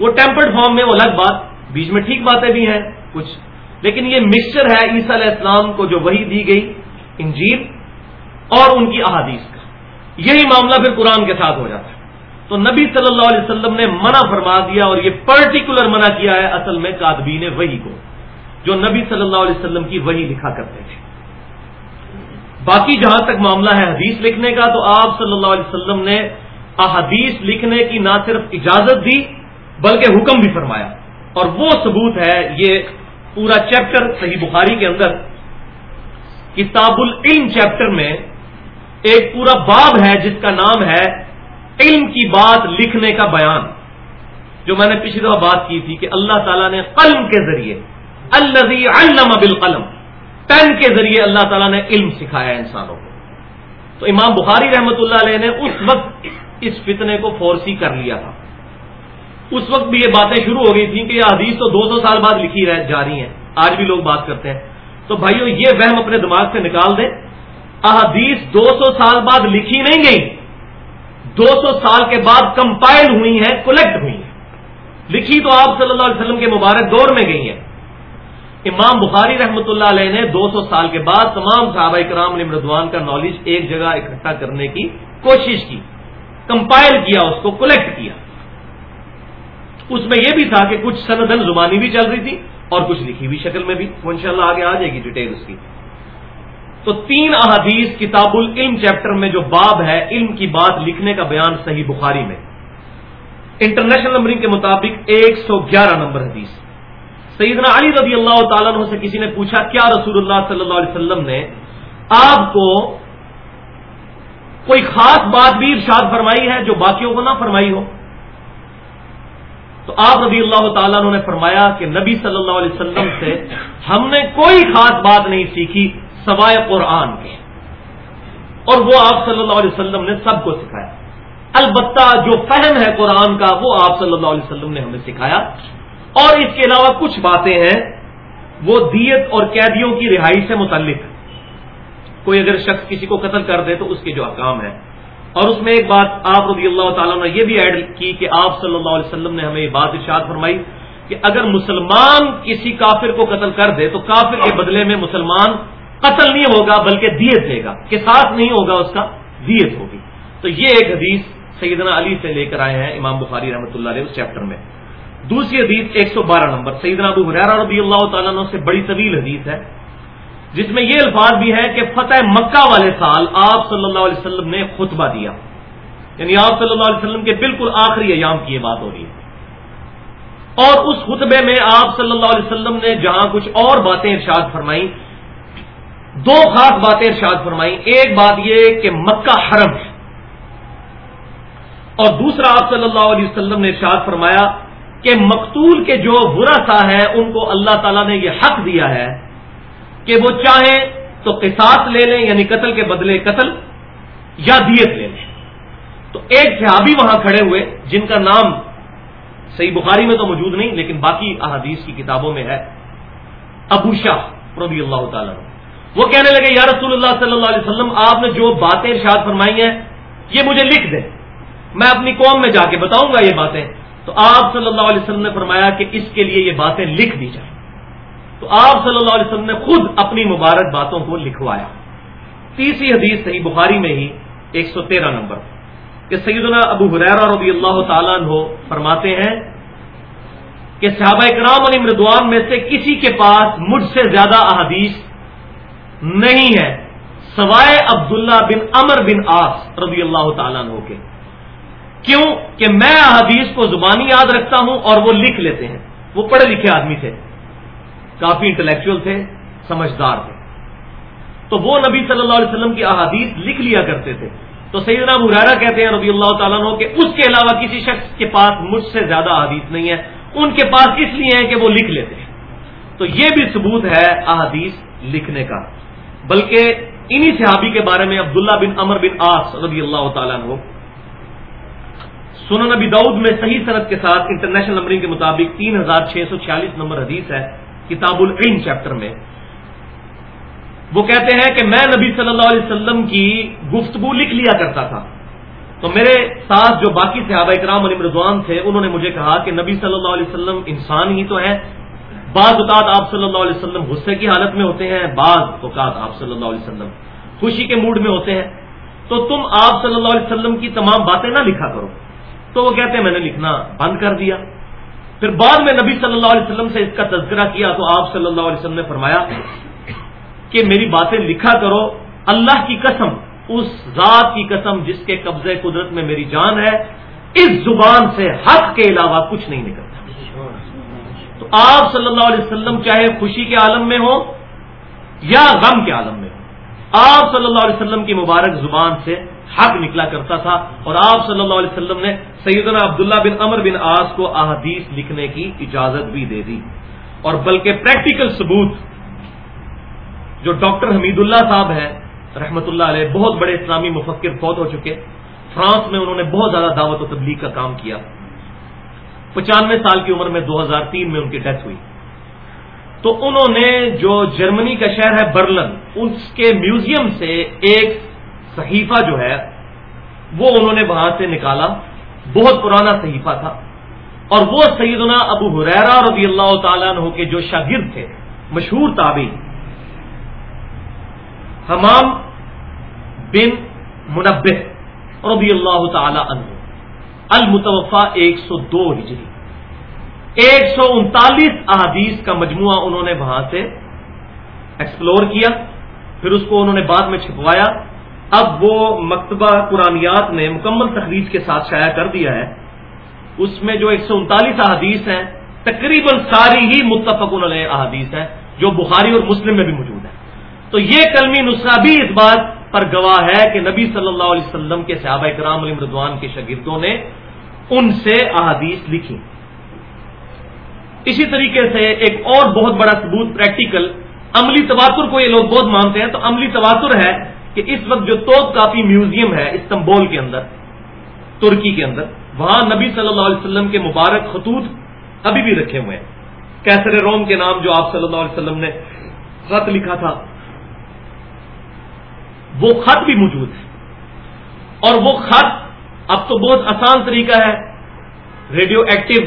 A: وہ ٹیمپرڈ فارم میں وہ الگ بات، بیچ میں ٹھیک باتیں بھی ہیں، کچھ۔ لیکن یہ مکسچر ہے عیسیٰ علیہ السلام کو جو وہی دی گئی انجیل اور ان کی احادیث کا۔ یہی معاملہ پھر قرآن کے ساتھ ہو جاتا ہے۔ تو نبی صلی اللہ علیہ وسلم نے منع فرما دیا اور یہ پرٹیکولر منع کیا ہے اصل میں کاتبین وہی کو، جو نبی صلی اللہ علیہ وسلم کی وہی لکھا کرتے تھے۔ باقی جہاں تک معاملہ ہے حدیث لکھنے کا، تو آپ صلی اللہ علیہ وسلم نے احادیث لکھنے کی نہ صرف اجازت دی، بلکہ حکم بھی فرمایا۔ اور وہ ثبوت ہے، یہ پورا چیپٹر صحیح بخاری کے اندر، کتاب العلم چیپٹر میں ایک پورا باب ہے جس کا نام ہے علم کی بات لکھنے کا بیان، جو میں نے پچھلی دفعہ بات کی تھی کہ اللہ تعالیٰ نے قلم کے ذریعے الزی علم بالقلم، پین کے ذریعے اللہ تعالیٰ نے علم سکھایا انسانوں کو۔ تو امام بخاری رحمت اللہ علیہ نے اس وقت اس فتنے کو فورسی کر لیا تھا۔ اس وقت بھی یہ باتیں شروع ہو گئی تھیں کہ یہ حدیث تو دو سو سال بعد لکھی رہ جا رہی ہیں۔ آج بھی لوگ بات کرتے ہیں۔ تو بھائیو، یہ وہم اپنے دماغ سے نکال دیں۔ احادیث دو سو سال بعد لکھی نہیں گئی دو سو سال کے بعد کمپائل ہوئی ہیں، کلیکٹ ہوئی ہیں۔ لکھی تو آپ صلی اللہ علیہ وسلم کے مبارک دور میں گئی ہیں۔ امام بخاری رحمۃ اللہ علیہ نے دو سو سال کے بعد تمام صحابہ کرام علی مردوان کا نالج ایک جگہ اکٹھا کرنے کی کوشش کی۔ کمپائل کیا، اس کو کلیکٹ کیا۔ اس میں یہ بھی تھا کہ کچھ سندن زبانی بھی چل رہی تھی اور کچھ لکھی ہوئی شکل میں بھی۔ وہ انشاءاللہ آگے آ جائے گی ڈیٹیل اس کی۔ تو تین احادیث کتاب العلم چیپٹر میں جو باب ہے، علم کی بات لکھنے کا بیان صحیح بخاری میں۔ انٹرنیشنل نمبرنگ کے مطابق ایک سو گیارہ نمبر حدیث۔ سیدنا علی رضی اللہ تعالیٰ عنہ سے کسی نے پوچھا، کیا رسول اللہ صلی اللہ علیہ وسلم نے آپ کو کوئی خاص بات بھی ارشاد فرمائی ہے جو باقیوں کو نہ فرمائی ہو؟ تو آپ رضی اللہ تعالیٰ نے فرمایا کہ نبی صلی اللہ علیہ وسلم سے ہم نے کوئی خاص بات نہیں سیکھی۔ سوائے قرآن کے۔ اور وہ آپ صلی اللہ علیہ وسلم نے سب کو سکھایا۔ البتہ جو فہم ہے قرآن کا، وہ آپ صلی اللہ علیہ وسلم نے ہمیں سکھایا۔ اور اس کے علاوہ کچھ باتیں ہیں، وہ دیت اور قیدیوں کی رہائی سے متعلق۔ کوئی اگر شخص کسی کو قتل کر دے تو اس کے جو احکام ہے اور اس میں ایک بات آپ رضی اللہ تعالیٰ نے یہ بھی ایڈ کی کہ آپ صلی اللہ علیہ وسلم نے ہمیں یہ بات ارشاد فرمائی کہ اگر مسلمان کسی کافر کو قتل کر دے تو کافر کے بدلے میں مسلمان قتل نہیں ہوگا بلکہ دیت دے گا، کہ ساتھ نہیں ہوگا اس کا، دیت ہوگی۔ تو یہ ایک حدیث سیدنا علی سے لے کر آئے ہیں، امام بخاری رحمۃ اللہ علیہ اس چیپٹر میں۔ دوسری حدیث ایک سو بارہ نمبر، سیدنا ابو حرارہ رضی اللہ تعالیٰ سے بڑی طویل حدیث ہے، جس میں یہ الفاظ بھی ہے کہ فتح مکہ والے سال آپ صلی اللہ علیہ وسلم نے خطبہ دیا۔ یعنی آپ صلی اللہ علیہ وسلم کے بالکل آخری ایام کی یہ بات ہو رہی ہے۔ اور اس خطبے میں آپ صلی اللہ علیہ وسلم نے جہاں کچھ اور باتیں ارشاد فرمائی دو خاص باتیں ارشاد فرمائی ایک بات یہ کہ مکہ حرم ہے۔ اور دوسرا، آپ صلی اللہ علیہ وسلم نے ارشاد فرمایا کہ مقتول کے جو برا سا ہے، ان کو اللہ تعالیٰ نے یہ حق دیا ہے کہ وہ چاہیں تو قصاص لے لیں یعنی قتل کے بدلے قتل یا دیت لے لیں۔ تو ایک صحابی وہاں کھڑے ہوئے، جن کا نام صحیح بخاری میں تو موجود نہیں، لیکن باقی احادیث کی کتابوں میں ہے، ابو شاہ رضی اللہ تعالیٰ وہ کہنے لگے، یا رسول اللہ صلی اللہ علیہ وسلم، آپ نے جو باتیں ارشاد فرمائی ہیں، یہ مجھے لکھ دیں۔ میں اپنی قوم میں جا کے بتاؤں گا یہ باتیں۔ تو آپ صلی اللہ علیہ وسلم نے فرمایا کہ اس کے لیے یہ باتیں لکھ دی جائیں۔ تو آپ صلی اللہ علیہ وسلم نے خود اپنی مبارک باتوں کو لکھوایا۔ تیسری حدیث صحیح بخاری میں ہی، ایک سو تیرہ نمبر، کہ سیدنا ابو حریرہ رضی اللہ تعالیٰ عنہ فرماتے ہیں کہ صحابہ اکرام علی مردوان میں سے کسی کے پاس مجھ سے زیادہ احادیث نہیں ہے سوائے عبداللہ بن امر بن آس رضی اللہ تعالیٰ عنہ کے۔ کیوں کہ میں احادیث کو زبانی یاد رکھتا ہوں اور وہ لکھ لیتے ہیں۔ وہ پڑھے لکھے آدمی تھے۔ کافی انٹلیکچل تھے، سمجھدار تھے۔ تو وہ نبی صلی اللہ علیہ وسلم کی احادیث لکھ لیا کرتے تھے۔ تو سیدنا مرارا کہتے ہیں رضی اللہ تعالیٰ عنہ کہ اس کے علاوہ کسی شخص کے پاس مجھ سے زیادہ احادیث نہیں ہے۔ ان کے پاس اس لیے ہے کہ وہ لکھ لیتے ہیں۔ تو یہ بھی ثبوت ہے احادیث لکھنے کا۔ بلکہ انہی صحابی کے بارے میں عبداللہ بن امر بن آس رضی اللہ تعالیٰ عنہ، سنن نبی دعود میں صحیح صنعت کے ساتھ انٹرنیشنل نمبرنگ کے مطابق تین ہزار چھ سو چھیالیس نمبر حدیث ہے، کتاب العلم چیپٹر میں۔ وہ کہتے ہیں کہ میں نبی صلی اللہ علیہ وسلم کی گفتگو لکھ لیا کرتا تھا۔ تو میرے ساتھ جو باقی صحابہ اکرام علی رضوان تھے، انہوں نے مجھے کہا کہ نبی صلی اللہ علیہ وسلم انسان ہی تو ہے بعض اوقات آپ صلی اللہ علیہ وسلم غصے کی حالت میں ہوتے ہیں، بعض اوقات آپ صلی اللہ علیہ وسلم خوشی کے موڈ میں ہوتے ہیں۔ تو تم آپ صلی اللہ علیہ وسلم کی تمام باتیں نہ لکھا کرو۔ تو وہ کہتے ہیں، میں نے لکھنا بند کر دیا۔ پھر بعد میں نبی صلی اللہ علیہ وسلم سے اس کا تذکرہ کیا تو آپ صلی اللہ علیہ وسلم نے فرمایا کہ میری باتیں لکھا کرو۔ اللہ کی قسم، اس ذات کی قسم جس کے قبضے قدرت میں میری جان ہے، اس زبان سے حق کے علاوہ کچھ نہیں نکلتا۔ آپ صلی اللہ علیہ وسلم چاہے خوشی کے عالم میں ہو یا غم کے عالم میں ہو۔ آپ صلی اللہ علیہ وسلم کی مبارک زبان سے حق نکلا کرتا تھا اور آپ صلی اللہ علیہ وسلم نے سیدنا عبداللہ بن امر بن آس کو احادیث لکھنے کی اجازت بھی دے دی۔ اور بلکہ پریکٹیکل ثبوت، جو ڈاکٹر حمید اللہ صاحب ہیں رحمت اللہ علیہ، بہت بڑے اسلامی مفکر فوت ہو چکے۔ فرانس میں انہوں نے بہت زیادہ دعوت و تبلیغ کا کام کیا۔ پچانوے سال کی عمر میں دو ہزار تین میں ان کی ڈیتھ ہوئی۔ تو انہوں نے جو جرمنی کا شہر ہے برلن، اس کے میوزیم سے ایک صحیفہ جو ہے، وہ انہوں نے وہاں سے نکالا۔ بہت پرانا صحیفہ تھا۔ اور وہ سیدنا ابو حریرا رضی اللہ تعالیٰ عنہ کے جو شاگرد تھے، مشہور تابعی حمام بن منبع رضی اللہ تعالی عنہ۔ المتوفا ایک سو دو ہجری۔ ایک سو انتالیس احادیث کا مجموعہ انہوں نے وہاں سے ایکسپلور کیا، پھر اس کو انہوں نے بعد میں چھپوایا۔ اب وہ مکتبہ قرآنیات نے مکمل تخریج کے ساتھ شائع کر دیا ہے۔ اس میں جو ایک سو انتالیس احادیث ہیں، تقریباً ساری ہی متفق علیہ احادیث ہیں، جو بخاری اور مسلم میں بھی موجود ہے تو یہ کلمی نسخہ بھی اس بات پر گواہ ہے کہ نبی صلی اللہ علیہ وسلم کے صحابہ کرام علی مردوان کے شاگردوں نے ان سے احادیث لکھی۔ اسی طریقے سے ایک اور بہت بڑا ثبوت پریکٹیکل عملی تواتر کو یہ لوگ بہت مانتے ہیں، تو عملی تواتر ہے کہ اس وقت جو توپ کافی میوزیم ہے استنبول کے اندر، ترکی کے اندر، وہاں نبی صلی اللہ علیہ وسلم کے مبارک خطوط ابھی بھی رکھے ہوئے ہیں۔ کیسر روم کے نام جو آپ صلی اللہ علیہ وسلم نے خط لکھا تھا وہ خط بھی موجود ہے۔ اور وہ خط اب تو بہت آسان طریقہ ہے۔ ریڈیو ایکٹیو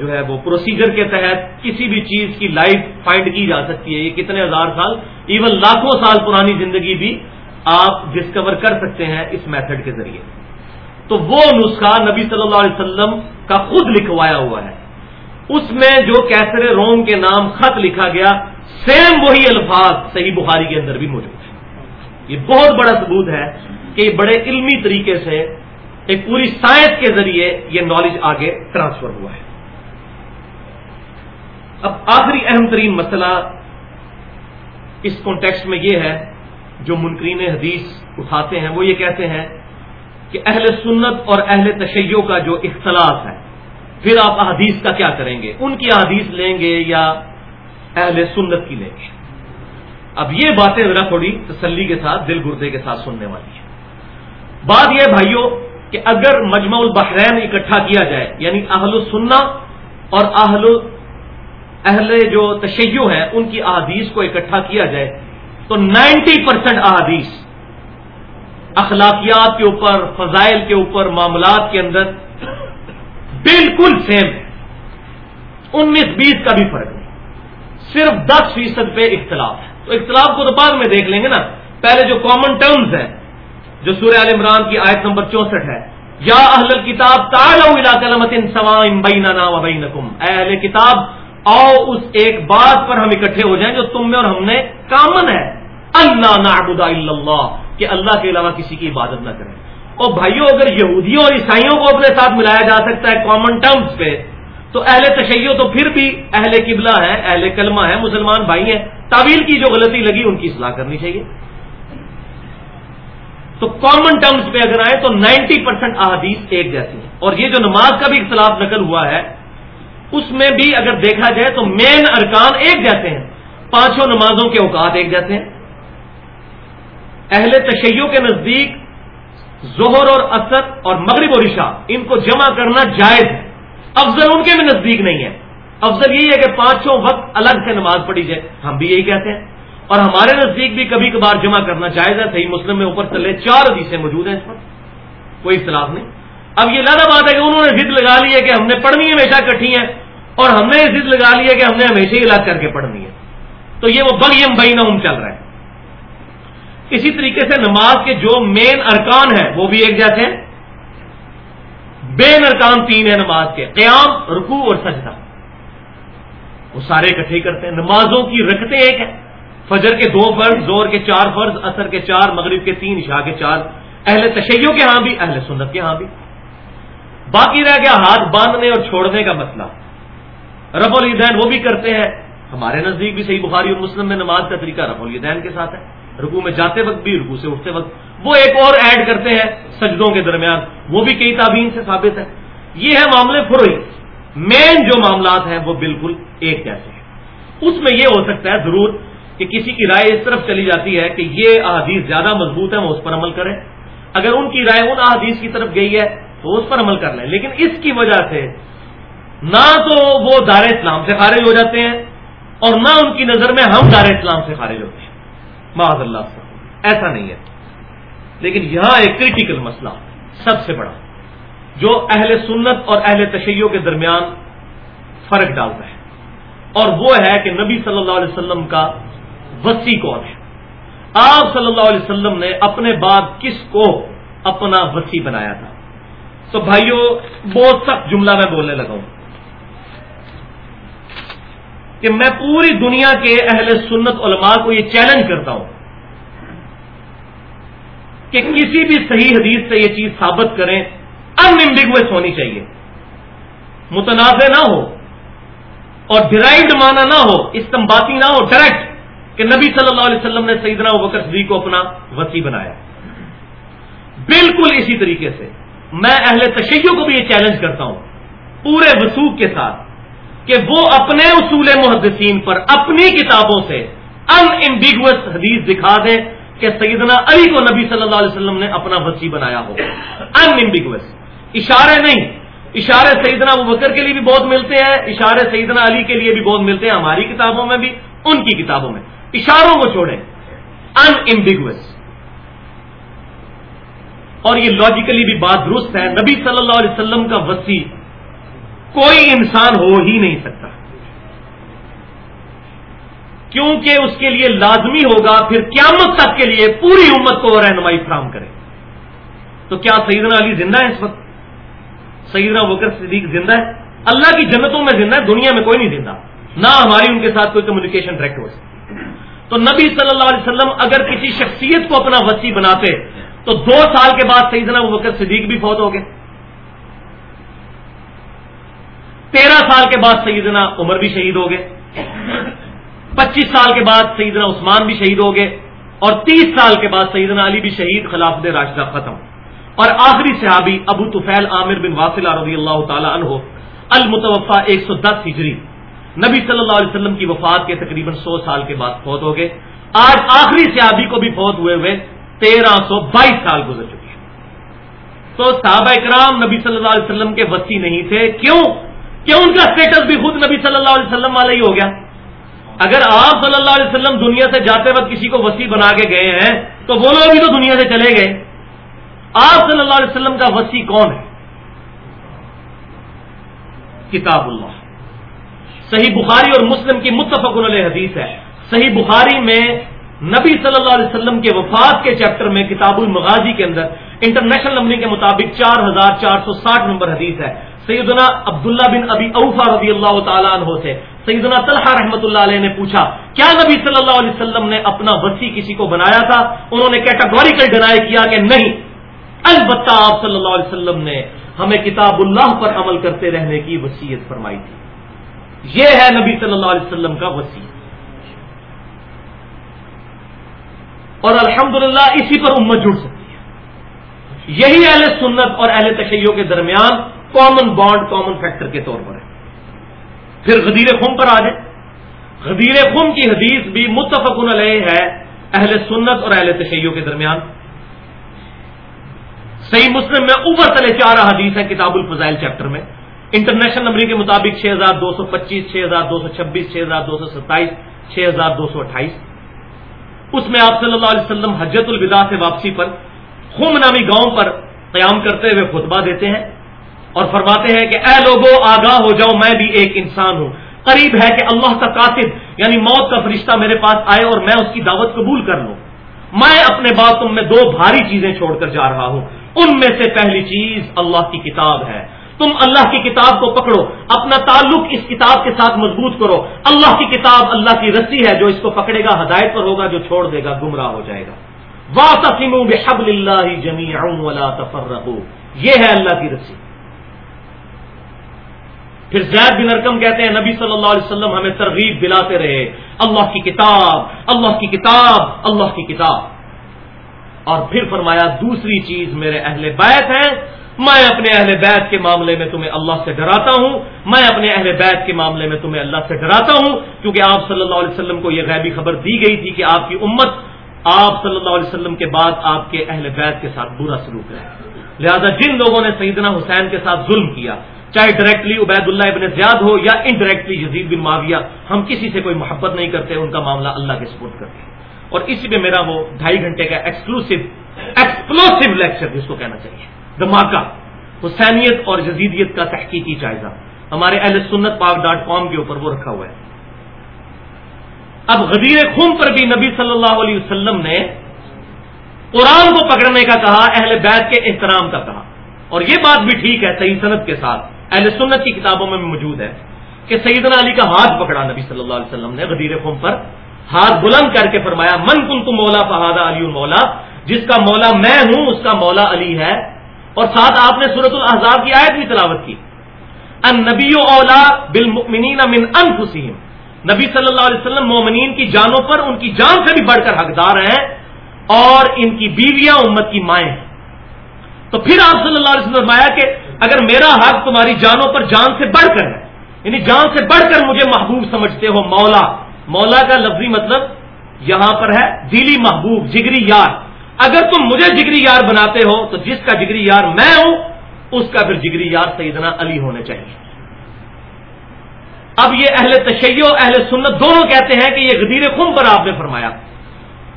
A: جو ہے وہ پروسیجر کے تحت کسی بھی چیز کی لائف فائنڈ کی جا سکتی ہے۔ یہ کتنے ہزار سال، ایون لاکھوں سال پرانی زندگی بھی آپ ڈسکور کر سکتے ہیں اس میتھڈ کے ذریعے۔ تو وہ نسخہ نبی صلی اللہ علیہ وسلم کا خود لکھوایا ہوا ہے۔ اس میں جو کیسر روم کے نام خط لکھا گیا سیم وہی الفاظ صحیح بخاری کے اندر بھی موجود۔ یہ بہت بڑا ثبوت ہے کہ یہ بڑے علمی طریقے سے ایک پوری سائنس کے ذریعے یہ نالج آگے ٹرانسفر ہوا ہے۔ اب آخری اہم ترین مسئلہ اس کانٹیکس میں یہ ہے، جو منکرین حدیث اٹھاتے ہیں، وہ یہ کہتے ہیں کہ اہل سنت اور اہل تشیعوں کا جو اختلاف ہے، پھر آپ احادیث کا کیا کریں گے؟ ان کی احادیث لیں گے یا اہل سنت کی لیں گے؟ اب یہ باتیں ذرا تھوڑی تسلی کے ساتھ، دل گردے کے ساتھ سننے والی ہے بات یہ بھائیوں کہ اگر مجمع البحرین اکٹھا کیا جائے یعنی اہل السنہ اور اہل اہل جو تشیع ہیں، ان کی احادیث کو اکٹھا کیا جائے، تو نائنٹی پرسینٹ احادیث اخلاقیات کے اوپر، فضائل کے اوپر، معاملات کے اندر بالکل سیم انیس بیس کا بھی فرق نہیں۔ صرف دس فیصد پہ اختلاف ہے۔ تو اختلاف کو تو بعد میں دیکھ لیں گے نا۔ پہلے جو کامن ٹرمز ہیں، جو سورہ عال عمران کی آیت نمبر چونسٹھ ہے، یا اہل کتاب اے اہل کتاب، آؤ اس ایک بات پر ہم اکٹھے ہو جائیں جو تم میں اور ہم نے کامن ہے۔ اللہ نعبد الا اللہ، کہ اللہ کے علاوہ کسی کی عبادت نہ کریں۔ اور بھائیوں اگر یہودیوں اور عیسائیوں کو اپنے ساتھ ملایا جا سکتا ہے کامن ٹرمز پہ، تو اہل تشیع تو پھر بھی اہل قبلہ ہے اہل کلمہ ہے مسلمان بھائی ہیں۔ تعویل کی جو غلطی لگی ان کی اصلاح کرنی چاہیے۔ تو کامن ٹرمز پہ اگر آئے تو نائنٹی پرسینٹ احادیث ایک جیسی ہیں۔ اور یہ جو نماز کا بھی اختلاف نقل ہوا ہے، اس میں بھی اگر دیکھا جائے تو مین ارکان ایک جیسے ہیں۔ پانچوں نمازوں کے اوقات ایک جیسے ہیں۔ اہل تشیع کے نزدیک ظہر اور اثر اور مغرب اور عشاء، ان کو جمع کرنا جائز ہے۔ افضل ان کے بھی نزدیک نہیں ہے۔ افضل یہی ہے کہ پانچوں وقت الگ سے نماز پڑھی جائے۔ ہم بھی یہی کہتے ہیں۔ اور ہمارے نزدیک بھی کبھی کبھار جمع کرنا جائز ہے۔ صحیح مسلم میں اوپر چلے چار حدیثیں موجود ہیں اس پر۔ کوئی اختلاف نہیں۔ اب یہ لادہ بات ہے کہ انہوں نے ضد لگا لی ہے کہ ہم نے پڑھنی ہمیشہ کٹھی ہے اور ہم نے ضد لگا لی ہے کہ ہم نے ہمیشہ ہی الگ کر کے پڑھنی ہے۔ تو یہ وہ بغیم بین چل رہا ہے۔ اسی طریقے سے نماز کے جو مین ارکان ہیں، وہ بھی ایک جیسے ہیں۔ بین ارکان تین ہیں نماز کے۔ قیام، رکوع اور سجدہ۔ وہ سارے اکٹھے کرتے ہیں۔ نمازوں کی رکھتے ایک ہیں فجر کے دو فرض زور کے چار فرض اثر کے چار، مغرب کے تین، عشاء کے چار۔ اہل تشیعوں کے ہاں بھی، اہل سنت کے ہاں بھی۔ باقی رہ گیا ہاتھ باندھنے اور چھوڑنے کا مسئلہ۔ رف الدین وہ بھی کرتے ہیں۔ ہمارے نزدیک بھی صحیح بخاری اور مسلم میں نماز کا طریقہ رف الدین کے ساتھ ہے۔ رکو میں جاتے وقت بھی رکو سے اٹھتے وقت۔ وہ ایک اور ایڈ کرتے ہیں سجدوں کے درمیان۔ وہ بھی کئی تعبین سے ثابت ہے۔ یہ ہے معاملے فروئی مین جو معاملات ہیں وہ بالکل ایک جیسے ہیں۔ اس میں یہ ہو سکتا ہے ضرور کہ کسی کی رائے اس طرف چلی جاتی ہے کہ یہ احادیث زیادہ مضبوط ہے وہ اس پر عمل کریں۔ اگر ان کی رائے ان احادیث کی طرف گئی ہے، تو اس پر عمل کر لیں۔ لیکن اس کی وجہ سے نہ تو وہ دار اسلام سے خارج ہو جاتے ہیں اور نہ ان کی نظر میں ہم دار اسلام سے خارج ہوتے ہیں۔ معذ اللہ سے۔ ایسا نہیں ہے۔ لیکن یہاں ایک کریٹیکل مسئلہ سب سے بڑا۔ جو اہل سنت اور اہل تشیعوں کے درمیان فرق ڈالتا ہے۔ اور وہ ہے کہ نبی صلی اللہ علیہ وسلم کا وسیع کون ہے؟ آپ صلی اللہ علیہ وسلم نے اپنے بعد کس کو اپنا وسیع بنایا تھا؟ تو بھائیوں بہت سخت جملہ میں بولنے لگا ہوں۔ کہ میں پوری دنیا کے اہل سنت علماء کو یہ چیلنج کرتا ہوں کہ کسی بھی صحیح حدیث سے یہ چیز ثابت کریں انمبیگوس ہونی چاہیے۔ متنازع نہ ہو اور ڈرائیوڈ مانا نہ ہو استمباتی نہ ہو ڈائریکٹ کہ نبی صلی اللہ علیہ وسلم نے سیدنا بکر صدیق کو اپنا وسیع بنایا۔ بالکل اسی طریقے سے میں اہل تشیعوں کو بھی یہ چیلنج کرتا ہوں پورے وسوخ کے ساتھ کہ وہ اپنے اصول محدثین پر اپنی کتابوں سے ان امبیگوس حدیث دکھا دیں کہ سیدنا علی کو نبی صلی اللہ علیہ وسلم نے اپنا وسیع بنایا ہو۔ ان امبیگوس اشارے نہیں، اشارے سیدنا ابو بکر کے لیے بھی بہت ملتے ہیں، اشارے سیدنا علی کے لیے بھی بہت ملتے ہیں، ہماری کتابوں میں بھی، ان کی کتابوں میں۔ اشاروں کو چھوڑیں ان امبیگوس اور یہ لاجیکلی بھی بات درست ہے، نبی صلی اللہ علیہ وسلم کا وسیع۔ کوئی انسان ہو ہی نہیں سکتا۔ کیونکہ اس کے لیے لازمی ہوگا، پھر قیامت تک کے لیے پوری امت کو رہنمائی فراہم کرے۔ تو کیا سیدنا علی زندہ ہے اس وقت؟ سیدنا وکر صدیق زندہ ہے۔ اللہ کی جنتوں میں زندہ ہے، دنیا میں کوئی نہیں زندہ۔ نہ ہماری ان کے ساتھ کوئی کمیونیکیشن ڈائریکٹ ہو تو نبی صلی اللہ علیہ وسلم اگر کسی شخصیت کو اپنا وسیع بناتے، تو دو سال کے بعد سیدنا وکر صدیق بھی فوت ہو گئے۔ تیرہ سال کے بعد سیدنا عمر بھی شہید ہو گئے۔ پچیس سال کے بعد سیدنا عثمان بھی شہید ہو گئے۔ اور تیس سال کے بعد سیدنا علی بھی شہید، خلافت راشدہ ختم۔ اور آخری صحابی ابو طفیل عامر بن واصلہ رضی اللہ تعالی عنہ المتوفا ایک سو دس ہجری، نبی صلی اللہ علیہ وسلم کی وفات کے تقریباً سو سال کے بعد فوت ہو گئے۔ آج آخری صحابی کو بھی فوت ہوئے ہوئے تیرہ سو بائیس سال گزر چکے ہیں۔ تو صحابہ اکرام نبی صلی اللہ علیہ وسلم کے وسیع نہیں تھے۔ کیوں؟ کہ ان کا اسٹیٹس بھی خود نبی صلی اللہ علیہ وسلم والا ہی ہو گیا؟ اگر آپ صلی اللہ علیہ وسلم دنیا سے جاتے وقت کسی کو وسیع بنا کے گئے ہیں، تو وہ لوگ بھی تو دنیا سے چلے گئے۔ آپ صلی اللہ علیہ وسلم کا وسیع کون ہے؟ کتاب اللہ۔ صحیح بخاری اور مسلم کی متفق علیہ حدیث ہے۔ صحیح بخاری میں نبی صلی اللہ علیہ وسلم کے وفات کے چیپٹر میں کتاب المغازی کے اندر انٹرنیشنل نمبرنگ کے مطابق چار ہزار چار سو ساٹھ نمبر حدیث ہے۔ سیدنا عبداللہ بن ابی اوفا رضی اللہ تعالیٰ عنہ سے سیدنا طلحہ رحمۃ اللہ علیہ نے پوچھا، کیا نبی صلی اللہ علیہ وسلم نے اپنا وسیع کسی کو بنایا تھا؟ انہوں نے کیٹاگوریکل ڈینائی کیا کہ نہیں۔ البتہ آپ صلی اللہ علیہ وسلم نے ہمیں کتاب اللہ پر عمل کرتے رہنے کی وصیت فرمائی تھی۔ یہ ہے نبی صلی اللہ علیہ وسلم کا وسیع اور الحمدللہ اسی پر امت جڑ سکتی ہے۔ یہی اہل سنت اور اہل تشیعوں کے درمیان کامن بانڈ کامن فیکٹر کے طور پر ہے۔ پھر غدیر خم پر آ جائے غدیر خم کی حدیث بھی متفق علیہ ہے، اہل سنت اور اہل تشیعوں کے درمیان۔ صحیح مسلم میں اوپر تلے چار حدیث ہیں کتاب الفضائل چیپٹر میں۔ انٹرنیشنل نمبر کے مطابق چھ ہزار دو سو پچیس چھ ہزار دو سو چھبیس چھ ہزار دو سو ستائیس چھ ہزار دو سو اٹھائیس۔ اس میں آپ صلی اللہ علیہ وسلم حجت الوداع سے واپسی پر خوم نامی گاؤں پر قیام کرتے ہوئے خطبہ دیتے ہیں اور فرماتے ہیں کہ اے لوگوں آگاہ ہو جاؤ، میں بھی ایک انسان ہوں۔ قریب ہے کہ اللہ کا قاصد یعنی موت کا فرشتہ میرے پاس آئے اور میں اس کی دعوت قبول کر لوں۔ میں اپنے بات تم میں دو بھاری چیزیں چھوڑ کر جا رہا ہوں۔ ان میں سے پہلی چیز اللہ کی کتاب ہے۔ تم اللہ کی کتاب کو پکڑو، اپنا تعلق اس کتاب کے ساتھ مضبوط کرو۔ اللہ کی کتاب اللہ کی رسی ہے، جو اس کو پکڑے گا، ہدایت پر ہوگا، جو چھوڑ دے گا، گمراہ ہو جائے گا۔ واطم بحبل اللہ جمی ولا یہ ہے اللہ کی رسی۔ پھر زید بن ارکم کہتے ہیں، نبی صلی اللہ علیہ وسلم ہمیں ترغیب دلاتے رہے۔ اللہ کی کتاب، اللہ کی کتاب، اللہ کی کتاب۔ اور پھر فرمایا، دوسری چیز میرے اہل بیت ہیں میں اپنے اہل بیت کے معاملے میں تمہیں اللہ سے ڈراتا ہوں، میں اپنے اہل بیت کے معاملے میں تمہیں اللہ سے ڈراتا ہوں، کیونکہ آپ صلی اللہ علیہ وسلم کو یہ غیبی خبر دی گئی تھی کہ آپ کی امت، آپ صلی اللہ علیہ وسلم کے بعد آپ کے اہل بیت کے ساتھ برا سلوک ہے۔ لہذا جن لوگوں نے سیدنا حسین کے ساتھ ظلم کیا، چاہے ڈائریکٹلی عبید اللہ ابن زیاد ہو یا انڈائریکٹلی یزید بن معاویہ، ہم کسی سے کوئی محبت نہیں کرتے، ان کا معاملہ اللہ کے سپورٹ کرتے ہیں۔ اور اسی میں میرا وہ ڈھائی گھنٹے کا ایکسکلوسو ایکسپلوسو لیکچر جس کو کہنا چاہیے. دھماکہ. حسینیت اور جزیدیت کا تحقیقی جائزہ. ہمارے اہل سنت پاک ڈاٹ کام کے اوپر وہ رکھا ہوا ہے. اب غدیر خون پر بھی نبی صلی اللہ علیہ وسلم نے قرآن کو پکڑنے کا کہا، اہل بیت کے احترام کا کہا. اور یہ بات بھی ٹھیک ہے صحیح صنعت کے ساتھ. اہل سنت کی کتابوں میں موجود ہے کہ سیدنا علی کا ہاتھ پکڑا نبی صلی اللہ علیہ وسلم نے غدیر قوم پر. ہاتھ بلند کر کے فرمایا، من کن تم مولا فہادہ علی مولا جس کا مولا میں ہوں، اس کا مولا علی ہے۔ اور ساتھ آپ نے صورت الحضاب کی آیت بھی تلاوت کی۔ ان نبی اولا بالمؤمنین من انفسہم۔ نبی صلی اللہ علیہ وسلم مومنین کی جانوں پر ان کی جان سے بھی بڑھ کر حقدار ہیں اور ان کی بیویاں امت کی مائیں ہیں۔ تو پھر آپ صلی اللہ علیہ وسلم فرمایا کہ اگر میرا حق تمہاری جانوں پر جان سے بڑھ کر ہے یعنی جان سے بڑھ کر مجھے محبوب سمجھتے ہو مولا مولا کا لفظی مطلب یہاں پر ہے دلی محبوب، جگری یار۔ اگر تم مجھے جگری یار بناتے ہو، تو جس کا جگری یار میں ہوں، اس کا پھر جگری یار سیدنا علی ہونے چاہیے۔ اب یہ اہل تشیع اہل سنت دونوں کہتے ہیں کہ یہ غدیر خم پر آپ نے فرمایا۔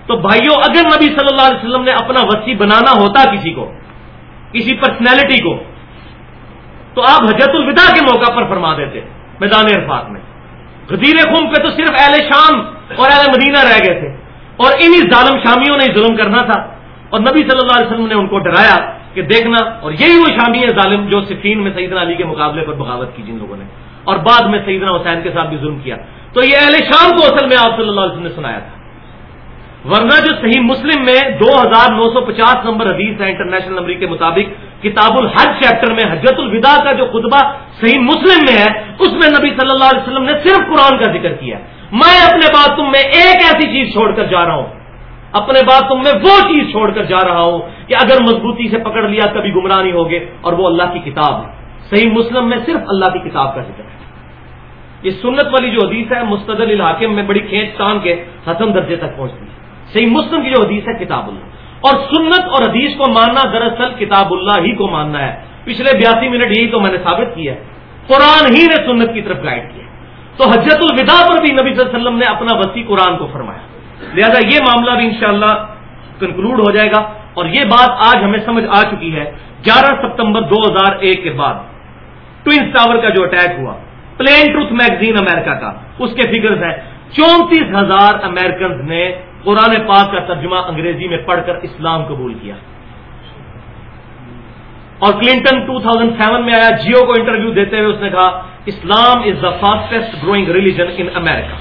A: تو بھائیوں اگر نبی صلی اللہ علیہ وسلم نے اپنا وسیع بنانا ہوتا کسی کو، کسی پرسنالٹی کو، تو آپ حجت الوداع کے موقع پر فرما دیتے، میدان عرفات میں۔ غدیر خم پہ تو صرف اہل شام اور اہل مدینہ رہ گئے تھے۔ اور انہی ظالم شامیوں نے ظلم کرنا تھا۔ اور نبی صلی اللہ علیہ وسلم نے ان کو ڈرایا کہ دیکھنا، اور یہی وہ شامی ہے ظالم جو صفین میں سیدنا علی کے مقابلے پر بغاوت کی جن لوگوں نے۔ اور بعد میں سیدنا حسین کے ساتھ بھی ظلم کیا۔ تو یہ اہل شام کو اصل میں آپ صلی اللہ علیہ وسلم نے سنایا تھا۔ ورنہ جو صحیح مسلم میں دو ہزار نو سو پچاس نمبر حدیث ہے، انٹرنیشنل نمبر کے مطابق کتاب الحج چیپٹر میں حجت الوداع کا جو خطبہ صحیح مسلم میں ہے، اس میں نبی صلی اللہ علیہ وسلم نے صرف قرآن کا ذکر کیا۔ میں اپنے بات تم میں ایک ایسی چیز چھوڑ کر جا رہا ہوں۔ اپنے بات تم میں وہ چیز چھوڑ کر جا رہا ہوں کہ اگر مضبوطی سے پکڑ لیا کبھی گمراہ نہیں ہوگے اور وہ اللہ کی کتاب ہے۔ صحیح مسلم میں صرف اللہ کی کتاب کا ذکر ہے۔ یہ سنت والی جو حدیث ہے، مستدل الحاکم میں بڑی کھینچ تان کے حسن درجے تک پہنچتی ہے۔ صحیح مسلم کی جو حدیث ہے، کتاب اللہ۔ اور سنت اور حدیث کو ماننا دراصل کتاب اللہ ہی کو ماننا ہے۔ پچھلے بیاسی منٹ یہی تو میں نے ثابت کیا ہے۔ قرآن ہی نے سنت کی طرف گائڈ کیا تو حجت الوداع پر بھی نبی صلی اللہ علیہ وسلم نے اپنا وسیع قرآن کو فرمایا۔ لہذا یہ معاملہ بھی انشاءاللہ کنکلوڈ ہو جائے گا۔ اور یہ بات آج ہمیں سمجھ آ چکی ہے۔ گیارہ ستمبر دو ہزار ایک کے بعد ٹوئنس ٹاور کا جو اٹیک ہوا پلین ٹروتھ میگزین امریکہ کا، اس کے فگرز ہیں۔ چونتیس ہزار امیرکنز نے قرآن پاک کا ترجمہ انگریزی میں پڑھ کر اسلام قبول کیا۔ اور کلنٹن 2007 میں آیا، جیو کو انٹرویو دیتے ہوئے اس نے کہا، Islam is the fastest growing religion in America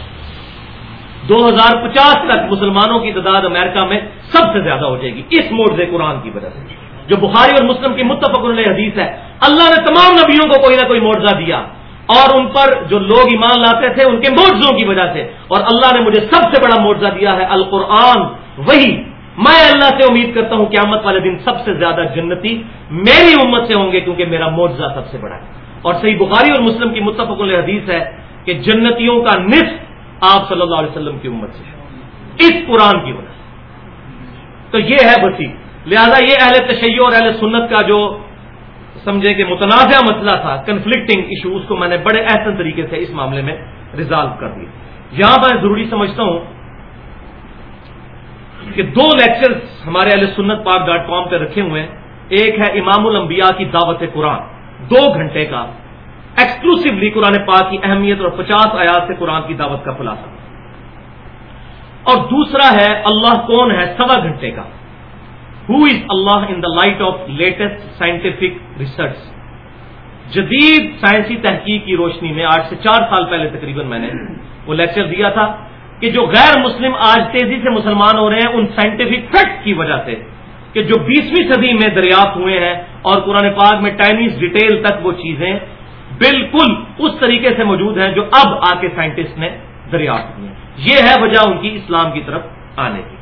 A: دو ہزار پچاس تک مسلمانوں کی تعداد امریکہ میں سب سے زیادہ ہو جائے گی۔ اس موڈ قرآن کی وجہ سے۔ جو بخاری اور مسلم کی متفق حدیث ہے، اللہ نے تمام نبیوں کو کوئی نہ کوئی معاوضہ دیا۔ اور ان پر جو لوگ ایمان لاتے تھے ان کے معاوضوں کی وجہ سے۔ اور اللہ نے مجھے سب سے بڑا معاوضہ دیا ہے، القرآن۔ وہی میں اللہ سے امید کرتا ہوں قیامت والے دن سب سے زیادہ جنتی میری امت سے ہوں گے، کیونکہ میرا معاوضہ سب سے بڑا ہے۔ اور صحیح بخاری اور مسلم کی متفق حدیث ہے کہ جنتیوں کا نصف آپ صلی اللہ علیہ وسلم کی امت سے ہے۔ اس قرآن کی وجہ سے۔ تو یہ ہے بسی لہذا یہ اہل تشیع اور اہل سنت کا جو سمجھے کہ متنازع مسئلہ تھا کنفلکٹنگ ایشو اس کو میں نے بڑے احسن طریقے سے اس معاملے میں ریزالو کر دیا۔ یہاں میں ضروری سمجھتا ہوں کہ دو لیکچر ہمارے اہل سنت پاک ڈاٹ کام پہ رکھے ہوئے ہیں۔ ایک ہے امام الانبیاء کی دعوت قرآن، دو گھنٹے کا ایکسکلوسولی قرآن پاک کی اہمیت اور پچاس آیات سے قرآن کی دعوت کا خلاصہ۔ اور دوسرا ہے اللہ کون ہے؟ سوا گھنٹے کا۔ Who is Allah in the light of latest scientific research جدید سائنسی تحقیق کی روشنی میں آج سے چار سال پہلے تقریباً میں نے وہ لیکچر دیا تھا کہ جو غیر مسلم آج تیزی سے مسلمان ہو رہے ہیں، ان سائنٹیفک فیکٹ کی وجہ سے کہ جو بیسویں صدی میں دریافت ہوئے ہیں اور قرآن پاک میں ٹائنیز ڈیٹیل تک وہ چیزیں بالکل اس طریقے سے موجود ہیں جو اب آ کے سائنٹسٹ نے دریافت ہوئی یہ ہے وجہ ان کی اسلام کی طرف آنے کی۔